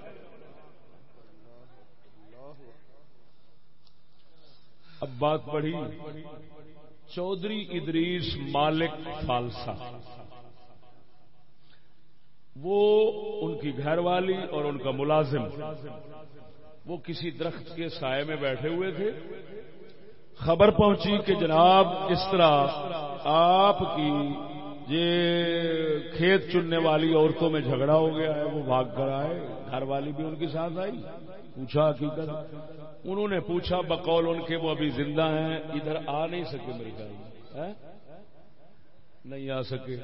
اب بات بڑھی چودھری ادریس مالک فالسا وہ ان کی گھر والی اور ان کا ملازم۔ وہ کسی درخت کے سائے میں بیٹھے ہوئے تھے۔ خبر پہنچی کہ جناب اس طرح آپ کی یہ کھیت چننے والی عورتوں میں جھگڑا ہو گیا ہے، وہ بھاگ کر آئے۔ گھر والی بھی ان کے ساتھ آئی۔ پوچھا حقیقت۔ انہوں نے پوچھا، بقول ان کے وہ ابھی زندہ ہیں، ادھر آ نہیں سکے میرے خیال نہیں آ سکے۔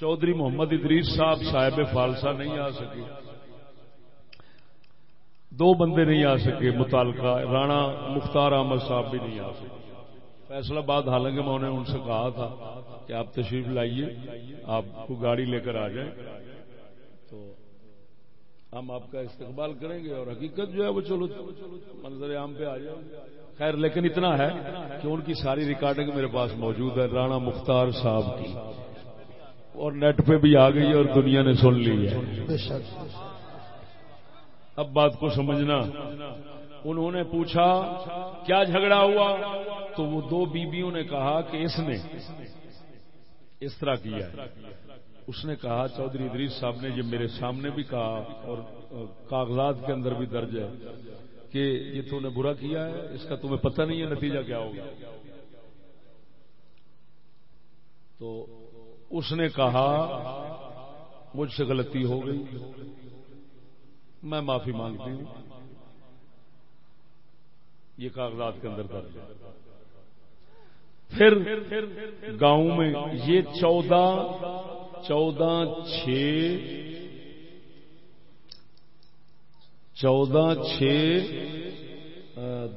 چودھری محمد ادریس صاحب صاحب فالسا نہیں آ سکے۔ دو بندے نہیں آ سکے، متعلقہ رانا مختار احمد صاحب بھی نہیں آ سکے۔ فیصلہ بات حالانکہ میں انہیں ان سے کہا تھا کہ آپ تشریف لائیے، آپ کو گاڑی لے کر آ جائیں۔ تو ہم آپ کا استقبال کریں گے اور حقیقت جو ہے وہ چلو منظر عام پہ آ جائیں خیر، لیکن اتنا ہے کہ ان کی ساری ریکارڈنگ میرے پاس موجود ہے، رانا مختار صاحب کی۔ اور نیٹ پہ بھی آ گئی اور دنیا نے سن لی ہے۔ اب بات کو سمجھنا۔ انہوں نے پوچھا، کیا جھگڑا ہوا؟ تو وہ دو بیویوں نے کہا کہ اس نے اس طرح کیا ہے۔ اس نے کہا، چودھری ادریس صاحب نے یہ میرے سامنے بھی کہا اور کاغذات کے اندر بھی درج ہے کہ یہ تو نے برا کیا ہے، اس کا تمہیں پتہ نہیں ہے نتیجہ کیا ہوگا۔ تو اس نے کہا، مجھ سے غلطی ہو گئی۔ میں معافی مانگتی ہوں۔ یہ کاغذات کے اندر درج پھر گاؤں میں یہ چودہ چودہ چھ چودہ چھ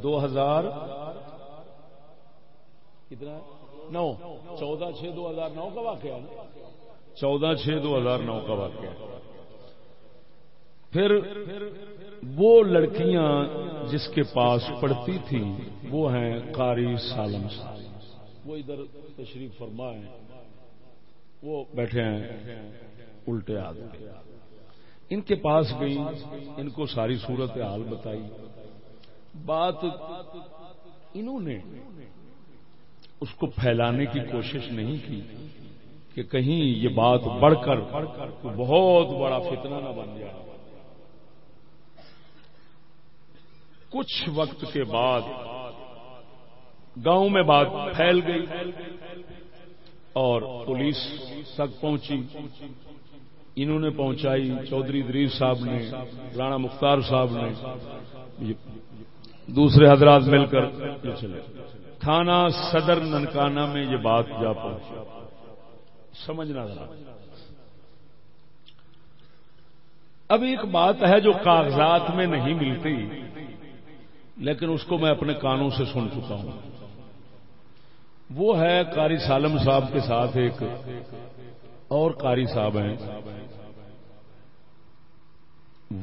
دو ہزار، کتنا؟ نو، چودہ چھ دو ہزار نو کا واقعہ چودہ چھ دو ہزار نو کا واقعہ پھر وہ لڑکیاں جس کے پاس پڑھتی تھیں، وہ ہیں قاری سالم وہ ادھر تشریف فرما ہے وہ بیٹھے ہیں الٹے آدمی ان کے پاس گئی ان کو ساری صورت حال بتائی۔ بات انہوں نے اس کو پھیلانے کی کوشش نہیں کی کہ کہیں یہ بات بڑھ کر بہت بڑا فتنہ نہ بن جائے۔ کچھ وقت کے بعد گاؤں میں بات پھیل گئی اور پولیس تک پہنچی۔ انہوں نے پہنچائی۔ چودھری دریف صاحب نے، رانا مختار صاحب نے دوسرے حضرات مل کر چلے۔ تھانہ صدر ننکانہ میں یہ بات جا پہنچی۔ سمجھنا ذرا۔ اب ایک بات ہے جو کاغذات میں نہیں ملتی۔ لیکن اس کو میں اپنے کانوں سے سن چکا ہوں۔ وہ ہے قاری سالم صاحب کے ساتھ ایک اور قاری صاحب ہیں۔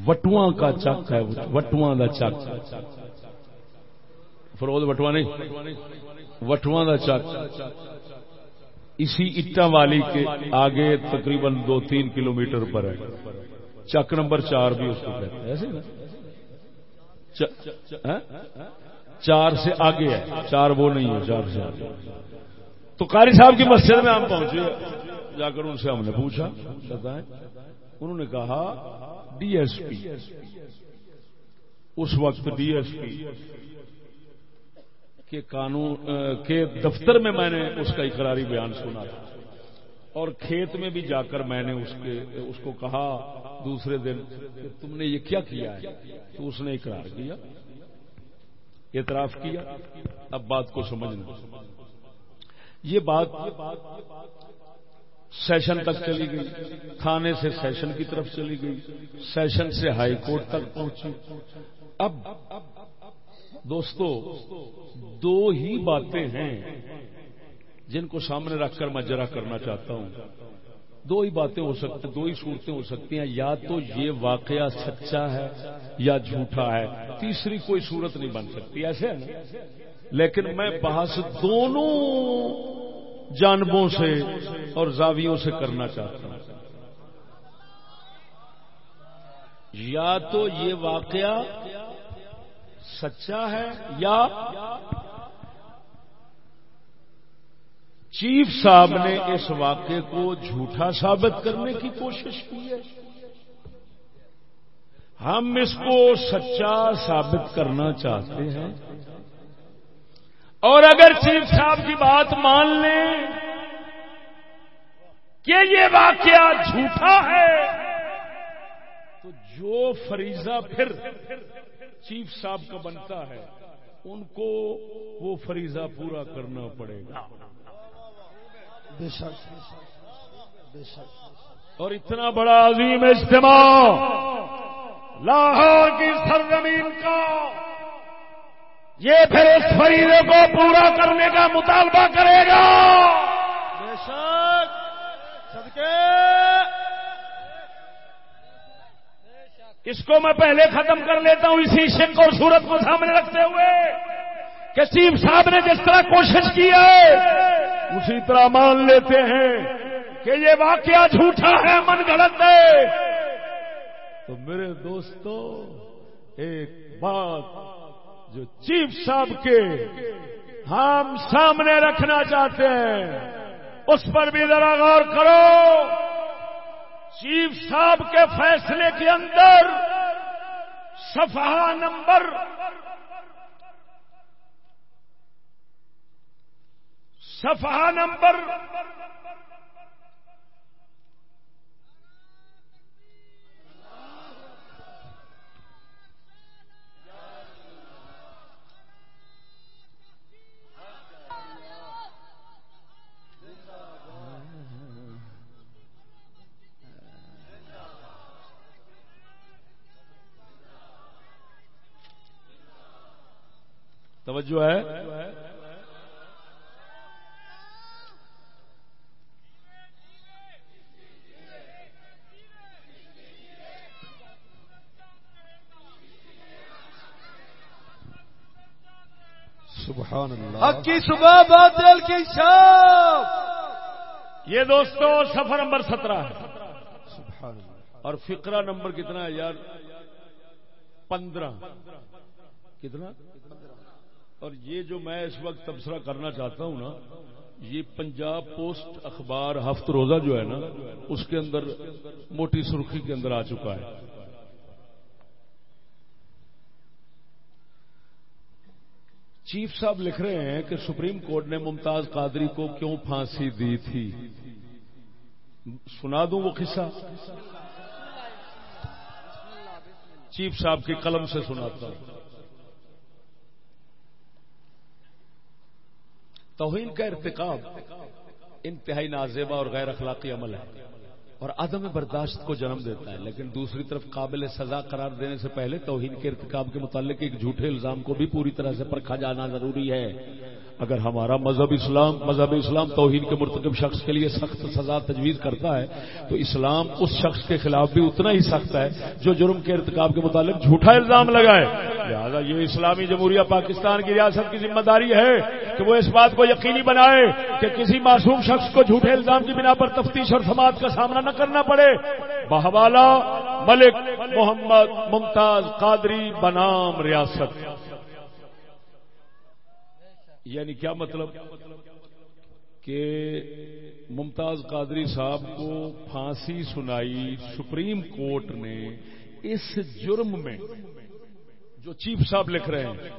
وٹواں کا چک ہے وٹواں کا چک۔ فرود وٹوا نہیں، وٹواں دا چک۔ اسی اٹا والی کے آگے تقریباً دو تین کلومیٹر پر ہے۔ چک نمبر چار بھی اس کو کہتے ہیں۔ ایسے نا۔ چار سے آگے ہے۔ چار وہ نہیں ہے، چار سے آگے۔ تو قاری صاحب کی مسجد میں ہم پہنچے۔ جا کر ان سے ہم نے پوچھا بتائیں انہوں نے کہا، ڈی ایس پی۔ اس وقت ڈی ایس پی کے قانون کے دفتر میں میں نے اس کا اقراری بیان سنا تھا۔ اور کھیت میں بھی جا کر میں نے اس کے اس کو کہا دوسرے دن کہ تم نے یہ کیا کیا ہے؟ تو اس نے اقرار کیا، اعتراف کیا، اب بات کو سمجھنا۔ یہ بات سیشن تک چلی گئی، تھانے سے سیشن کی طرف چلی گئی، سیشن سے ہائی کورٹ تک پہنچی۔ اب دوستو، دو ہی باتیں ہیں۔ جن کو سامنے رکھ کر میں جرا کرنا چاہتا ہوں۔ دو ہی باتیں ہو سکتی، دو ہی صورتیں ہو سکتی ہیں۔ یا تو یہ واقعہ سچا ہے یا جھوٹا ہے۔ تیسری کوئی صورت نہیں بن سکتی، ایسے ہے نا؟ لیکن میں بحث دونوں جانبوں سے اور زاویوں سے کرنا چاہتا ہوں۔ یا تو یہ واقعہ سچا ہے یا چیف صاحب نے اس واقعے کو جھوٹا ثابت کرنے کی کوشش کی ہے۔ ہم اس کو سچا ثابت کرنا چاہتے ہیں۔ اور اگر چیف صاحب کی بات مان لیں کہ یہ واقعہ جھوٹا ہے، تو جو فریضہ پھر چیف صاحب کا بنتا ہے، ان کو وہ فریضہ پورا کرنا پڑے گا۔ بے شک بے شک۔ اور اتنا بڑا عظیم اجتماع لاہور کی سرزمین کا یہ پھر اس فریضے کو پورا کرنے کا مطالبہ کرے گا۔ بے شک صدقے۔ اس کو میں پہلے ختم کر لیتا ہوں اسی شک اور صورت کو سامنے رکھتے ہوئے کہ چیف صاحب نے جس طرح کوشش کی ہے اسی طرح مان لیتے ہیں کہ یہ واقعہ جھوٹا ہے، من گڑت ہے۔ تو میرے دوستو، ایک بات جو چیف صاحب کے ہم سامنے رکھنا چاہتے ہیں، اس پر بھی ذرا غور کرو۔ چیف صاحب کے فیصلے کے اندر صفحہ نمبر صفحہ نمبر توجہ ہے؟ سبحان اللہ. حق کی صبح باطل کی شام. یہ دوستو سفر نمبر سترہ. ہے سبحان اللہ. اور فقرہ نمبر کتنا ہے یار؟ پندرہ. کتنا؟ اور یہ جو میں اس وقت تبصرہ کرنا چاہتا ہوں نا یہ پنجاب پوسٹ اخبار ہفت روزہ جو ہے نا اس کے اندر موٹی سرخی کے اندر آ چکا ہے۔ چیف صاحب لکھ رہے ہیں کہ سپریم کورٹ نے ممتاز قادری کو کیوں پھانسی دی تھی؟ سنا دوں وہ قصہ؟ چیف صاحب کی قلم سے سناتا ہوں۔ توہین کا ارتکاب انتہائی نازیبا اور غیر اخلاقی عمل ہے۔ اور عدم برداشت کو جنم دیتا ہے، لیکن دوسری طرف قابل سزا قرار دینے سے پہلے توہین کے ارتکاب کے متعلق ایک جھوٹے الزام کو بھی پوری طرح سے پرکھا جانا ضروری ہے۔ اگر ہمارا مذہب اسلام مذہب اسلام توہین کے مرتکب شخص کے لیے سخت سزا تجویز کرتا ہے، تو اسلام اس شخص کے خلاف بھی اتنا ہی سخت ہے جو جرم کے ارتکاب کے متعلق جھوٹا الزام لگائے۔ لہٰذا یہ اسلامی جمہوریہ پاکستان کی ریاست کی ذمہ داری ہے کہ وہ اس بات کو یقینی بنائے کہ کسی معصوم شخص کو جھوٹے الزام کی بنا پر تفتیش اور سماعت کا سامنا نہ کرنا پڑے۔ بہوالا ملک محمد ممتاز قادری بنام ریاست۔ یعنی کیا مطلب؟ کہ ممتاز قادری صاحب کو پھانسی سنائی سپریم کورٹ نے اس جرم میں جو چیف صاحب لکھ رہے ہیں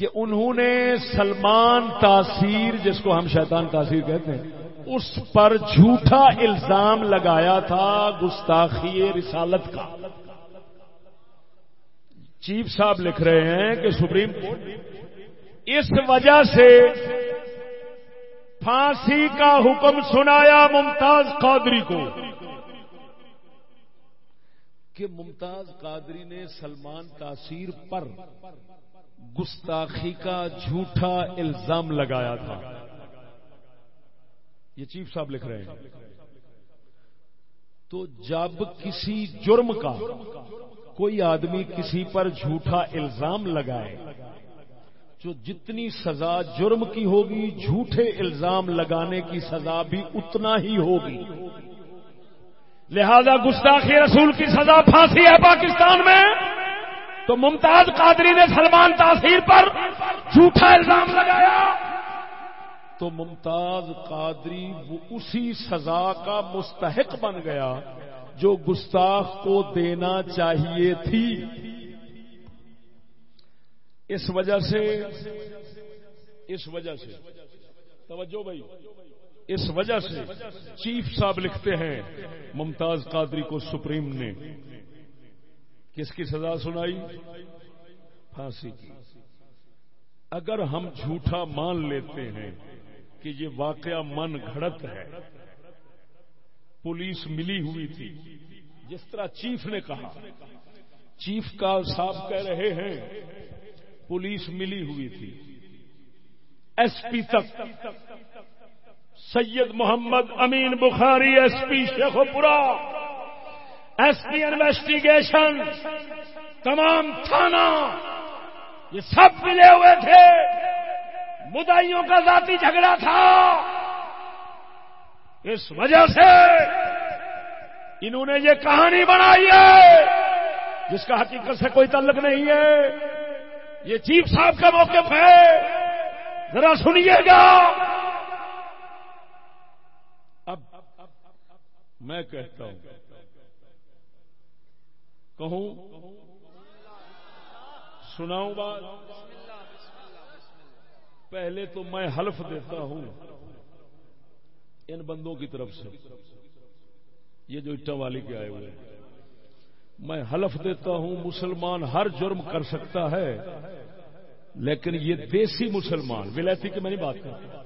کہ انہوں نے سلمان تاثیر جس کو ہم شیطان تاثیر کہتے ہیں، اس پر جھوٹا الزام لگایا تھا گستاخی رسالت کا۔ چیف صاحب لکھ رہے ہیں کہ سپریم کورٹ اس وجہ سے پھانسی کا حکم سنایا ممتاز قادری کو کہ ممتاز قادری نے سلمان تاثیر پر گستاخی کا جھوٹا الزام لگایا تھا۔ یہ چیف صاحب لکھ رہے ہیں۔ تو جب کسی جرم کا کوئی آدمی کسی پر جھوٹا الزام لگائے، جو جتنی سزا جرم کی ہوگی، جھوٹے الزام لگانے کی سزا بھی اتنا ہی ہوگی۔ لہذا گستاخی رسول کی سزا پھانسی ہے پاکستان میں۔ تو ممتاز قادری نے سلمان تاثیر پر جھوٹا الزام لگایا۔ تو ممتاز قادری وہ اسی سزا کا مستحق بن گیا جو گستاخ کو دینا چاہیے تھی۔ اس وجہ سے، اس وجہ سے، توجہ بھائی، اس وجہ سے چیف صاحب لکھتے ہیں ممتاز قادری کو سپریم نے۔ کس کی سزا سنائی؟ پھانسی کی۔ اگر ہم جھوٹا مان لیتے ہیں کہ یہ واقعہ من گھڑت ہے، پولیس ملی ہوئی تھی۔ جس طرح چیف نے کہا، چیف کا صاحب کہہ رہے ہیں، پولیس ملی ہوئی تھی۔ ایس پی تک۔ سید محمد امین بخاری ایس پی شیخ پورا ایس پی انویسٹیگیشن، تمام تھانہ یہ سب ملے ہوئے تھے۔ مدائیوں کا ذاتی جھگڑا تھا۔ اس وجہ سے انہوں نے یہ کہانی بنائی ہے، جس کا حقیقت سے کوئی تعلق نہیں ہے۔ یہ چیف صاحب کا موقف ہے۔ ذرا سنیے گا۔ اب میں کہتا ہوں۔ کہوں؟ سناؤں بات؟ پہلے تو میں حلف دیتا ہوں ان بندوں کی طرف سے۔ یہ جو اٹا والی کے آئے ہوئے ہیں۔ میں حلف دیتا ہوں، مسلمان ہر جرم کر سکتا ہے، لیکن یہ دیسی مسلمان، ولایتی کی میں نہیں بات کرتا۔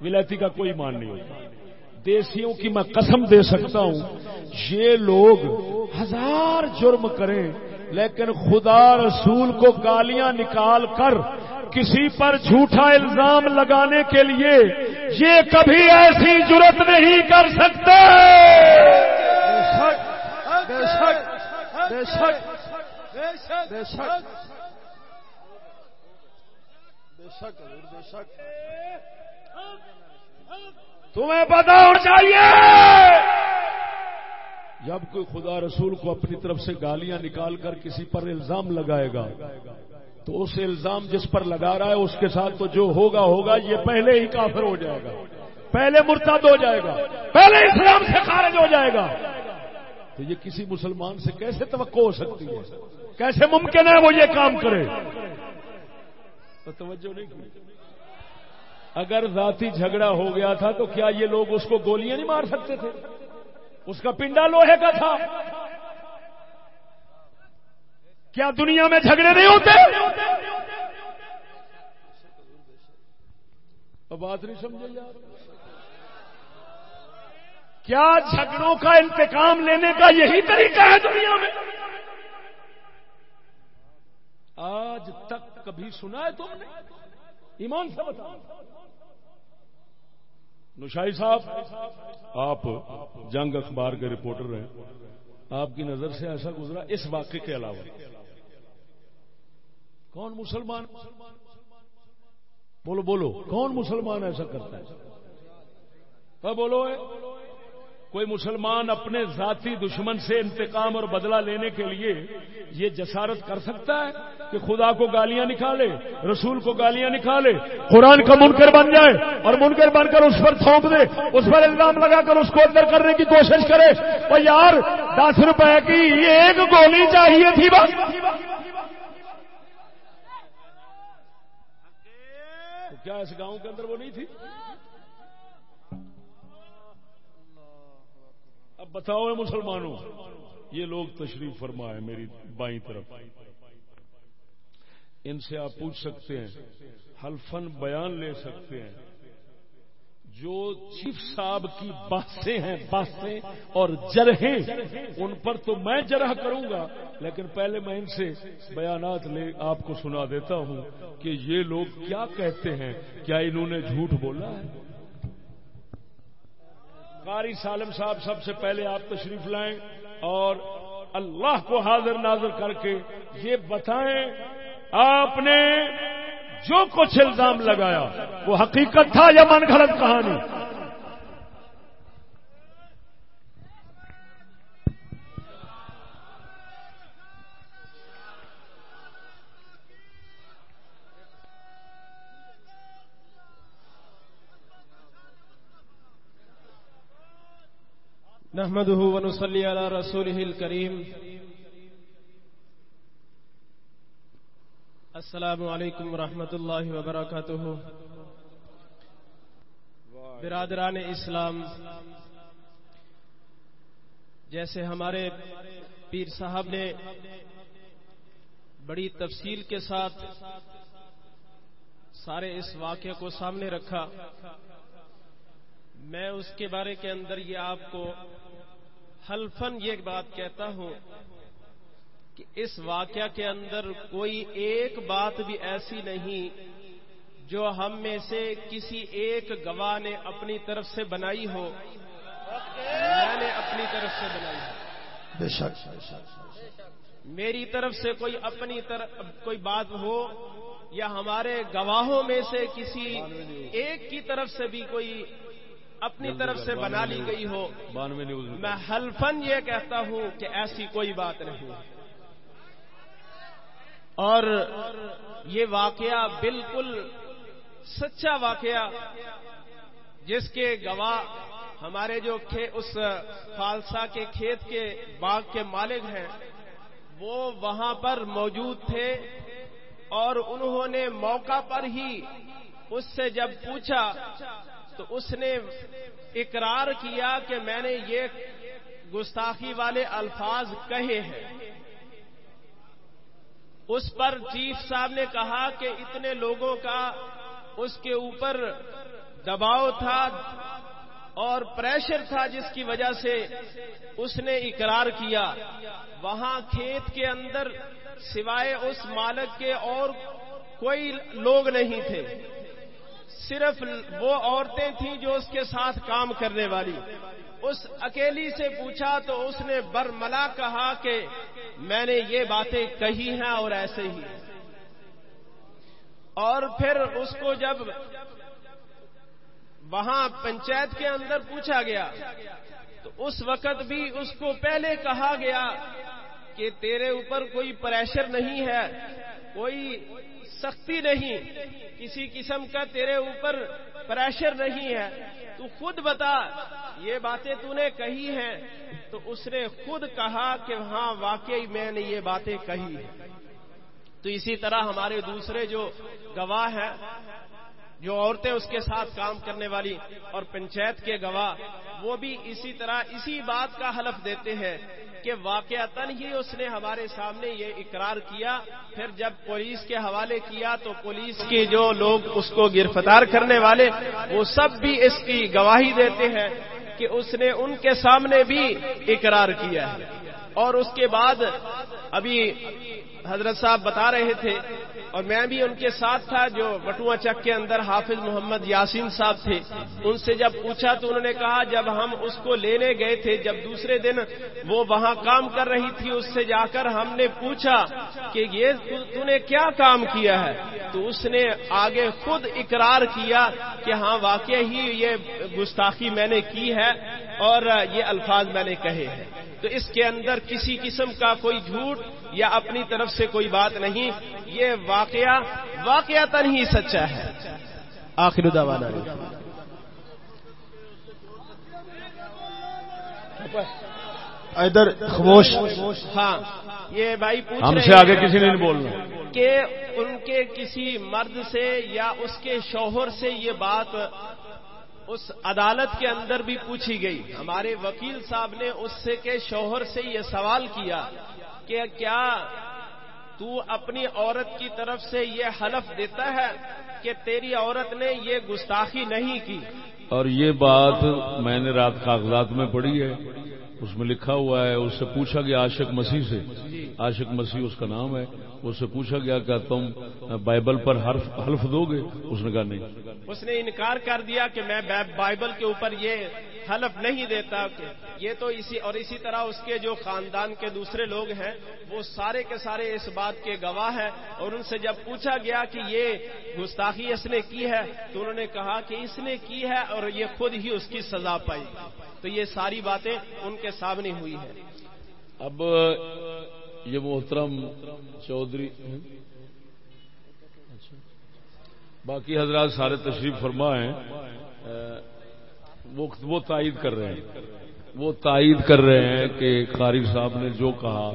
ولایتی کا کوئی مان نہیں ہوتا۔ دیسیوں کی میں قسم دے سکتا ہوں یہ لوگ ہزار جرم کریں لیکن خدا رسول کو گالیاں نکال کر کسی پر جھوٹا الزام لگانے کے لیے یہ کبھی ایسی جرت نہیں کر سکتے تمہیں پتا ہونا چاہیے۔ جب کوئی خدا رسول کو اپنی طرف سے گالیاں نکال کر کسی پر الزام لگائے گا، تو اس الزام جس پر لگا رہا ہے، اس کے ساتھ تو جو ہوگا ہوگا، یہ پہلے ہی کافر ہو جائے گا۔ پہلے مرتد ہو جائے گا۔ پہلے اسلام سے خارج ہو جائے گا۔ تو یہ کسی مسلمان سے کیسے توقع ہو سکتی ہے؟ کیسے ممکن ہے وہ یہ کام کرے؟ تو توجہ نہیں کی۔ اگر ذاتی جھگڑا ہو گیا تھا تو کیا یہ لوگ اس کو گولیاں نہیں مار سکتے تھے؟ اس کا پنڈا لوہے کا تھا۔ کیا دنیا میں جھگڑے نہیں ہوتے؟ بات نہیں سمجھے یار۔ کیا جھگڑوں کا انتقام لینے کا یہی طریقہ ہے دنیا میں؟ آج تک کبھی سنا ہے تم نے؟ ایمان سے بتا نشائی صاحب، آپ جنگ اخبار کے رپورٹر ہیں۔ آپ کی نظر سے ایسا گزرا اس واقعے کے علاوہ۔ کون مسلمان؟ بولو بولو، کون مسلمان ایسا کرتا ہے؟ بولو کوئی مسلمان اپنے ذاتی دشمن سے انتقام اور بدلہ لینے کے لیے یہ جسارت کر سکتا ہے کہ خدا کو گالیاں نکالے، رسول کو گالیاں نکالے، قرآن کا منکر بن جائے اور منکر بن کر اس پر تھوپ دے، اس پر الزام لگا کر اس کو اندر کرنے کی کوشش کرے۔ اور یار، دس روپے کی ایک گولی چاہیے تھی بس۔ کیا اس گاؤں کے اندر وہ نہیں تھی؟ اب بتاؤ مسلمانوں، یہ لوگ تشریف فرما ہے میری بائیں طرف۔ ان سے آپ پوچھ سکتے ہیں حلفن بیان لے سکتے ہیں۔ جو چیف صاحب کی باتیں ہیں، باتیں اور جرہیں ان پر تو میں جرح کروں گا، لیکن پہلے میں ان سے بیانات لے آپ کو سنا دیتا ہوں کہ یہ لوگ کیا کہتے ہیں، کیا انہوں نے جھوٹ بولا ہے؟ قاری سالم صاحب سب سے پہلے آپ تشریف لائیں اور اللہ کو حاضر نازر کر کے یہ بتائیں، آپ نے جو کچھ الزام لگایا، وہ حقیقت تھا یا من گھڑت کہانی؟ نحمده ونصلي على رسوله الكريم. السلام علیکم ورحمۃ اللہ وبرکاتہ. برادران اسلام، جیسے ہمارے پیر صاحب نے بڑی تفصیل کے ساتھ سارے اس واقعے کو سامنے رکھا میں اس کے بارے کے اندر یہ آپ کو حلفن یہ بات کہتا ہوں کہ اس واقعہ کے اندر کوئی ایک بات بھی ایسی نہیں جو ہم میں سے کسی ایک گواہ نے اپنی طرف سے بنائی ہو۔ میں نے اپنی طرف سے بنائی ہو۔ بے شک۔ میری طرف سے کوئی اپنی طرف کوئی بات ہو یا ہمارے گواہوں میں سے کسی ایک کی طرف سے بھی کوئی اپنی طرف سے بنا لی گئی ہو۔ میں حلفن یہ کہتا ہوں کہ ایسی کوئی بات نہیں۔ اور یہ واقعہ بالکل سچا واقعہ جس کے گواہ ہمارے جو اس فالسا کے کھیت کے باغ کے مالک ہیں وہ وہاں پر موجود تھے اور انہوں نے موقع پر ہی اس سے جب پوچھا تو اس نے اقرار کیا کہ میں نے یہ گستاخی والے الفاظ کہے ہیں۔ اس پر چیف صاحب نے کہا کہ اتنے لوگوں کا اس کے اوپر دباؤ تھا اور پریشر تھا جس کی وجہ سے اس نے اقرار کیا۔ وہاں کھیت کے اندر سوائے اس مالک کے اور کوئی لوگ نہیں تھے۔ صرف وہ عورتیں تھیں جو اس کے ساتھ کام کرنے والی۔ اس اکیلی سے پوچھا تو اس نے برملا کہا کہ میں نے یہ باتیں کہی ہیں اور ایسے ہی۔ اور پھر اس کو جب وہاں پنچایت کے اندر پوچھا گیا تو اس وقت بھی اس کو پہلے کہا گیا کہ تیرے اوپر کوئی پریشر نہیں ہے، کوئی سختی نہیں۔ کسی قسم کا تیرے اوپر پریشر نہیں ہے۔ تو خود بتا، یہ باتیں تو نے کہی ہیں۔ تو اس نے خود کہا کہ ہاں واقعی میں نے یہ باتیں کہی ہیں۔ تو اسی طرح ہمارے دوسرے جو گواہ ہیں، جو عورتیں اس کے ساتھ کام کرنے والی اور پنچایت کے گواہ، وہ بھی اسی طرح اسی بات کا حلف دیتے ہیں۔ کہ واقع ہی اس نے ہمارے سامنے یہ اقرار کیا، پھر جب پولیس کے حوالے کیا تو پولیس کے جو لوگ اس کو گرفتار کرنے والے، وہ سب بھی اس کی گواہی دیتے ہیں کہ اس نے ان کے سامنے بھی اقرار کیا ہے۔ اور اس کے بعد ابھی حضرت صاحب بتا رہے تھے اور میں بھی ان کے ساتھ تھا جو بٹوا چک کے اندر حافظ محمد یاسین صاحب تھے۔ ان سے جب پوچھا تو انہوں نے کہا، جب ہم اس کو لینے گئے تھے، جب دوسرے دن وہ وہاں کام کر رہی تھی، اس سے جا کر ہم نے پوچھا کہ یہ تو نے کیا کام کیا ہے؟ تو اس نے آگے خود اقرار کیا کہ ہاں واقع ہی یہ گستاخی میں نے کی ہے اور یہ الفاظ میں نے کہے ہیں۔ تو اس کے اندر کسی قسم کا کوئی جھوٹ یا اپنی طرف سے کوئی بات نہیں یہ واقعہ واقعہ تن ہی سچا ہے۔ آخر دوانا ادھر خاموش۔ ہاں یہ بھائی پوچھ ہم سے آگے کسی نے نہیں بولنا۔ کہ ان کے کسی مرد سے یا اس کے شوہر سے یہ بات اس عدالت کے اندر بھی پوچھی گئی۔ ہمارے وکیل صاحب نے اس سے کے شوہر سے یہ سوال کیا کہ کیا تو اپنی عورت کی طرف سے یہ حلف دیتا ہے کہ تیری عورت نے یہ گستاخی نہیں کی؟ اور یہ بات میں نے رات کاغذات میں پڑھی ہے۔ اس میں لکھا ہوا ہے، اس سے پوچھا گیا عاشق مسیح سے۔ عاشق مسیح اس کا نام ہے۔ اس سے پوچھا گیا کہ تم بائبل پر حرف، حلف دو گے؟ اس نے کہا نہیں۔ اس نے انکار کر دیا کہ میں بائبل کے اوپر یہ حلف نہیں دیتا کہ یہ تو اسی، اور اسی طرح اس کے جو خاندان کے دوسرے لوگ ہیں، وہ سارے کے سارے اس بات کے گواہ ہیں۔ اور ان سے جب پوچھا گیا کہ یہ گستاخی اس نے کی ہے، تو انہوں نے کہا کہ اس نے کی ہے اور یہ خود ہی اس کی سزا پائی۔ تو یہ ساری باتیں ان کے سامنے ہوئی ہیں اب یہ محترم چودھری باقی حضرات سارے تشریف فرما ہیں وہ تائید کر رہے ہیں۔ وہ تائید کر رہے ہیں کہ قاری صاحب نے جو کہا،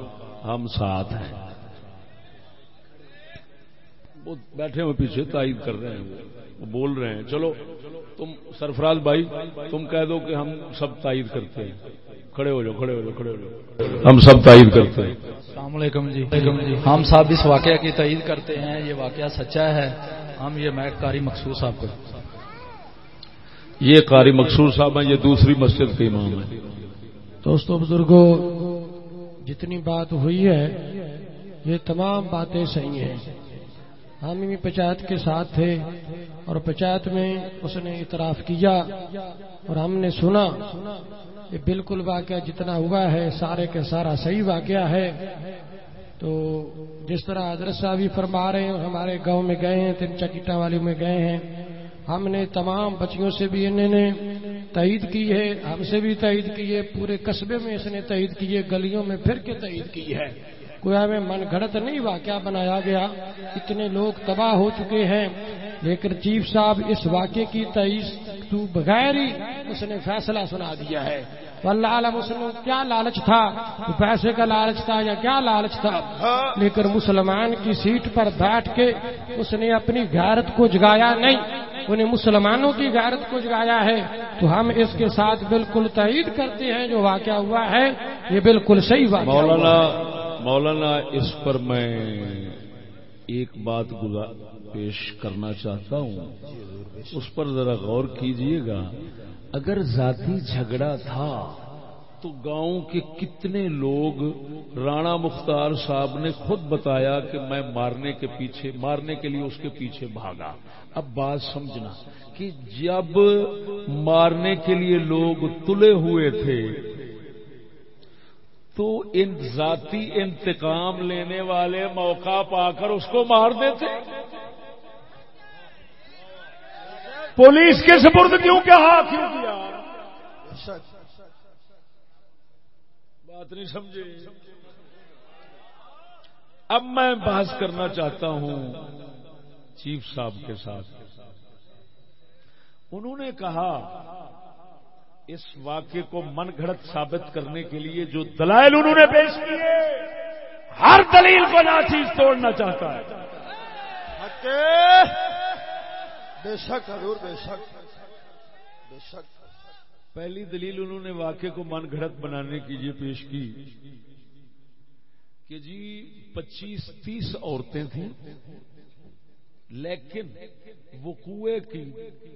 ہم ساتھ ہیں۔ وہ بیٹھے ہوئے پیچھے تائید کر رہے ہیں، وہ بول رہے ہیں۔ چلو، تم سرفراز بھائی، تم کہہ دو کہ ہم سب تائید کرتے ہیں۔ کھڑے ہو جاؤ کھڑے ہو جاؤ کھڑے ہو جاؤ۔ ہم سب تائید کرتے ہیں۔ السلام علیکم جی۔ ہم صاحب اس واقعہ کی تائید کرتے ہیں یہ واقعہ سچا ہے۔ ہم یہ میک کاری مخصوص صاحب کو۔ یہ قاری مقصور صاحب ہیں یہ دوسری مسجد کے امام ہیں۔ دوستوں بزرگوں جتنی بات ہوئی ہے یہ تمام باتیں صحیح ہیں۔ ہم بھی پنچایت کے ساتھ تھے اور پنچایت میں اس نے اعتراف کیا اور ہم نے سنا یہ بالکل واقعہ جتنا ہوا ہے، سارے کے سارا صحیح واقعہ ہے۔ تو جس طرح حضرت صاحب بھی فرما رہے ہیں، ہمارے گاؤں میں گئے ہیں تین چکیٹا والی میں گئے ہیں۔ ہم نے تمام بچیوں سے بھی انہوں نے تعید کی ہے، ہم سے بھی تعید کی ہے، پورے قصبے میں اس نے تعید کی ہے، گلیوں میں پھر کے تعید کی ہے۔ کوئی ہمیں من گھڑت نہیں واقعہ بنایا گیا، اتنے لوگ تباہ ہو چکے ہیں۔ لیکن چیف صاحب، اس واقعے کی تعیش تو بغیر ہی اس نے فیصلہ سنا دیا ہے۔ اللہ اس کیا لالچ تھا پیسے کا لالچ تھا یا کیا لالچ تھا؟ لیکن مسلمان کی سیٹ پر بیٹھ کے اس نے اپنی غیرت کو جگایا نہیں۔ انہیں مسلمانوں کی غیرت کو جگایا ہے۔ تو ہم اس کے ساتھ بالکل تعید کرتے ہیں جو واقعہ ہوا ہے۔ یہ بالکل صحیح بات مولانا مولانا، اس پر میں ایک بات پیش کرنا چاہتا ہوں۔ اس پر ذرا غور کیجیے گا۔ اگر ذاتی جھگڑا تھا، تو گاؤں کے کتنے لوگ رانا مختار صاحب نے خود بتایا کہ میں مارنے کے پیچھے، مارنے کے لیے اس کے پیچھے بھاگا۔ اب بات سمجھنا کہ جب مارنے کے لیے لوگ تلے ہوئے تھے، تو ان ذاتی انتقام لینے والے موقع پا کر اس کو مار دیتے۔ پولیس کے سپرد کیوں کیا کیوں کیا؟ بات نہیں سمجھے۔ اب میں بحث کرنا چاہتا ہوں چیف صاحب کے ساتھ۔ انہوں نے کہا، اس واقعے کو من گھڑت ثابت کرنے کے لیے جو دلائل انہوں نے پیش کیے، ہر دلیل کو ناچیز توڑنا چاہتا ہے۔ بے شک حضور بے شک بے شک پہلی دلیل انہوں نے واقعے کو من گھڑت بنانے کی یہ پیش کی کہ جی پچیس تیس عورتیں تھیں، لیکن وقوع کی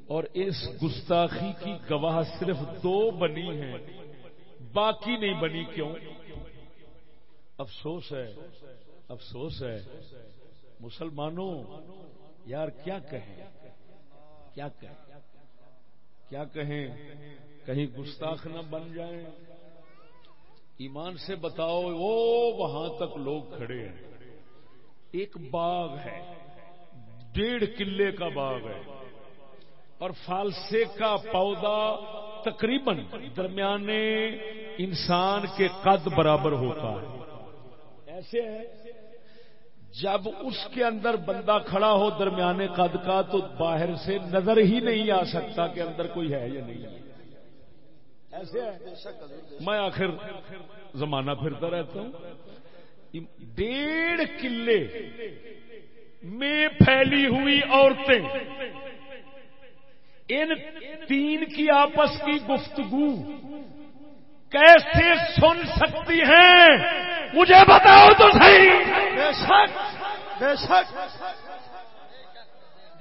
اور اس گستاخی کی گواہ صرف دو بنی ہیں، باقی نہیں بنی کیوں؟ افسوس ہے افسوس ہے۔ مسلمانوں، یار کیا کہیں؟ کیا کہیں؟ کیا کہیں؟ کہیں گستاخ نہ بن جائیں؟ ایمان سے بتاؤ، وہ وہاں تک لوگ کھڑے ہیں۔ ایک باغ ہے، ڈیڑھ قلعے کا باغ ہے۔ اور فالسے کا پودا تقریباً درمیانے انسان کے قد برابر ہوتا ہے۔ ایسے ہے جب اس کے اندر بندہ کھڑا ہو درمیانے قد کا تو باہر سے نظر ہی نہیں آ سکتا کہ اندر کوئی ہے یا نہیں ایسے ہے۔ میں آخر زمانہ پھرتا رہتا ہوں۔ ڈیڑھ قلعے میں پھیلی ہوئی عورتیں، ان تین کی آپس کی گفتگو کیسے سن سکتی ہیں؟ مجھے بتاؤ تو صحیح۔ بے شک بے شک۔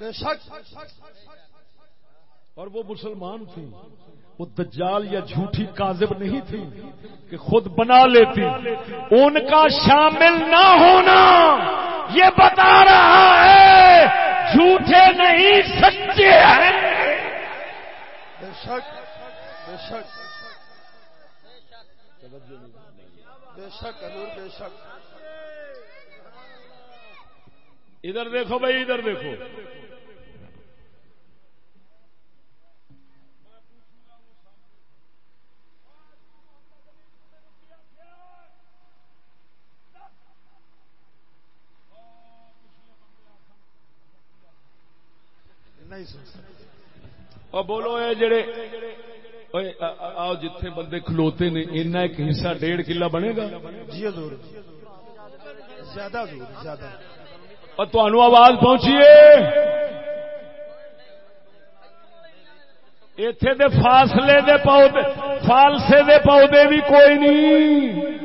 بے شک۔ اور وہ مسلمان تھی۔ وہ دجال یا جھوٹی کاذب نہیں تھی کہ خود بنا لیتی۔ ان کا شامل نہ ہونا۔ یہ بتا رہا ہے جھوٹے نہیں سچے ہیں۔ بے شک بے شک۔ بے شک حضور بے شک ادھر دیکھو بھائی ادھر دیکھو۔ نہیں سن سکتے۔ اور بولو اے جڑے آؤ جتھے بندے کھلوتے نے اینا ایک حصہ ڈیڑھ کلا بنے گا جی حضور زیادہ حضور زیادہ اور تمہوں آواز پہنچیے اتے دے فاصلے دے پودے فالسے دے پودے بھی کوئی نہیں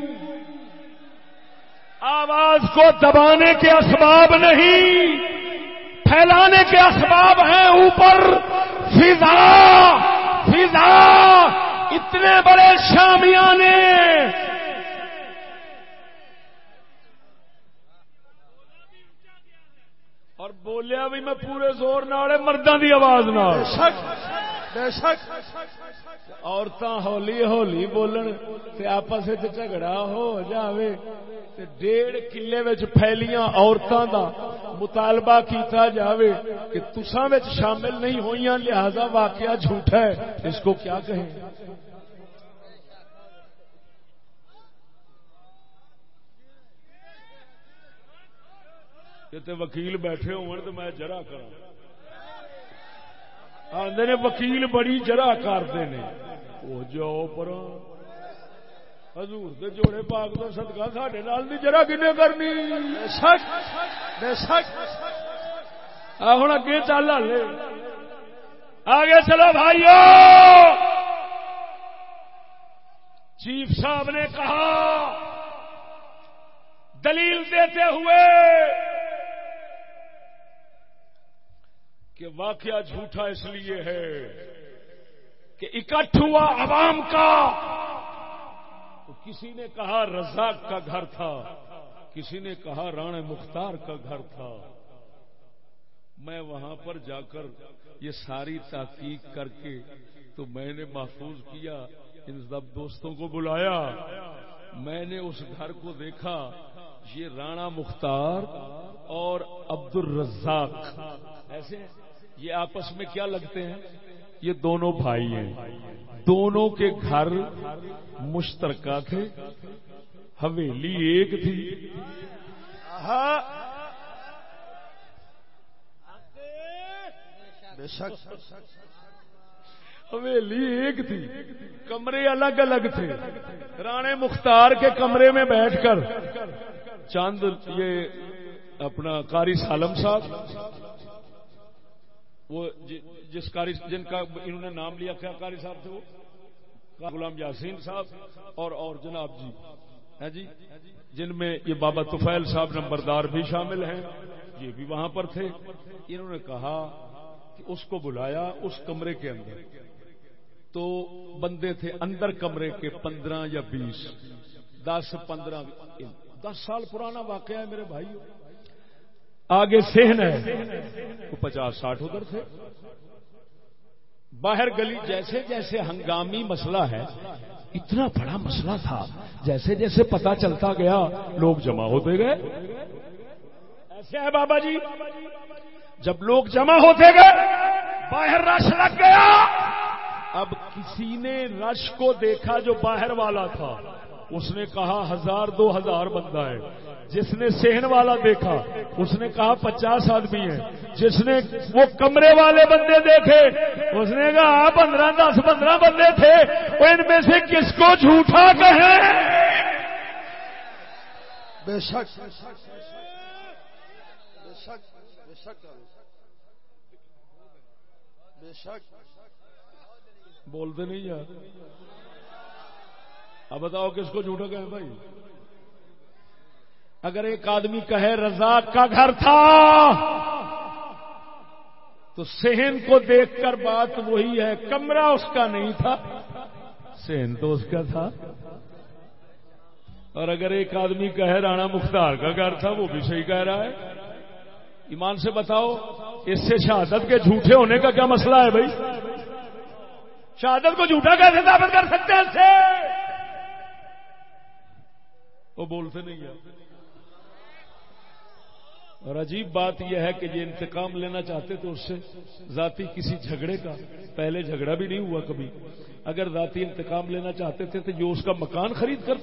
آواز کو دبانے کے اسباب نہیں پھیلانے کے اسباب ہیں اوپر فضا فضا! اتنے بڑے شامیانے اور بولیا بھی میں پورے زور نال مردوں دی آواز نال۔ بے شک بے شک۔ عورتاں ہولی ہولی بولن تے آپس وچ جھگڑا ہو جاوے تے ڈیڑھ کلے وچ پھیلیاں عورتاں دا مطالبہ کیتا جاوے کہ تساں وچ شامل نہیں ہوئیاں لہذا واقعہ جھوٹا ہے۔ اس کو کیا کہیں؟ یہ تے وکیل بیٹھے ہون تو میں جرا کراں۔ آدھے نے وکیل بڑی جرا کرتے نے۔ وہ جاؤ پر حضور دے جوڑے پاک تو صدقہ ساڈے نال دی جرا کنے کرنی؟ بے آ ہن اگے چل ہلے آگے چلو بھائیو۔ چیف صاحب نے کہا دلیل دیتے ہوئے کہ واقعہ جھوٹا اس لیے ہے کہ اکٹھ ہوا عوام کا، تو کسی نے کہا رزاق کا گھر تھا، کسی نے کہا رانے مختار کا گھر تھا۔ میں وہاں پر جا کر یہ ساری تحقیق کر کے تو میں نے محفوظ کیا، ان سب دوستوں کو بلایا۔ میں نے اس گھر کو دیکھا، یہ رانا مختار اور عبد الرزاق ایسے ہیں؟ یہ آپس میں کیا لگتے ہیں؟ یہ دونوں بھائی ہیں۔ دونوں کے گھر مشترکہ تھے۔ حویلی ایک تھی۔ حویلی ایک تھی۔ کمرے الگ الگ تھے۔ رانے مختار کے کمرے میں بیٹھ کر۔ چاند، یہ اپنا قاری سالم صاحب۔ وہ جی- جس قاری جن کا انہوں نے نام لیا کیا قاری صاحب تھے وہ؟ غلام یاسین صاحب اور اور جناب جی۔ ہے جی؟ جن میں یہ بابا طفیل صاحب نمبردار بھی شامل ہیں، یہ بھی وہاں پر تھے۔ انہوں نے کہا کہ اس کو بلایا اس کمرے کے اندر۔ تو بندے تھے اندر کمرے کے پندرہ یا بیس، دس پندرہ دس سال پرانا واقعہ ہے میرے بھائی آگے سہن ہے۔ وہ پچاس ساٹھ ادھر تھے۔ باہر گلی، جیسے جیسے ہنگامی مسئلہ ہے، اتنا بڑا مسئلہ تھا۔ جیسے جیسے پتا چلتا گیا، لوگ جمع ہوتے گئے۔ ایسے ہے بابا جی۔ جب لوگ جمع ہوتے گئے، باہر رش لگ گیا۔ اب کسی نے رش کو دیکھا جو باہر والا تھا۔ اس نے کہا، ہزار دو ہزار بندہ ہے۔ جس نے سہن والا دیکھا اس نے کہا پچاس آدمی ہیں۔ جس نے وہ کمرے والے بندے دیکھے اس نے کہا پندرہ دس پندرہ بندے تھے۔ وہ ان میں سے کس کو جھوٹا کہیں بے شک بے شک بے شک بے شک بولتے نہیں یار۔ اب بتاؤ کس کو جھوٹا کہیں بھائی؟ اگر ایک آدمی کہے رزاق کا گھر تھا، تو سہن کو دیکھ کر بات وہی ہے، کمرہ اس کا نہیں تھا۔ سہن تو اس کا تھا۔ اور اگر ایک آدمی کہے رانا مختار کا گھر تھا، وہ بھی صحیح کہہ رہا ہے۔ ایمان سے بتاؤ، اس سے شہادت کے جھوٹے ہونے کا کیا مسئلہ ہے بھائی؟ شہادت کو جھوٹا کیسے ثابت کر سکتے ہیں وہ بولتے نہیں ہیں۔ اور عجیب بات یہ ہے کہ یہ انتقام لینا چاہتے تو اس سے ذاتی کسی جھگڑے کا پہلے جھگڑا بھی نہیں ہوا کبھی۔ اگر ذاتی انتقام لینا چاہتے تھے تو جو اس کا مکان خرید کر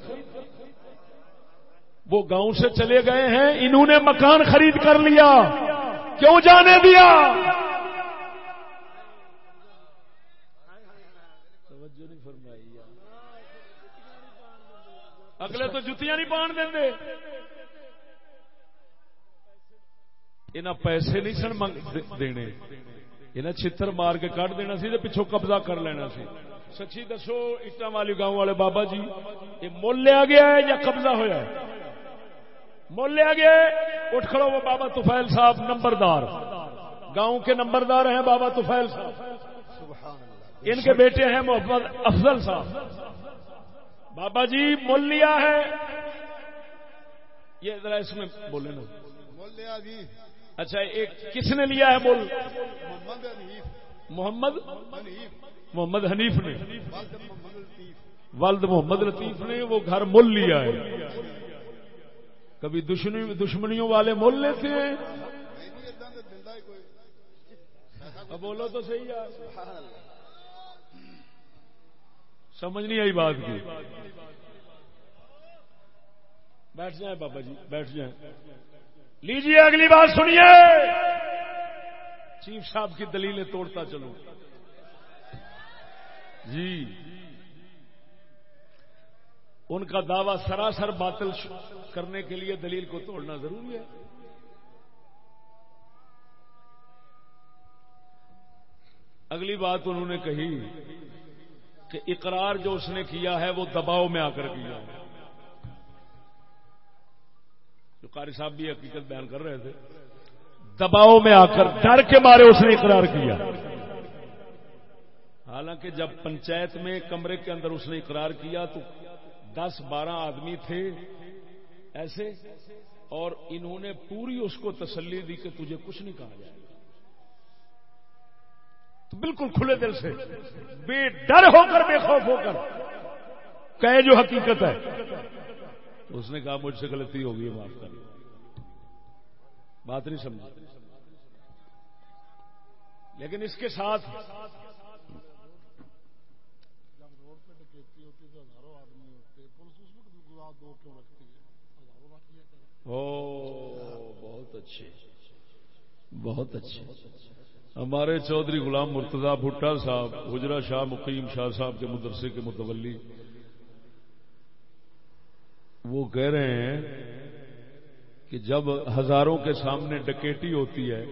وہ گاؤں سے چلے گئے ہیں، انہوں نے مکان خرید کر لیا۔ کیوں جانے دیا؟ اگلے تو جتیاں نہیں پان دیں انہیں پیسے نہیں سن دینے۔ انہیں چھتر مار کے کٹ دینا سی پچھوں قبضہ کر لینا سی۔ سچی دسو اٹا والی گاؤں والے بابا جی یہ مول لیا گیا ہے یا قبضہ ہوا ہے؟ مول لیا گیا ہے۔ اٹھ کھڑو وہ بابا توفیل صاحب نمبردار۔ گاؤں کے نمبردار ہیں بابا توفیل صاحب۔ ان کے بیٹے ہیں محمد افضل صاحب۔ بابا جی مول لیا ہے۔ یہ ذرا اس میں بولے نا مول لیا جی۔ اچھا ایک کس نے لیا ہے بول؟ محمد محمد حنیف نے۔ والد محمد لطیف نے، وہ گھر مل لیا ہے۔ کبھی دشمنیوں والے مول لیتے ہیں۔ بولو تو صحیح یار سمجھ نہیں آئی بات کی۔ بیٹھ جائیں بابا جی بیٹھ جائیں۔ لیجیے اگلی بات سنیے۔ چیف صاحب کی دلیلیں توڑتا چلو جی۔ ان کا دعوی سراسر باطل کرنے کے لیے دلیل کو توڑنا ضروری ہے۔ اگلی بات انہوں نے کہی کہ اقرار جو اس نے کیا ہے وہ دباؤ میں آ کر کیا ہے۔ قاری صاحب بھی حقیقت بیان کر رہے تھے۔ دباؤ میں آ کر ڈر کے مارے اس نے اقرار کیا۔ حالانکہ جب پنچایت میں کمرے کے اندر اس نے اقرار کیا تو دس بارہ آدمی تھے ایسے، اور انہوں نے پوری اس کو تسلی دی کہ تجھے کچھ نہیں کہا جائے تو بالکل کھلے دل سے بے ڈر ہو کر، بے خوف ہو کر کہے جو حقیقت ہے۔ اس نے کہا مجھ سے غلطی ہوگی معاف کر۔ بات نہیں سمجھ لیکن اس کے ساتھ بہت اچھے۔ بہت اچھے۔ ہمارے چودھری غلام مرتضی بھٹا صاحب گجرا شاہ مقیم شاہ صاحب کے مدرسے کے متولی۔ وہ کہہ رہے ہیں کہ جب ہزاروں کے سامنے ڈکیٹی ہوتی ہے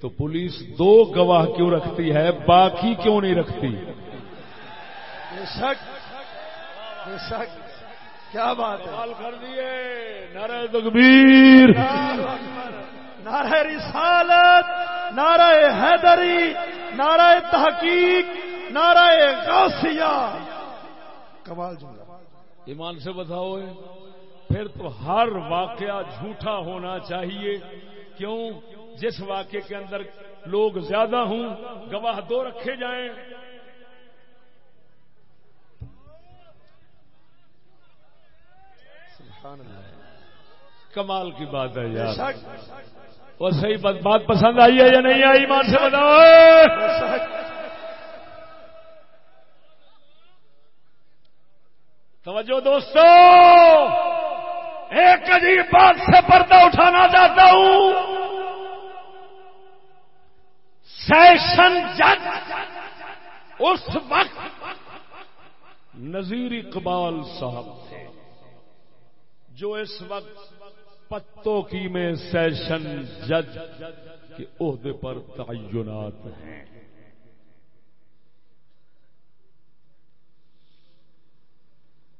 تو پولیس دو گواہ کیوں رکھتی ہے؟ باقی کیوں نہیں رکھتی؟ بے شک بے شک کیا بات کر دیے نعرہ تکبیر۔ نعرہ رسالت نعرہ حیدری نعرہ تحقیق نعرہ غوثیہ کمال جملہ۔ ایمان سے بتاؤ۔ پھر تو ہر واقعہ جھوٹا ہونا چاہیے۔ کیوں؟ جس واقعے کے اندر لوگ زیادہ ہوں، گواہ دو رکھے جائیں۔ کمال کی بات ہے یار۔ اور صحیح بات بات پسند آئی ہے یا نہیں آئی؟ مان سے بتاؤ۔ توجہ دوستو! ایک عجیب بات سے پردہ اٹھانا چاہتا ہوں۔ سیشن جج اس وقت نذیر اقبال صاحب تھے، جو اس وقت پتوں کی میں سیشن جج کے عہدے پر تعینات ہیں۔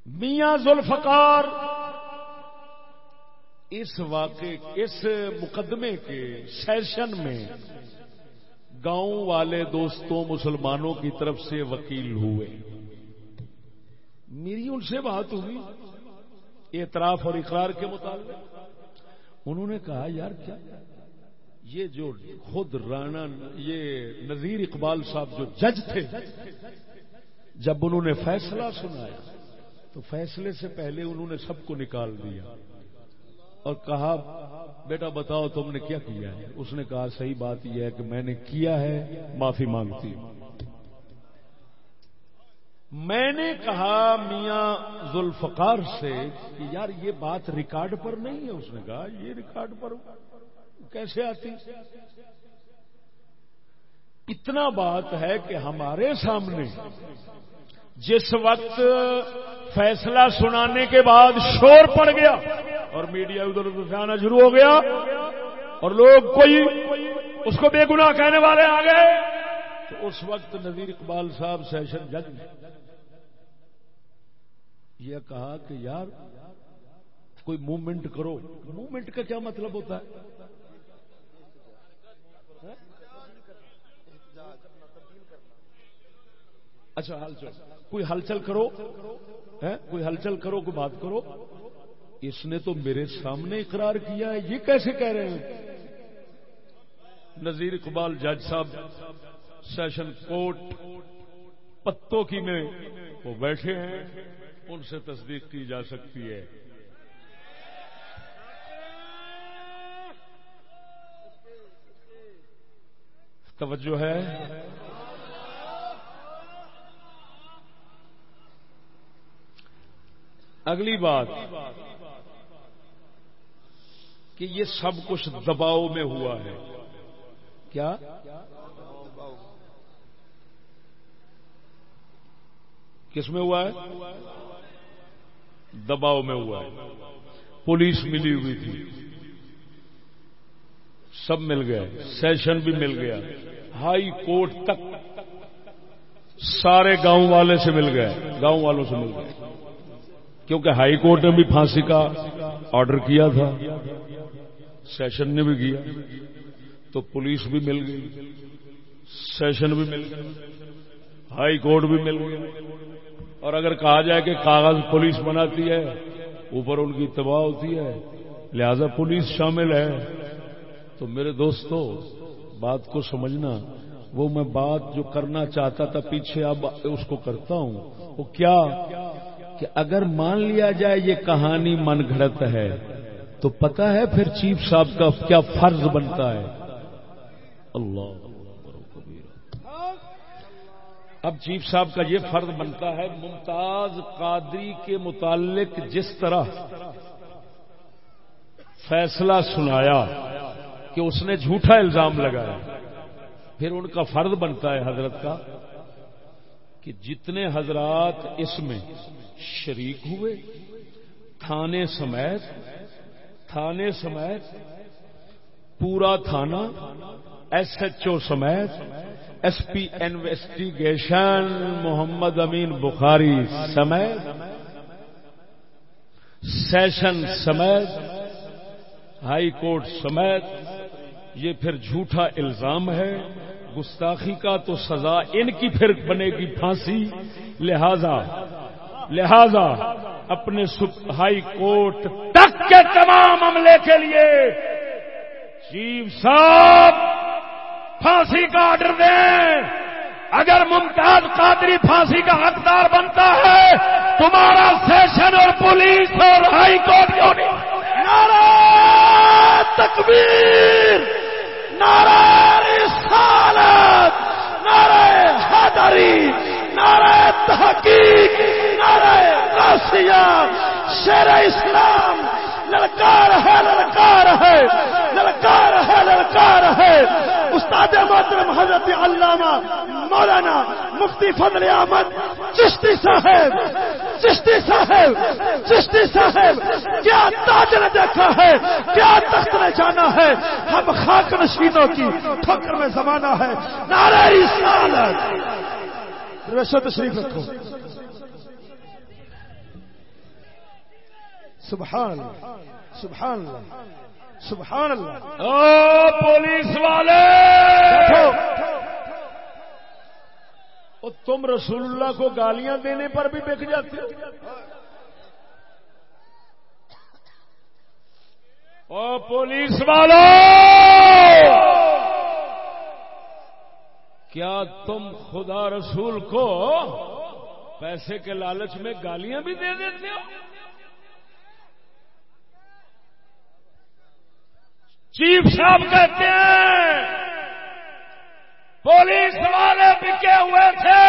میاں ذوالفقار اس واقع اس مقدمے کے سیشن میں گاؤں والے دوستوں مسلمانوں کی طرف سے وکیل ہوئے۔ میری ان سے بات ہوئی، اعتراف اور اقرار کے مطابق۔ انہوں نے کہا، یار، کیا؟ یہ جو خود رانا، یہ نذیر اقبال صاحب جو جج تھے، جب انہوں نے فیصلہ سنایا، تو فیصلے سے پہلے انہوں نے سب کو نکال دیا۔ اور کہا، بیٹا بتاؤ تم نے کیا کیا ہے؟ اس نے کہا، صحیح بات یہ ہے کہ میں نے کیا ہے، معافی مانگتی ہوں. میں نے کہا میاں ذوالفقار سے کہ یار یہ بات ریکارڈ پر نہیں ہے۔ اس نے کہا، یہ ریکارڈ پر کیسے آتی؟ اتنا بات ہے کہ ہمارے سامنے جس وقت فیصلہ سنانے کے بعد شور پڑ گیا اور میڈیا ادھر ادھر سے آنا شروع ہو گیا اور لوگ کوئی اس کو بے گناہ کہنے والے آ گئے، تو اس وقت نذیر اقبال صاحب سیشن جج نے یہ کہا کہ یار کوئی موومنٹ کرو۔ موومنٹ کا کیا مطلب ہوتا ہے؟ اچھا ہلچل کوئی ہلچل کرو کوئی ہلچل کرو، کوئی بات کرو۔ اس نے تو میرے سامنے اقرار کیا ہے، یہ کیسے کہہ رہے ہیں؟ نذیر اقبال جج صاحب، سیشن کورٹ پتوں کی میں وہ بیٹھے ہیں، ان سے تصدیق کی جا سکتی ہے۔ توجہ ہے؟ اگلی بات کہ یہ سب کچھ دباؤ میں ہوا ہے۔ کیا؟ کس میں ہوا ہے؟ دباؤ میں ہوا ہے۔ پولیس ملی ہوئی تھی۔ سب مل گئے۔ سیشن بھی مل گیا۔ ہائی کورٹ تک سارے گاؤں والے سے مل گئے۔ گاؤں والوں سے مل گئے۔ کیونکہ ہائی کورٹ نے بھی پھانسی کا آرڈر کیا تھا، سیشن نے بھی کیا، تو پولیس بھی مل گئی، سیشن بھی مل گئی، ہائی کورٹ بھی مل گئی۔ اور اگر کہا جائے کہ کاغذ پولیس بناتی ہے، اوپر ان کی تباہ ہوتی ہے، لہذا پولیس شامل ہے۔ تو میرے دوستو، بات کو سمجھنا، وہ میں بات جو کرنا چاہتا تھا، پیچھے اب اس کو کرتا ہوں، وہ کیا؟ کہ اگر مان لیا جائے یہ کہانی من گھڑت ہے، تو پتا ہے پھر چیف صاحب کا کیا فرض بنتا ہے۔ اللہ اب چیف صاحب کا یہ فرض بنتا ہے، ممتاز قادری کے متعلق جس طرح فیصلہ سنایا کہ اس نے جھوٹا الزام لگایا، پھر ان کا فرض بنتا ہے حضرت کا کہ جتنے حضرات اس میں شریک ہوئے، تھانے سمیت تھانے سمیت، پورا تھانہ ایس ایچ او سمیت ایس پی انویسٹیگیشن محمد امین بخاری سمیت، سیشن سمیت، ہائی کورٹ سمیت، یہ پھر جھوٹا الزام ہے، گستاخی کا تو سزا ان کی پھر بنے گی پھانسی، لہذا لہذا اپنے ہائی کورٹ تک کے تمام عملے کے لیے چیف صاحب پھانسی کا آرڈر دیں۔ اگر ممتاز قادری پھانسی کا حقدار بنتا ہے، تمہارا سیشن اور پولیس اور ہائی کورٹ کیوں نہیں؟ نعرہ تکبیر، نعرہ رسالت نعرہ حیدری نعرہ تحقیق نعرہ غاسیہ شیر اسلام، للکار ہے للکار ہے للکار ہے للکار ہے۔ استاد محترم حضرت علامہ مولانا مفتی فضل احمد، چشتی صاحب چشتی صاحب چشتی صاحب، کیا تاج نے دیکھا ہے؟ کیا تخت نے جانا ہے؟ ہم خاک نشینوں کی ٹھوکر میں زمانہ ہے۔ نعرہ رسالت۔ رشو تشریف رکھو۔ سبحان سبحان سبحان اللہ۔ او پولیس والے! او تم رسول اللہ کو گالیاں دینے پر بھی بک جاتے ہو۔ او پولیس والو کیا تم خدا رسول کو پیسے کے لالچ میں گالیاں بھی دے دیتے ہو؟ چیف صاحب کہتے ہیں۔ پولیس والے بکے ہوئے تھے۔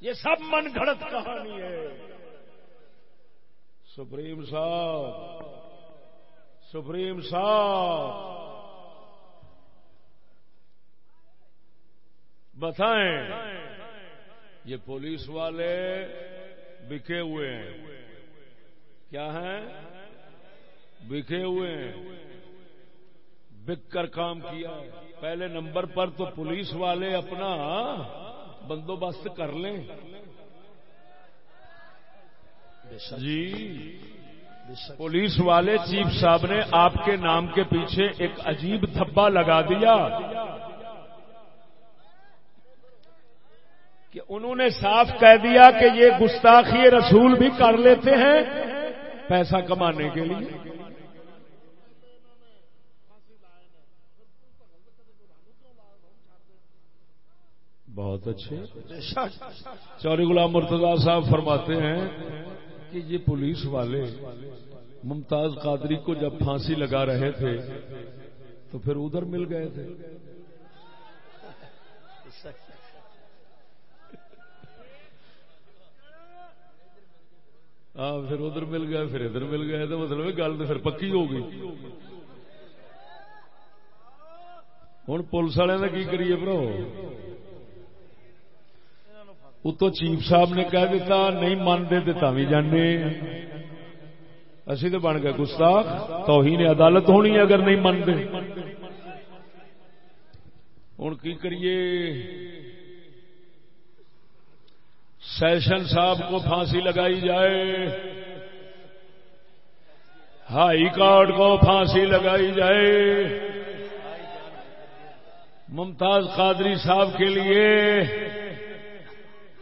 یہ سب من گھڑت کہانی ہے۔ سپریم صاحب سپریم صاحب۔ بتائیں، یہ پولیس والے بکے ہوئے ہیں۔ کیا ہیں؟ بکے ہوئے ہیں۔ بک کر کام کیا۔ پہلے نمبر پر تو پولیس والے اپنا بندوبست کر لیں۔ جی پولیس والے چیف صاحب نے آپ کے نام کے پیچھے ایک عجیب دھبا لگا دیا کہ انہوں نے صاف کہہ دیا کہ یہ گستاخی رسول بھی کر لیتے ہیں۔ پیسہ کمانے کے لیے۔ بہت اچھے۔ چوری غلام مرتضی صاحب فرماتے ہیں کہ یہ پولیس والے ممتاز قادری کو جب پھانسی لگا رہے تھے تو پھر ادھر مل گئے تھے۔ ہاں پھر ادھر مل گئے، پھر ادھر مل گئے، تو مطلب گل تو پھر پکی ہو گئی۔ ہوں پولیس والے کا کی کریے برو؟ اتو چیف صاحب نے کہہ دیتا نہیں مانتے تو تھی جانے اسی تو بن گئے گستاخ۔ توہین عدالت ہونی ہے اگر نہیں مانتے ہوں کی کریے؟ سیشن صاحب کو پھانسی لگائی جائے۔ ہائی کورٹ کو پھانسی لگائی جائے۔ ممتاز قادری صاحب کے لیے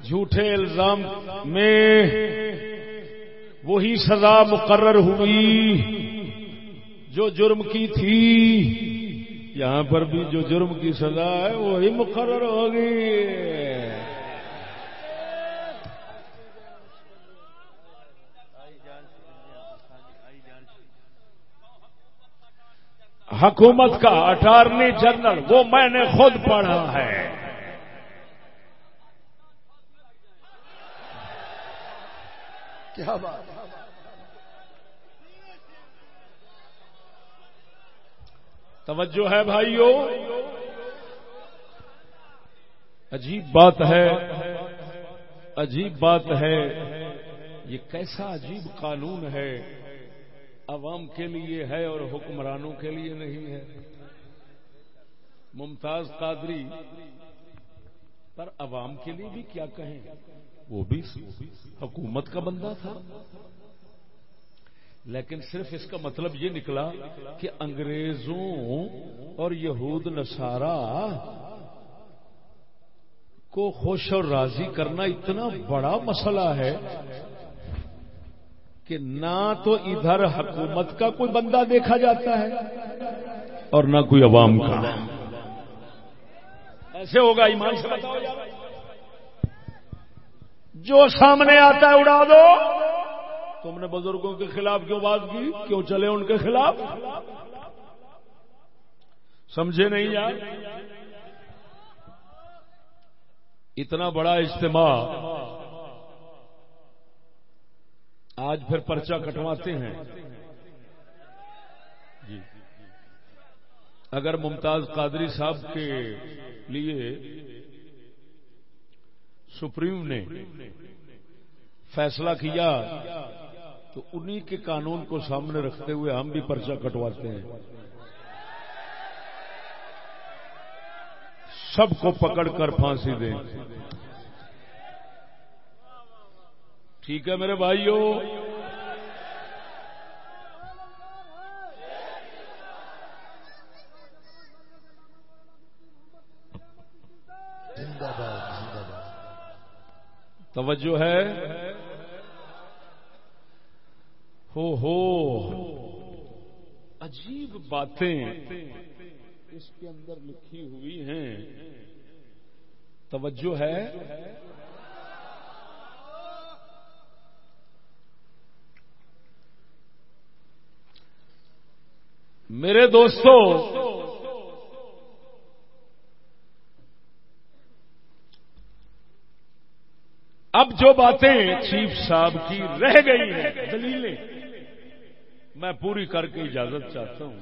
جھوٹے الزام میں وہی سزا مقرر ہوئی جو جرم کی تھی۔ یہاں پر بھی جو جرم کی سزا ہے، وہی مقرر ہوگی حکومت کا اٹارنی جنرل وہ میں نے خود پڑھا ہے۔ کیا بات؟ توجہ ہے بھائیو؟ عجیب بات ہے عجیب بات ہے یہ کیسا عجیب قانون ہے۔ عوام کے لیے ہے اور حکمرانوں کے لیے نہیں ہے۔ ممتاز قادری، پر عوام کے لیے بھی کیا کہیں؟ وہ بھی حکومت کا بندہ تھا۔ لیکن صرف اس کا مطلب یہ نکلا کہ انگریزوں اور یہود، نصارہ کو خوش اور راضی کرنا اتنا بڑا مسئلہ ہے کہ نہ تو ادھر حکومت کا کوئی بندہ دیکھا جاتا ہے اور نہ کوئی عوام کا۔ ایسے ہوگا ایمان سے بتاؤ جو سامنے آتا ہے اڑا دو۔ تم نے بزرگوں کے خلاف کیوں بات کی؟ کیوں چلے ان کے خلاف؟ سمجھے نہیں یار۔ اتنا بڑا اجتماع آج پھر پرچہ کٹواتے ہیں۔ جی۔ اگر ممتاز قادری صاحب کے لیے سپریم نے فیصلہ کیا تو انہی کے قانون کو سامنے رکھتے ہوئے ہم بھی پرچہ کٹواتے ہیں۔ سب کو پکڑ کر پھانسی دیں۔ ٹھیک ہے میرے بھائیوں توجہ ہے۔ ہو ہو۔ عجیب باتیں اس کے اندر لکھی ہوئی ہیں۔ توجہ ہے۔ میرے دوستو، اب جو باتیں چیف صاحب کی رہ گئی ہیں، دلیلیں، میں پوری کر کے اجازت چاہتا ہوں۔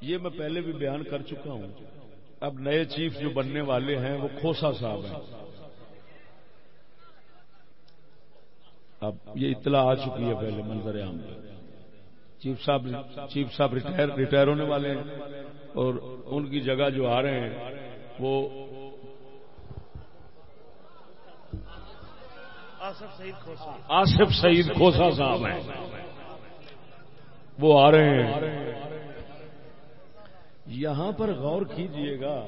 یہ میں پہلے بھی بیان کر چکا ہوں۔ اب نئے چیف جو بننے والے ہیں، وہ کھوسا صاحب ہیں۔ اب یہ اطلاع آ چکی ہے پہلے منظر عام چیف صاحب چیف صاحب ریٹائر ریٹائر ہونے والے ہیں اور ان کی جگہ جو آ رہے ہیں وہ آصف سعید کھوسا۔ صاحب ہیں۔ وہ آ رہے ہیں۔ یہاں پر غور کیجیے گا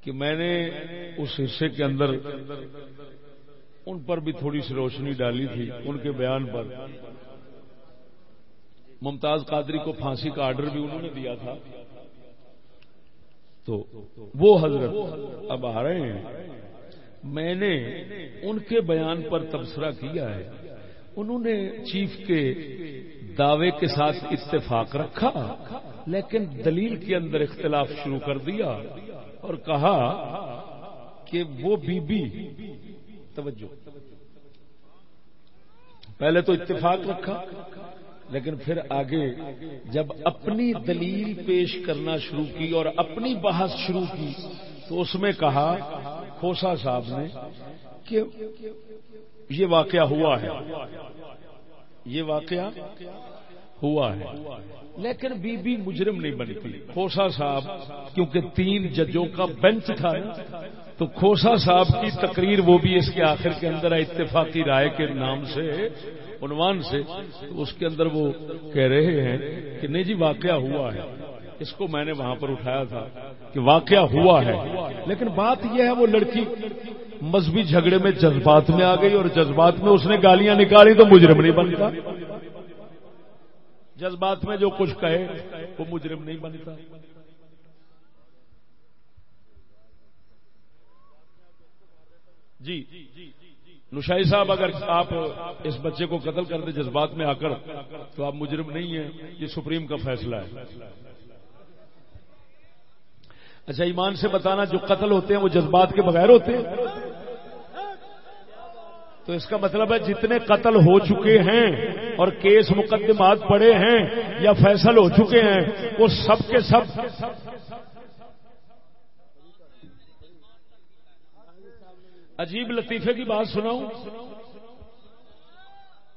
کہ میں نے اس حصے کے اندر ان پر بھی تھوڑی سی روشنی ڈالی تھی ان کے بیان پر۔ ممتاز قادری کو پھانسی کا آرڈر بھی انہوں نے دیا تھا۔ تو وہ حضرت اب آ رہے ہیں۔ میں نے ان کے بیان پر تبصرہ کیا ہے۔ انہوں نے چیف کے دعوے کے ساتھ اتفاق رکھا، لیکن دلیل کے اندر اختلاف شروع کر دیا اور کہا کہ وہ بی بی۔ توجہ۔ پہلے تو اتفاق رکھا۔ لیکن پھر آگے جب اپنی دلیل پیش کرنا شروع کی اور اپنی بحث شروع کی تو اس میں کہا، کھوسا صاحب نے کہ یہ واقعہ ہوا ہے۔ یہ واقعہ ہوا ہے۔ لیکن بی بی مجرم نہیں بنتی کھوسا صاحب، کیونکہ تین ججوں کا بینچ تھا، تو کھوسا صاحب کی تقریر وہ بھی اس کے آخر کے اندر اتفاقی رائے کے نام سے عنوان سے اس کے اندر وہ کہہ رہے ہیں کہ نہیں جی واقعہ ہوا ہے۔ اس کو میں نے وہاں پر اٹھایا تھا کہ واقعہ ہوا ہے۔ لیکن بات یہ ہے، وہ لڑکی مذہبی جھگڑے میں جذبات میں آ گئی اور جذبات میں اس نے گالیاں نکالی تو مجرم نہیں بنتا۔ جذبات میں جو کچھ کہے، وہ مجرم نہیں بنتا۔ جی۔ نشائی صاحب اگر آپ اس بچے کو قتل کر دیں جذبات میں آ کر، تو آپ مجرم نہیں ہیں، یہ سپریم کا فیصلہ ہے۔ اچھا ایمان سے بتانا، جو قتل ہوتے ہیں وہ جذبات کے بغیر ہوتے ہیں؟ تو اس کا مطلب ہے جتنے قتل ہو چکے ہیں اور کیس مقدمات پڑے ہیں یا فیصل ہو چکے ہیں، وہ سب کے سب عجیب لطیفے کی بات سناؤں؟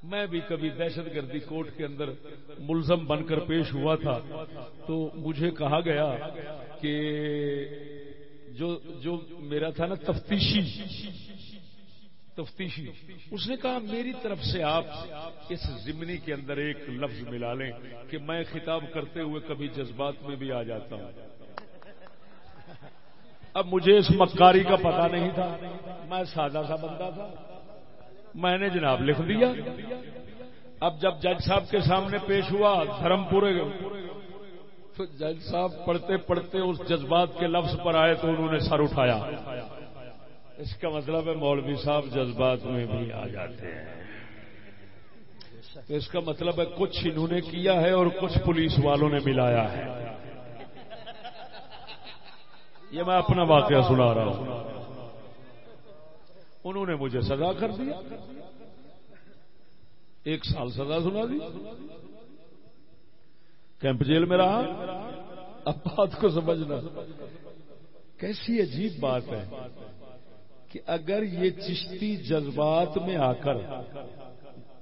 میں بھی کبھی دہشت گردی کوٹ کے اندر ملزم بن کر پیش ہوا تھا، تو مجھے کہا گیا کہ جو جو میرا تھا نا تفتیشی تفتیشی، اس نے کہا میری طرف سے آپ اس ضمنی کے اندر ایک لفظ ملا لیں کہ میں خطاب کرتے ہوئے کبھی جذبات میں بھی آ جاتا ہوں۔ اب مجھے اس مکاری کا پتہ نہیں تھا۔ میں سادہ سا بندہ تھا۔ میں نے جناب لکھ دیا۔ اب جب جج صاحب کے سامنے پیش ہوا، دھرم پورے تو جج صاحب پڑھتے پڑھتے اس جذبات کے لفظ پر آئے تو انہوں نے سر اٹھایا۔ اس کا مطلب ہے مولوی صاحب جذبات میں بھی آ جاتے ہیں۔ تو اس کا مطلب ہے کچھ انہوں نے کیا ہے اور کچھ پولیس والوں نے ملایا ہے۔ یہ میں اپنا واقعہ سنا رہا ہوں۔ انہوں نے مجھے سزا کر دیا۔ ایک سال سزا سنا دی۔ کیمپ جیل میں رہا۔ اب بات کو سمجھنا۔ کیسی عجیب بات ہے کہ اگر یہ چشتی جذبات میں آ کر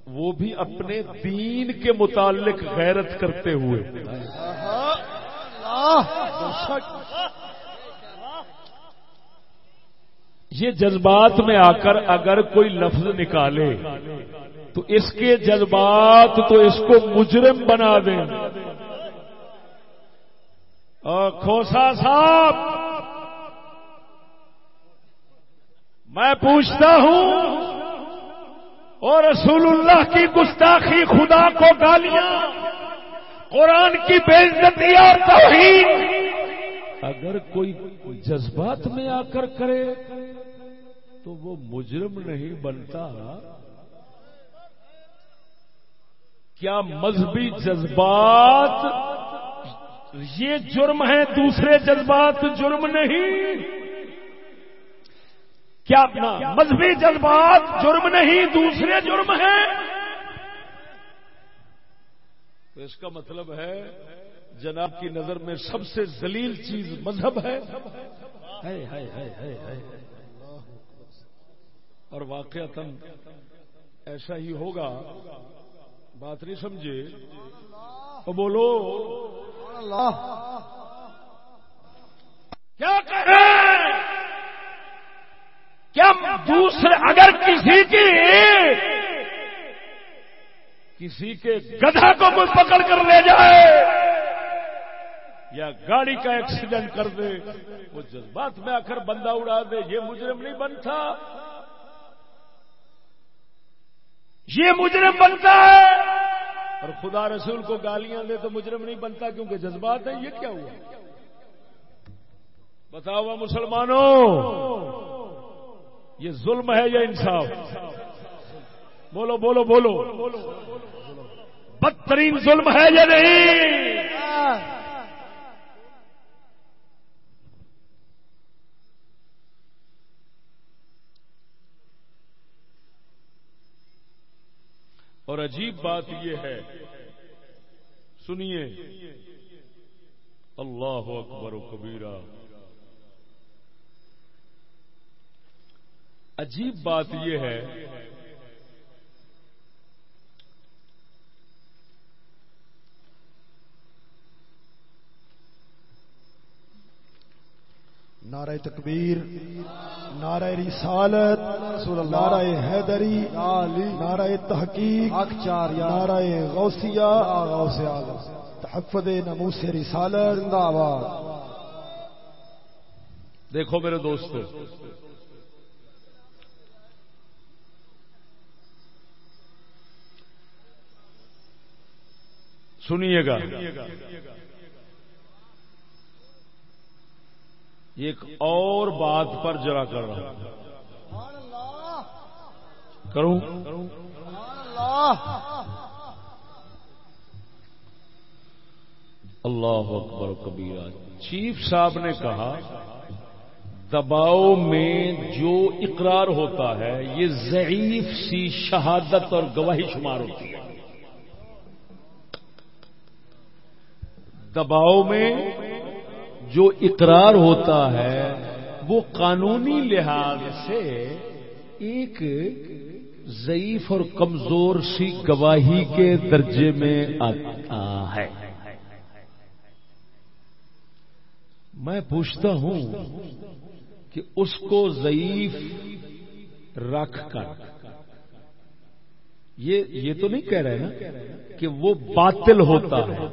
وہ بھی اپنے دین کے متعلق غیرت کرتے ہوئے۔ یہ جذبات میں آ کر اگر کوئی لفظ نکالے، تو اس کے جذبات تو اس کو مجرم بنا دیں۔ اور کھوسا صاحب، میں پوچھتا ہوں اور رسول اللہ کی گستاخی خدا کو گالیاں، قرآن کی بےزتی اور توہین اگر کوئی جذبات میں آ کر کرے تو وہ مجرم نہیں بنتا۔ کیا مذہبی جذبات یہ جرم ہے دوسرے جذبات جرم نہیں؟ کیا مذہبی جذبات جرم نہیں دوسرے جرم ہیں؟ تو اس کا مطلب ہے، جناب کی نظر میں سب سے ذلیل چیز مذہب ہے۔ اور واقع ایسا ہی ہوگا۔ بات نہیں سمجھے؟ تو بولو۔ کیا کیا دوسرے اگر کسی کی؟ کسی کے گدھا کو کوئی پکڑ کر لے جائے یا گاڑی کا ایکسیڈنٹ کر دے وہ جذبات میں آ کر بندہ اڑا دے یہ مجرم نہیں بنتا یہ مجرم بنتا ہے۔ اور خدا رسول کو گالیاں دے تو مجرم نہیں بنتا کیونکہ جذبات ہے یہ کیا ہوا؟ بتاؤ مسلمانوں، یہ ظلم ہے یا انصاف؟ بولو بولو بولو۔ بدترین ظلم ہے یا نہیں؟ اور عجیب بات یہ ہے۔ سنیے۔ اللہ اکبر و کبیرہ۔ عجیب بات یہ ہے نعرہ تکبیر نعرہ رسالت نعرہ حیدری نعرہ تحقیق نعرہ غوثیہ تحفظ نموس رسالت زندہ دیکھو میرے دوست سنیے گا۔ ایک اور بات پر جرا کر رہا ہوں۔ کروں؟ اللہ اکبر کبیرہ۔ چیف صاحب نے کہا، دباؤ میں جو اقرار ہوتا ہے، یہ ضعیف سی شہادت اور گواہی شمار ہوتی ہے۔ دباؤ میں جو اقرار ہوتا ہے، وہ قانونی لحاظ سے ایک ضعیف اور کمزور سی گواہی کے درجے میں آتا ہے۔ میں پوچھتا ہوں کہ اس کو ضعیف رکھ کر، یہ یہ تو نہیں کہہ رہے نا کہ وہ باطل ہوتا ہے۔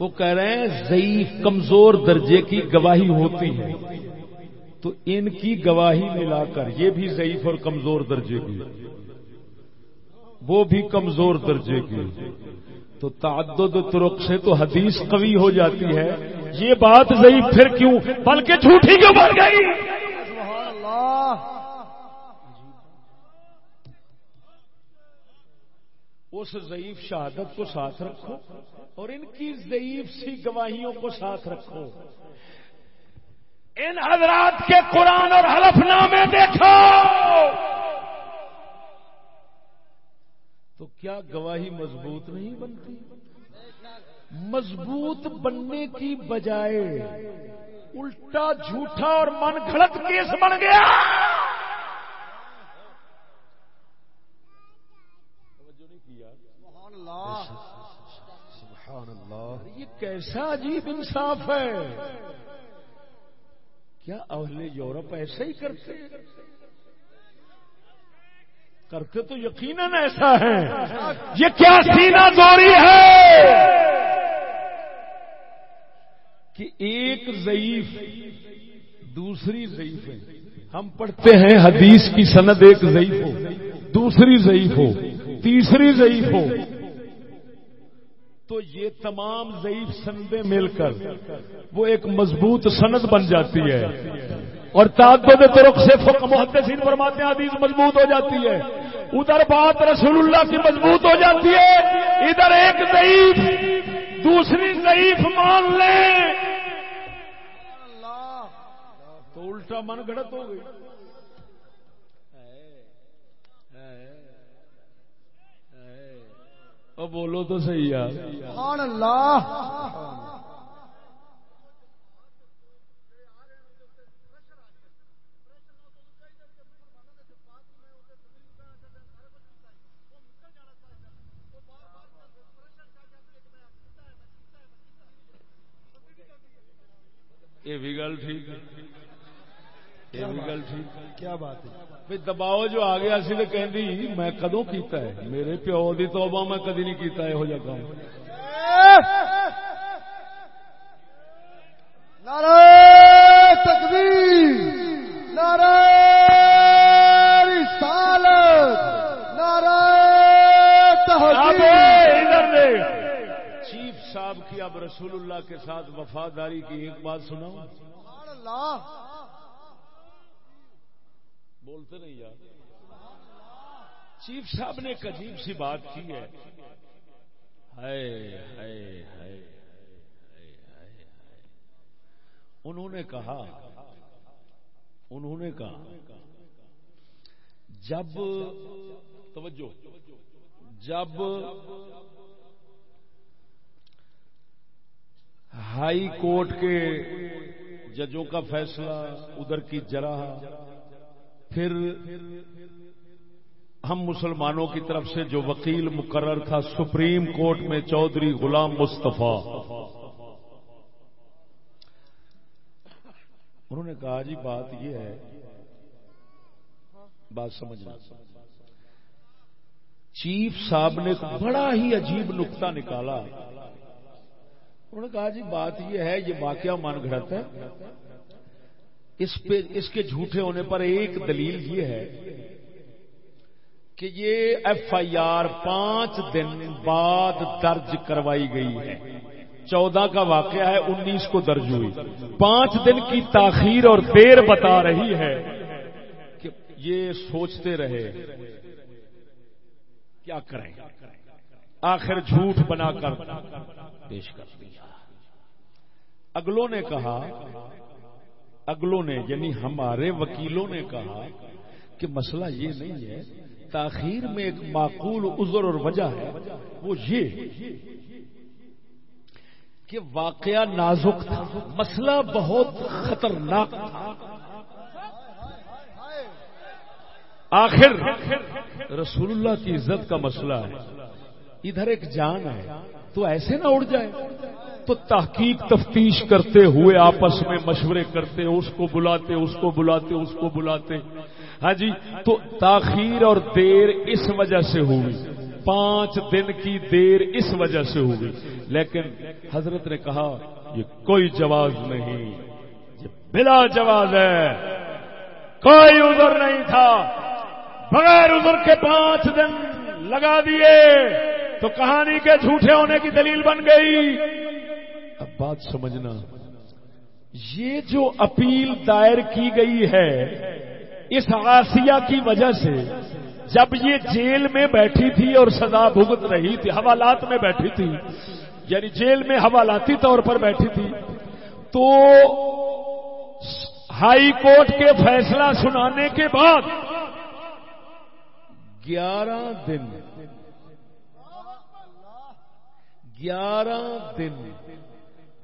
وہ کہہ رہے ہیں ضعیف کمزور درجے کی گواہی ہوتی ہے۔ تو ان کی گواہی ملا کر یہ بھی ضعیف اور کمزور درجے کی۔ وہ بھی کمزور درجے کی۔ تو تعدد ترک سے تو حدیث قوی ہو جاتی ہے۔ یہ بات ضعیف پھر کیوں؟ بلکہ جھوٹی کیوں بن گئی؟ اس ضعیف شہادت کو ساتھ رکھو۔ اور ان کی ضعیف سی گواہیوں کو ساتھ رکھو۔ ان حضرات کے قرآن اور حلف نامے دیکھو۔ تو کیا گواہی مضبوط نہیں بنتی؟ مضبوط بننے کی بجائے الٹا جھوٹا اور من گھڑت کیس بن گیا۔ اللہ۔ یہ کیسا عجیب انصاف ہے۔ کیا اہل یورپ ایسا ہی کرتے کرتے تو یقیناً ایسا ہے یہ کیا سینا دوری ہے؟ کہ ایک ضعیف دوسری ضعیف ہے۔ ہم پڑھتے ہیں حدیث کی سند ایک ضعیف ہو، دوسری ضعیف ہو، تیسری ضعیف ہو۔ تو یہ تمام ضعیف سندیں مل کر وہ ایک مضبوط سند بن جاتی ہے۔ اور تعدد ترک سے فق محدثین فرماتے ہیں، حدیث مضبوط ہو جاتی ہے۔ ادھر بات رسول اللہ کی مضبوط ہو جاتی ہے، ادھر ایک ضعیف، دوسری ضعیف مان لیں۔ تو الٹا من گڑت ہو گئی۔ بولو تو صحیح یار سبحان اللہ۔ یہ بھی گل ٹھیک ہے۔ یہ بھی گل ٹھیک کیا بات ہے؟ بھی دباؤ جو آ گیا سی تو کہندی میں کدوں کیتا ہے میرے پیو دی توبہ میں کدی نہیں کیتا یہو جہ کام نعرہ تکبیر نعرہ رسالت تحقیق چیف صاحب کی اب رسول اللہ کے ساتھ وفاداری کی ایک بات سبحان اللہ بولتے نہیں یار۔ چیف صاحب نے ایک عجیب سی بات کی ہے۔ انہوں نے کہا، انہوں نے کہا، جب، توجہ، جب ہائی کورٹ کے ججوں کا فیصلہ ادھر کی جرا پھر ہم مسلمانوں کی طرف سے جو وکیل مقرر تھا سپریم کورٹ میں چودھری غلام مصطفیٰ، انہوں نے کہا جی بات یہ ہے، بات سمجھنا۔ چیف صاحب نے بڑا ہی عجیب نقطہ نکالا۔ انہوں نے کہا جی بات یہ ہے، یہ واقعہ من گھڑت ہے۔ اس پہ اس کے جھوٹے ہونے پر ایک دلیل یہ ہے کہ یہ ایف آئی آر پانچ دن بعد درج کروائی گئی ہے۔ چودہ کا واقعہ ہے، انیس کو درج ہوئی۔ پانچ دن کی تاخیر اور دیر بتا رہی ہے کہ یہ سوچتے رہے کیا کریں۔ آخر جھوٹ بنا کر پیش کر دیا۔ اگلوں نے کہا اگلوں نے یعنی ہمارے وکیلوں نے کہا کہ مسئلہ یہ نہیں ہے، تاخیر میں ایک معقول عذر اور وجہ ہے، وہ یہ کہ واقعہ نازک تھا، مسئلہ بہت خطرناک تھا۔ آخر رسول اللہ کی عزت کا مسئلہ ہے۔ ادھر ایک جان ہے، تو ایسے نہ اڑ جائے۔ تو تحقیق تفتیش کرتے ہوئے آپس میں مشورے کرتے، اس کو بلاتے، اس کو بلاتے، اس کو بلاتے۔ ہاں جی تو تاخیر اور دیر اس وجہ سے ہوئی۔ پانچ دن کی دیر اس وجہ سے ہوئی۔ لیکن حضرت نے کہا، یہ کوئی جواز نہیں۔ یہ بلا جواز ہے۔ کوئی عذر نہیں تھا۔ بغیر عذر کے پانچ دن لگا دیے۔ تو کہانی کے جھوٹے ہونے کی دلیل بن گئی۔ بات سمجھنا۔ یہ جو اپیل دائر کی گئی ہے، اس آسیہ کی وجہ سے جب یہ جیل میں بیٹھی تھی اور سزا بھگت رہی تھی، حوالات میں بیٹھی تھی یعنی جیل میں حوالاتی طور پر بیٹھی تھی، تو ہائی کورٹ کے فیصلہ سنانے کے بعد گیارہ دن گیارہ دن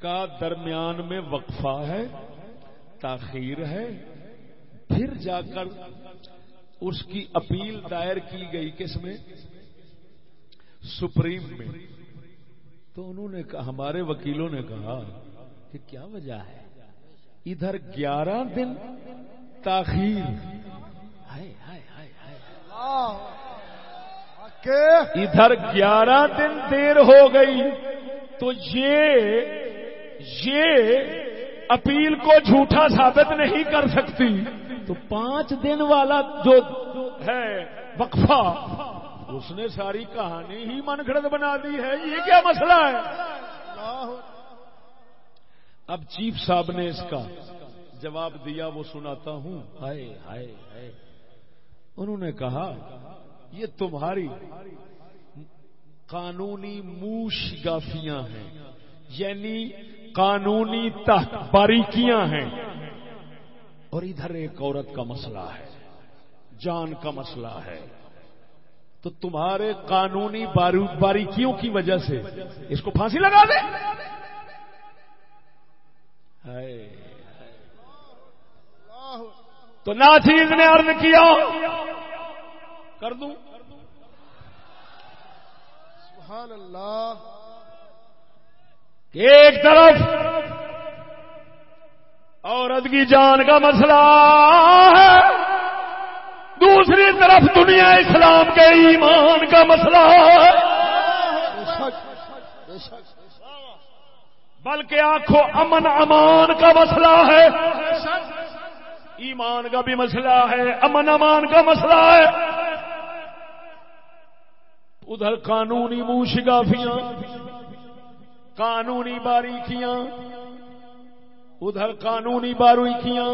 کا درمیان میں وقفہ ہے تاخیر ہے پھر جا کر اس کی اپیل دائر کی گئی کس میں؟ سپریم میں۔ تو انہوں نے کہا ہمارے وکیلوں نے کہا کہ کیا وجہ ہے؟ ادھر گیارہ دن تاخیر۔ ہائے ہائے ہائے ہائے۔ ادھر گیارہ دن دیر ہو گئی تو یہ یہ اپیل کو جھوٹا ثابت نہیں کر سکتی۔ تو پانچ دن والا جو ہے وقفہ، اس نے ساری کہانی ہی من گھڑت بنا دی ہے۔ یہ کیا مسئلہ ہے؟ اب چیف صاحب نے اس کا جواب دیا، وہ سناتا ہوں۔ ہائے ہائے ہائے۔ انہوں نے کہا، یہ تمہاری قانونی موش گافیاں ہیں۔ یعنی قانونی باریکیاں ہیں۔ اور ادھر ایک عورت کا مسئلہ ہے جان کا مسئلہ ہے۔ تو تمہارے قانونی باریکیوں کی وجہ سے اس کو پھانسی لگا دے تو ناچیز نے عرض کیا کر دوں۔ سبحان اللہ۔ ایک طرف عورت کی جان کا مسئلہ ہے، دوسری طرف دنیا اسلام کے ایمان کا مسئلہ ہے۔ بلکہ آنکھوں امن امان کا مسئلہ ہے۔ ایمان کا بھی مسئلہ ہے، امن امان کا مسئلہ ہے۔ ادھر قانونی موشگافیاں قانونی باریکیاں ادھر قانونی باریکیاں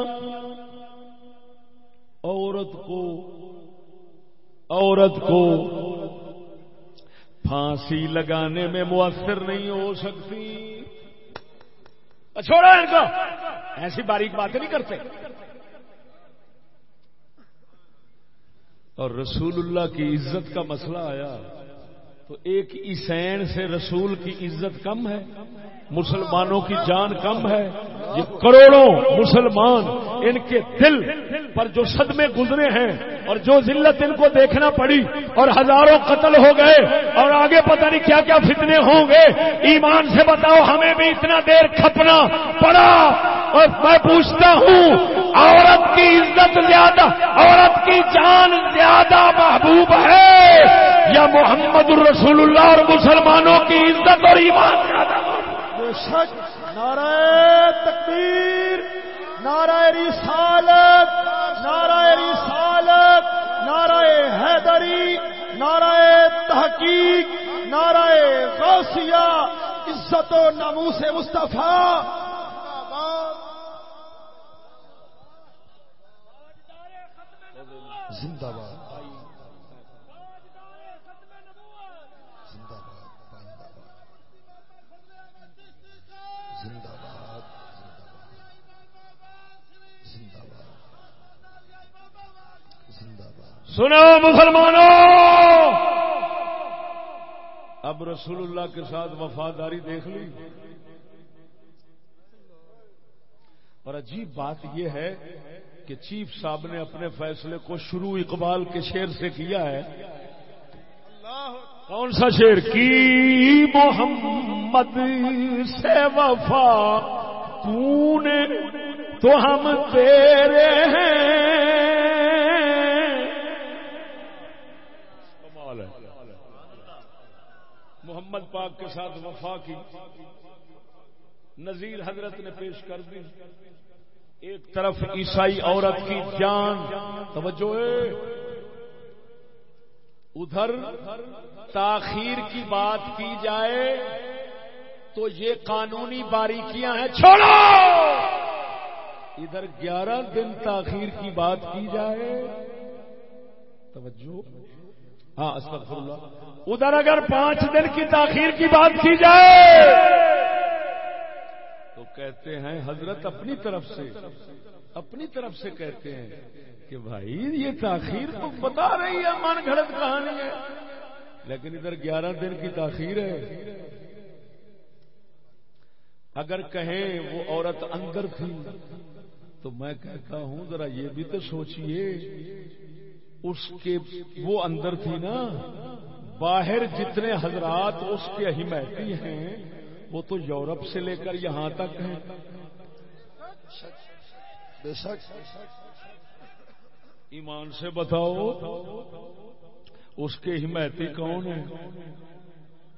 عورت کو عورت کو پھانسی لگانے میں مؤثر نہیں ہو سکتی۔ اچھا، چھوڑا ان کو۔ ایسی باریک باتیں نہیں کرتے۔ اور رسول اللہ کی عزت کا مسئلہ آیا۔ تو ایک عیسین سے رسول کی عزت کم ہے۔ مسلمانوں کی جان کم ہے۔ یہ کروڑوں مسلمان ان کے دل پر جو صدمے گزرے ہیں اور جو ذلت ان کو دیکھنا پڑی اور ہزاروں قتل ہو گئے اور آگے پتہ نہیں کیا کیا فتنے ہوں گے۔ ایمان سے بتاؤ، ہمیں بھی اتنا دیر کھپنا پڑا۔ اور میں پوچھتا ہوں، عورت کی عزت زیادہ، عورت کی جان زیادہ محبوب ہے یا محمد الرسول اللہ اور مسلمانوں کی عزت اور ایمان زیادہ؟ شک نعرہ تکبیر، نعرہ رسالت نعرہ رسالت، نعرہ حیدری، نعرہ تحقیق، نعرہ غوثیہ، عزت و ناموس مصطفیٰ۔ زندہ باد۔ سنو مسلمانوں اب رسول اللہ کے ساتھ وفاداری دیکھ لی۔ اور عجیب بات یہ ہے کہ چیف صاحب نے اپنے فیصلے کو شروع اقبال کے شیر سے کیا ہے۔ کون سا شیر کی محمد سے وفا نے تو ہم تیرے ہیں۔ محمد پاک کے ساتھ وفا کی۔ نذیر حضرت نے پیش کر دی۔ ایک طرف عیسائی عورت کی جان۔ توجہ ہے۔ ادھر تاخیر کی بات کی جائے تو یہ قانونی باریکیاں ہیں۔ چھوڑو! ادھر گیارہ دن تاخیر کی بات کی جائے۔ توجہ۔ ہاں استغفر اللہ۔ ادھر اگر پانچ دن کی تاخیر کی بات کی جائے، تو کہتے ہیں حضرت اپنی طرف سے، اپنی طرف سے کہتے ہیں کہ بھائی یہ تاخیر تو بتا رہی ہے من گھڑت کہانی ہے۔ لیکن ادھر گیارہ دن کی تاخیر ہے۔ اگر کہیں وہ عورت اندر تھی، تو میں کہتا ہوں، ذرا یہ بھی تو سوچئے، اس کے وہ اندر تھی نا باہر جتنے حضرات اس کے حمایتی ہیں وہ تو یورپ سے لے کر یہاں تک ہیں۔ بے شک۔ ایمان سے بتاؤ اس کے حمایتی کون ہیں؟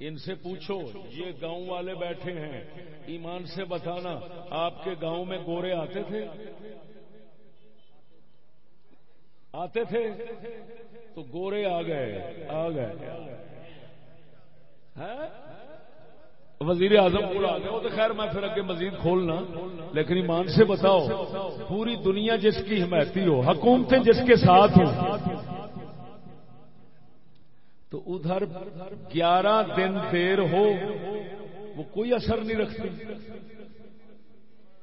ان سے پوچھو یہ گاؤں والے بیٹھے ہیں۔ ایمان سے بتانا آپ کے گاؤں میں گورے آتے تھے؟ آتے تھے تو گورے آ گئے آ گئے۔ وزیر اعظم پورا آ گئے۔ وہ تو خیر میں پھر اگے مزید کھولنا، لیکن ایمان سے بتاؤ، پوری دنیا جس کی حمایتی ہو، حکومتیں جس کے ساتھ ہوں، تو ادھر گیارہ دن دیر ہو، وہ کوئی اثر نہیں رکھتی۔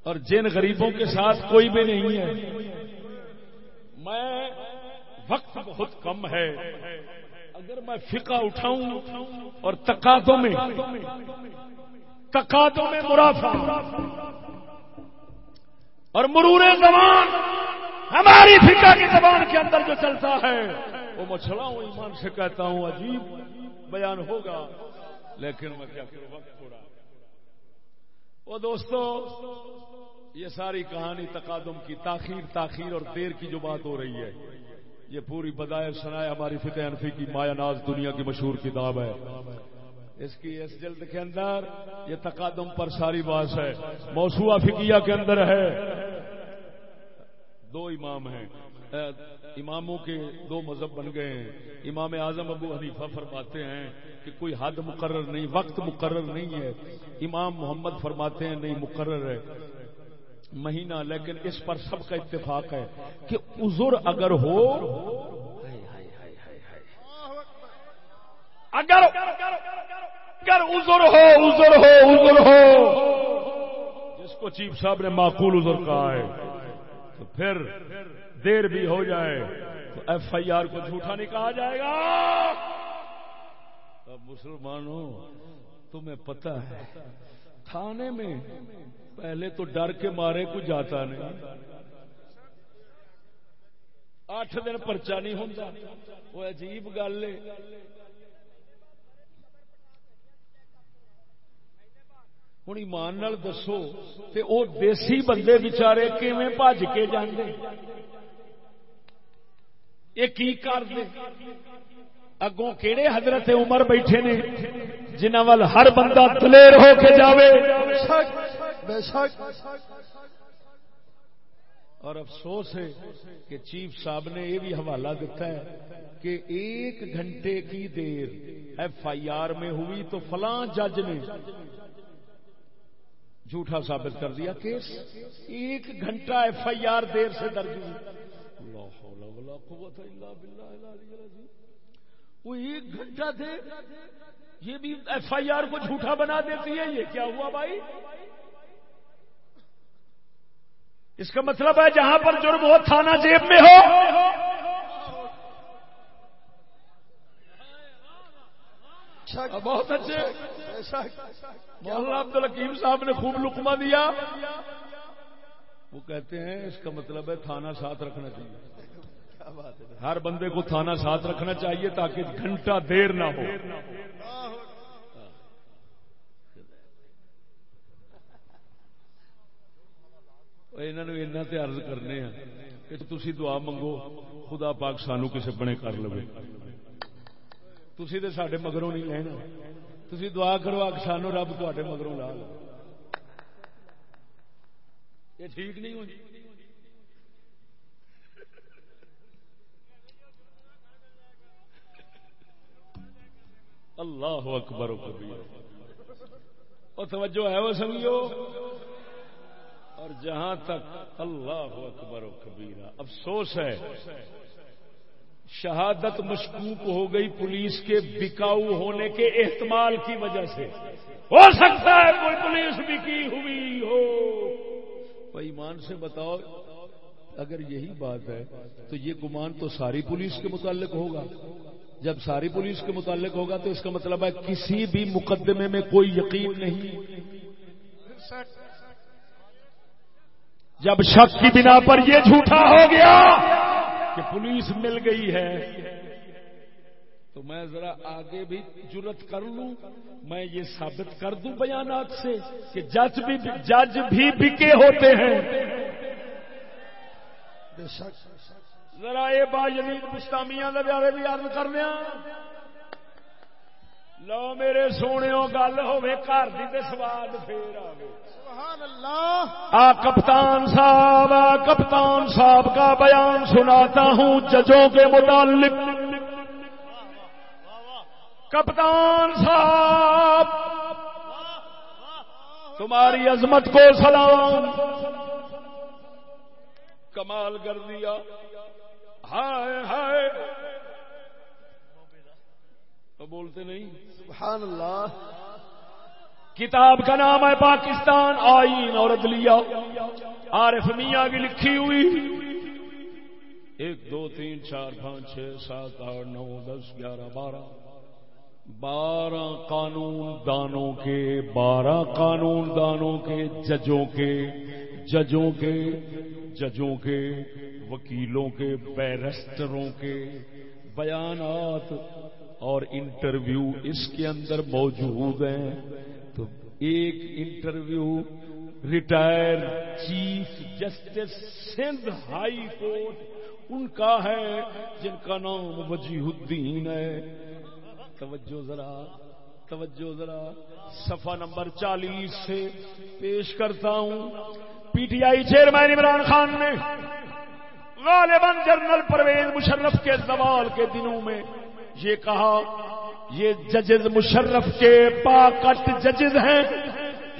اور جن غریبوں کے ساتھ کوئی بھی نہیں ہے میں وقت بہت کم ہے۔ اگر میں فقہ اٹھاؤں اور تقاضوں میں تقاضوں میں مرافع اور مرور زبان ہماری فقہ کی زبان کے اندر جو چلتا ہے، وہ مچھلا ہوں ایمان سے کہتا ہوں، عجیب بیان ہوگا۔ لیکن میں کیا کروں، وقت تھوڑا۔ وہ دوستو یہ ساری کہانی تقادم کی، تاخیر تاخیر اور دیر کی جو بات ہو رہی ہے۔ یہ پوری بدائے سنائے ہماری فتح انفی کی مایا ناز دنیا کی مشہور کتاب ہے۔ اس کی اس جلد کے اندر یہ تقادم پر ساری بات ہے۔ موسوا فکیہ کے اندر ہے۔ دو امام ہیں۔ اماموں کے دو مذہب بن گئے ہیں۔ امام اعظم ابو حنیفہ فرماتے ہیں کہ کوئی حد مقرر نہیں، وقت مقرر نہیں ہے۔ امام محمد فرماتے ہیں نہیں، مقرر ہے۔ مہینہ، لیکن اس پر سب کا اتفاق ہے کہ عذر اگر ہو، اگر اگر عذر ہو عذر ہو عذر ہو، جس کو چیف صاحب نے معقول عذر کہا ہے، تو پھر دیر بھی ہو جائے، تو ایف آئی آر کو جھوٹا نہیں کہا جائے گا۔ مسلمانوں، تمہیں پتا ہے تھانے میں، پہلے تو ڈر کے مارے کو جاتا نہیں۔ اٹھ دن پرچا نہیں ہوتا وہ عجیب گل ہے۔ ہوں ایمان دسو تے او دیسی بندے بچارے کیویں بج کے جاندے؟ یہ کی کر دے اگوں کہڑے حضرت عمر بیٹھے نے؟ جنہ وال ہر بندہ دلیر ہو کے جاوے۔ بے شک اور افسوس ہے کہ چیف صاحب نے یہ بھی حوالہ دیتا ہے کہ ایک گھنٹے کی دیر ایف آئی آر میں ہوئی تو فلاں جج نے جھوٹا ثابت کر دیا کیس۔ ایک گھنٹہ ایف آئی آر دیر سے درج ہوئی۔ وہ ایک گھنٹہ دے یہ بھی ایف آئی آر کو جھوٹا بنا دیتی ہے یہ کیا ہوا بھائی؟ اس کا مطلب ہے جہاں پر جرم ہو تھانہ جیب میں ہو۔ بہت اچھے۔ مولانا عبد الحکیم صاحب نے خوب لکما دیا۔ وہ کہتے ہیں اس کا مطلب ہے تھانہ ساتھ رکھنا چاہیے۔ ہر بندے کو تھانہ ساتھ رکھنا چاہیے تاکہ گھنٹہ دیر نہ ہو۔ انہوں نے عرض کرنے ہیں کہ تھی دعا منگو، خدا پاک سانو کسی بنے کر لو تھی تو سڈے مگروں نہیں لینا تھی دعا کرو آ سانو رب تے مگروں لا لو یہ ٹھیک نہیں ہوئی جی؟ اللہ اکبر و اور توجہ ہے وہ سمجھو اور جہاں تک اللہ اکبر و کبیرہ افسوس ہے۔ شہادت مشکوک ہو گئی پولیس کے بکاؤ ہونے کے احتمال کی وجہ سے۔ ہو سکتا ہے کوئی پولیس بکی ہوئی ہو۔ ایمان سے بتاؤ، اگر یہی بات ہے، تو یہ گمان تو ساری پولیس کے متعلق ہوگا۔ جب ساری پولیس کے متعلق ہوگا تو اس کا مطلب ہے کسی بھی مقدمے میں کوئی یقین نہیں۔ جب شک کی بنا پر یہ جھوٹا ہو گیا کہ پولیس مل گئی ہے، تو میں ذرا آگے بھی جرت کر لوں۔ میں یہ ثابت کر دوں بیانات سے کہ جج بھی جج بھی بکے ہوتے ہیں۔ ذرا یہ با یزید بستامیاں دے بارے بھی عرض کرنے لو میرے سونے گل ہوے گھر دی تے سواد پھر آوے۔ سبحان اللہ آ کپتان صاحب آ کپتان صاحب کا بیان سناتا ہوں ججوں کے متعلق۔ کپتان صاحب تمہاری عظمت کو سلام۔ کمال کر دیا۔ ہائے ہائے۔ تو بولتے نہیں۔ سبحان اللہ۔ کتاب کا نام ہے پاکستان۔ آئین اور عدلیہ۔ عارف میاں کی لکھی ہوئی۔ ایک دو تین چار پانچ چھ سات آٹھ نو دس گیارہ بارہ۔ بارہ قانون دانوں کے بارہ قانون دانوں کے ججوں کے ججوں کے ججوں کے۔ وکیلوں کے، بیرسٹروں کے بیانات اور انٹرویو اس کے اندر موجود ہیں۔ تو ایک interview, retire chief justice Sindh high court, ان کا ہے جن کا نام وجیح الدین ہے۔ توجہ ذرا توجہ ذرا، صفحہ نمبر چالیس سے پیش کرتا ہوں۔ P T I chairman Imran Khan نے۔ غالباً جنرل پرویز مشرف کے زوال کے دنوں میں یہ کہا، یہ ججز مشرف کے پاکٹ ججز ہیں۔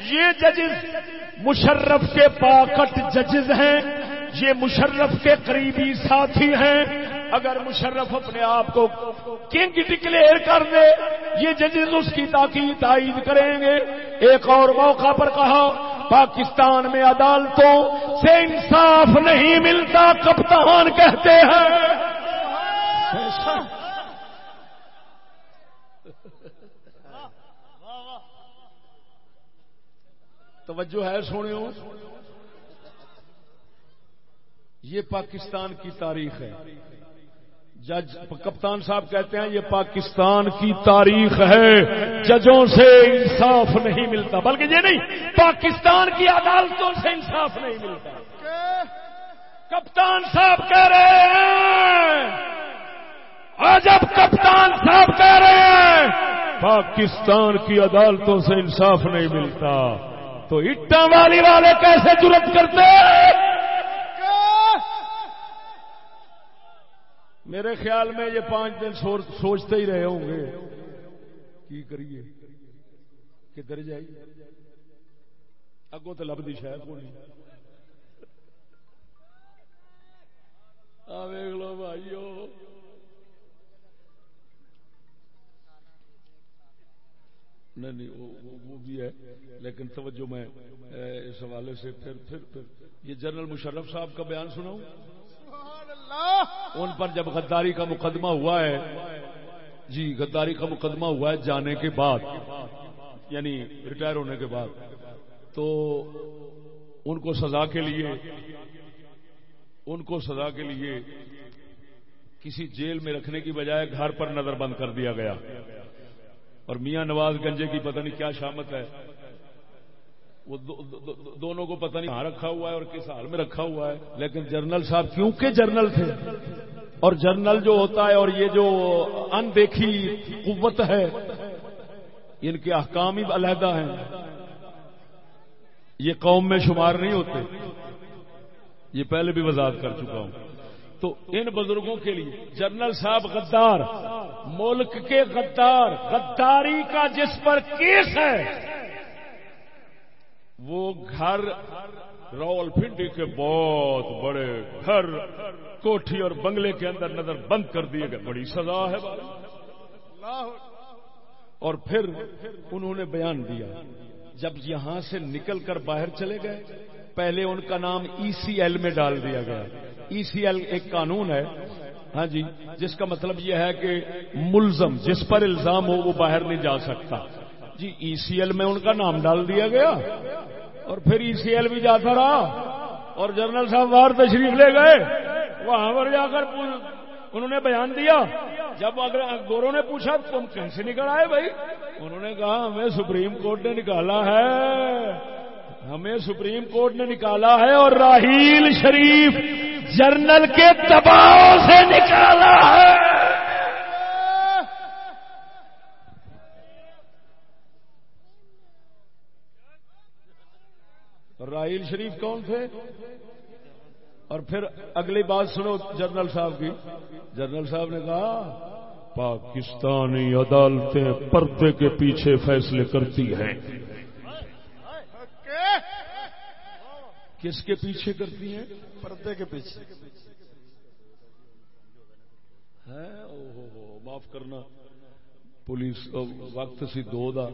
یہ ججز مشرف کے پاکٹ ججز ہیں۔ یہ مشرف کے قریبی ساتھی ہیں۔ اگر مشرف اپنے آپ کو کنگ ڈکلیئر کر دے، یہ ججز اس کی تاکید تائید کریں گے۔ ایک اور موقع پر کہا، پاکستان میں عدالتوں سے انصاف نہیں ملتا، کپتان کہتے ہیں۔ توجہ ہے سونے یہ پاکستان کی تاریخ ہے۔ جج کپتان صاحب کہتے ہیں، یہ پاکستان کی تاریخ ہے۔ ججوں سے انصاف نہیں ملتا۔ بلکہ یہ نہیں، پاکستان کی عدالتوں سے انصاف نہیں ملتا۔ کپتان صاحب کہہ رہے ہیں۔ آج اب کپتان صاحب کہہ رہے ہیں، پاکستان کی عدالتوں سے انصاف نہیں ملتا۔ تو اٹا والی والے کیسے جرت کرتے میرے خیال میں یہ پانچ دن سوچتے ہی رہے ہوں گے۔ کی کریے؟ کدھر جائیے اگوں تو لبھی شاید کو نہیں ویگ لو بھائیو۔ نہیں نہیں، وہ بھی ہے۔ لیکن توجہ میں اس حوالے سے پھر پھر پھر یہ جنرل مشرف صاحب کا بیان سناؤں۔ ان پر جب غداری کا مقدمہ ہوا ہے جی غداری کا مقدمہ ہوا ہے جانے کے بعد یعنی ریٹائر ہونے کے بعد، تو ان کو سزا کے لیے، ان کو سزا کے لیے کسی جیل میں رکھنے کی بجائے گھر پر نظر بند کر دیا گیا۔ اور میاں نواز گنجے کی پتہ نہیں کیا شامت ہے۔ وہ دونوں کو پتہ نہیں کہاں رکھا ہوا ہے اور کس حال میں رکھا ہوا ہے، لیکن جرنل صاحب کیونکہ جرنل تھے، اور جرنل جو ہوتا ہے اور یہ جو اندیکھی قوت ہے، ان کے احکام ہی علیحدہ ہیں۔ یہ قوم میں شمار نہیں ہوتے۔ یہ پہلے بھی وضاحت کر چکا ہوں۔ تو ان بزرگوں کے لیے جنرل صاحب غدار، ملک کے غدار، غداری کا جس پر کیس ہے وہ گھر راول پنڈی کے بہت بڑے گھر کوٹھی اور بنگلے کے اندر نظر بند کر دیے گئے۔ بڑی سزا ہے۔ اور پھر انہوں نے بیان دیا، جب یہاں سے نکل کر باہر چلے گئے، پہلے ان کا نام ای سی ایل میں ڈال دیا گیا۔ ای سی ایل ایک قانون ہے۔ ہاں جی جس کا مطلب یہ ہے کہ ملزم، جس پر الزام ہو وہ باہر نہیں جا سکتا۔ جی ای سی ایل میں ان کا نام ڈال دیا گیا۔ اور پھر ای سی ایل بھی جاتا رہا۔ اور جنرل صاحب باہر تشریف لے گئے۔ وہاں پر جا کر انہوں نے بیان دیا۔ جب اگر گوروں نے پوچھا، تم کیسے نکل آئے بھائی؟ انہوں نے کہا، ہمیں سپریم کورٹ نے نکالا ہے۔ ہمیں سپریم کورٹ نے نکالا ہے اور راہیل شریف جرنل کے دباؤ سے نکالا ہے۔ راہیل شریف کون تھے؟ اور پھر اگلی بات سنو جنرل صاحب کی۔ جنرل صاحب نے کہا پاکستانی عدالتیں پردے کے پیچھے فیصلے کرتی ہیں۔ کس کے پیچھے کرتی ہیں؟ پردے کے پیچھے۔ معاف کرنا۔ پولیس وقت سی دو دا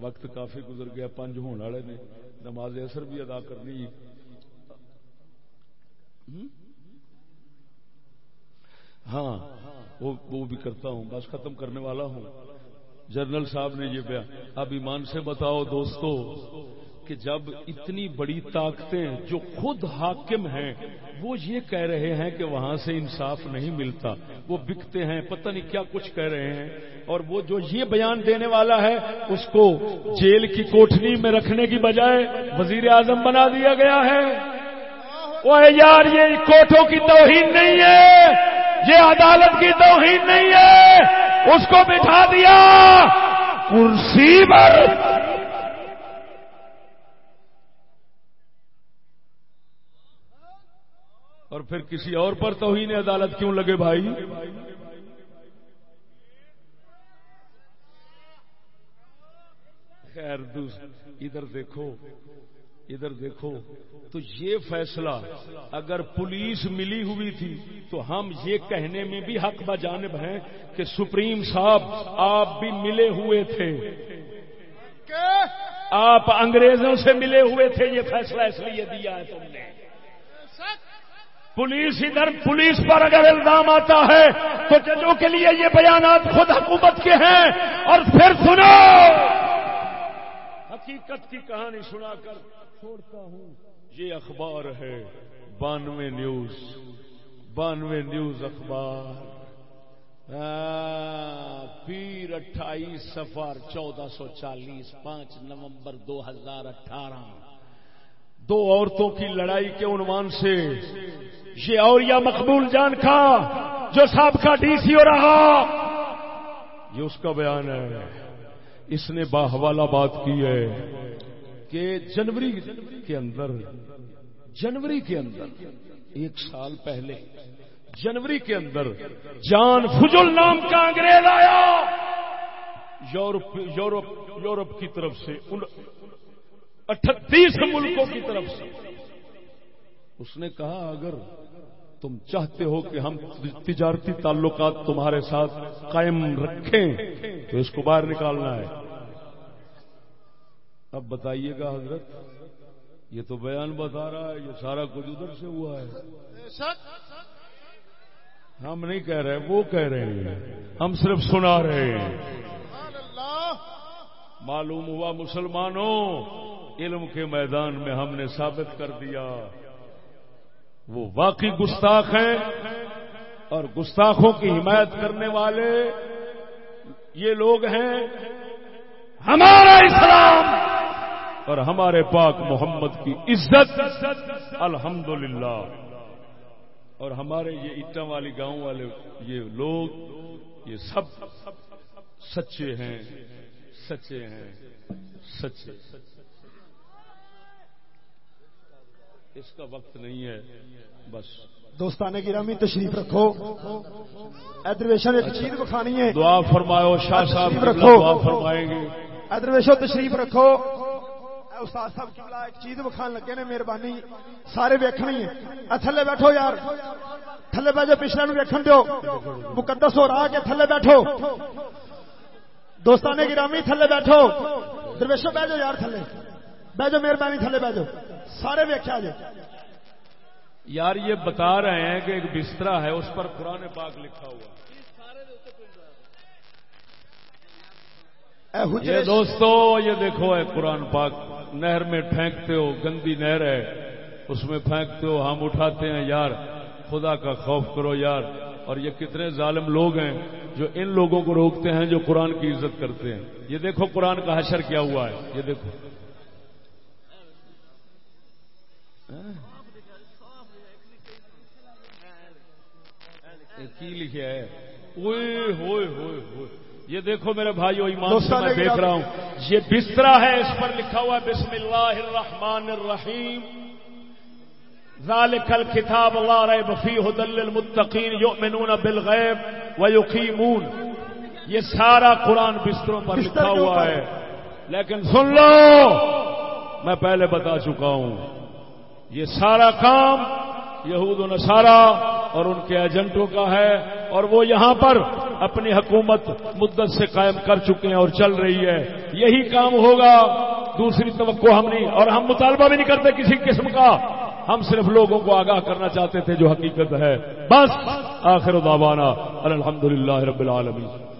وقت کافی گزر گیا پنج ہونے والے نے۔ نماز اثر بھی ادا کرنی۔ ہاں وہ بھی کرتا ہوں، بس ختم کرنے والا ہوں۔ جنرل صاحب نے یہ بیا، اب ایمان سے بتاؤ دوستو کہ جب اتنی بڑی طاقتیں جو خود حاکم ہیں، وہ یہ کہہ رہے ہیں کہ وہاں سے انصاف نہیں ملتا۔ وہ بکتے ہیں، پتہ نہیں کیا کچھ کہہ رہے ہیں۔ اور وہ جو یہ بیان دینے والا ہے، اس کو جیل کی کوٹھنی میں رکھنے کی بجائے وزیر اعظم بنا دیا گیا ہے۔ وہ یار، یہ کوٹوں کی توہین نہیں ہے۔ یہ عدالت کی توہین نہیں ہے۔ اس کو بٹھا دیا۔ کرسی پر اور پھر کسی اور پر توہین عدالت کیوں لگے بھائی؟ خیر ادھر دیکھو ادھر دیکھو۔ تو یہ فیصلہ اگر پولیس ملی ہوئی تھی تو ہم یہ کہنے میں بھی حق بجانب ہیں کہ سپریم صاحب آپ بھی ملے ہوئے تھے۔ آپ انگریزوں سے ملے ہوئے تھے یہ فیصلہ اس لیے دیا ہے تم نے۔ پولیس ادھر، پولیس پر اگر الزام آتا ہے، تو ججوں کے لیے یہ بیانات خود حکومت کے ہیں۔ اور پھر سنو! حقیقت کی کہانی سنا کر چھوڑتا ہوں۔ یہ اخبار ہے بانوے نیوز۔ بانوے نیوز اخبار۔ پیر اٹھائیس سفر چودہ سو چالیس، پانچ نومبر دو ہزار اٹھارہ۔ دو عورتوں کی لڑائی کے عنوان سے یہ اور یا مقبول جان کا جو سابقہ ڈی سی ہو رہا۔ یہ اس کا بیان ہے۔ اس نے باہوالا بات کی ہے کہ جنوری کے اندر، جنوری کے اندر، ایک سال پہلے، جنوری کے اندر جان فجل نام کا انگریز آیا۔ یورپ یورپ یورپ کی طرف سے اٹھتیس ملکوں کی طرف سے۔ اس نے کہا، اگر تم چاہتے ہو کہ ہم تجارتی تعلقات تمہارے ساتھ قائم رکھیں، تو اس کو باہر نکالنا ہے۔ اب بتائیے گا حضرت، یہ تو بیان بتا رہا ہے، یہ سارا کچھ ادھر سے ہوا ہے۔ ہم نہیں کہہ رہے، وہ کہہ رہے ہیں۔ ہم صرف سنا رہے ہیں۔ معلوم ہوا مسلمانوں، علم کے میدان میں ہم نے ثابت کر دیا۔ وہ واقعی گستاخ ہیں اور گستاخوں کی حمایت کرنے والے یہ لوگ ہیں ہمارا اسلام اور ہمارے پاک محمد کی عزت، الحمدللہ۔ اور ہمارے یہ اٹا والی گاؤں والے، یہ لوگ، یہ سب سچے ہیں سچے ہیں، سچے۔ اس کا وقت نہیں ہے بس۔ دوستانے گرامی تشریف رکھو۔ ادرویشن ایک چیز بکھانی ہے۔ دعا فرماؤ شاہ صاحب رکھو۔ دعا فرمائیں گے۔ ادرویشو تشریف رکھو۔ استاد صاحب قبلہ ایک چیز بکھان لگے نے مہربانی۔ سارے ویکھنی ہے۔ تھلے بیٹھو یار۔ تھلے بیٹھو پچھلے نو ویکھن دیو۔ مقدس ہو رہا کہ تھلے بیٹھو۔ دوستانے گرامی تھلے بیٹھو۔ درویشو بہ جاؤ یار تھلے۔ بہ جاؤ مہربانی تھلے بہ جاؤ۔ سارے ویکھیا جائے یار یہ بتا رہے ہیں کہ ایک بسترا ہے اس پر قرآن پاک لکھا ہوا یہ دوستو یہ دیکھو ہے قرآن پاک نہر میں پھینکتے ہو گندی نہر ہے۔ اس میں پھینکتے ہو ہم اٹھاتے ہیں یار خدا کا خوف کرو یار۔ اور یہ کتنے ظالم لوگ ہیں جو ان لوگوں کو روکتے ہیں جو قرآن کی عزت کرتے ہیں۔ یہ دیکھو قرآن کا حشر کیا ہوا ہے۔ یہ دیکھو یہ کی لکھا ہے؟ اوئے ہوئے ہوئے ہوئے۔ یہ دیکھو میرے بھائیو ایمان سے میں دیکھ۔ رہا ہوں۔ یہ بسترا ہے اس پر لکھا ہوا ہے بسم اللہ الرحمن الرحیم۔ ذالک الکتاب لا ریب فیہ ھدی للمتقین یؤمنون بالغیب ویقیمون۔ یہ سارا قرآن بستروں پر لکھا ہوا۔ ہے۔ لیکن سن لو میں پہلے بتا چکا ہوں۔ یہ سارا کام یہود و نصارہ اور ان کے ایجنٹوں کا ہے اور وہ یہاں پر اپنی حکومت مدت سے قائم کر چکے ہیں اور چل رہی ہے۔ یہی کام ہوگا۔ دوسری توقع ہم نہیں اور ہم مطالبہ بھی نہیں کرتے کسی قسم کا۔ ہم صرف لوگوں کو آگاہ کرنا چاہتے تھے جو حقیقت ہے۔ بس آخر دعوانا الحمد للہ رب العالمین۔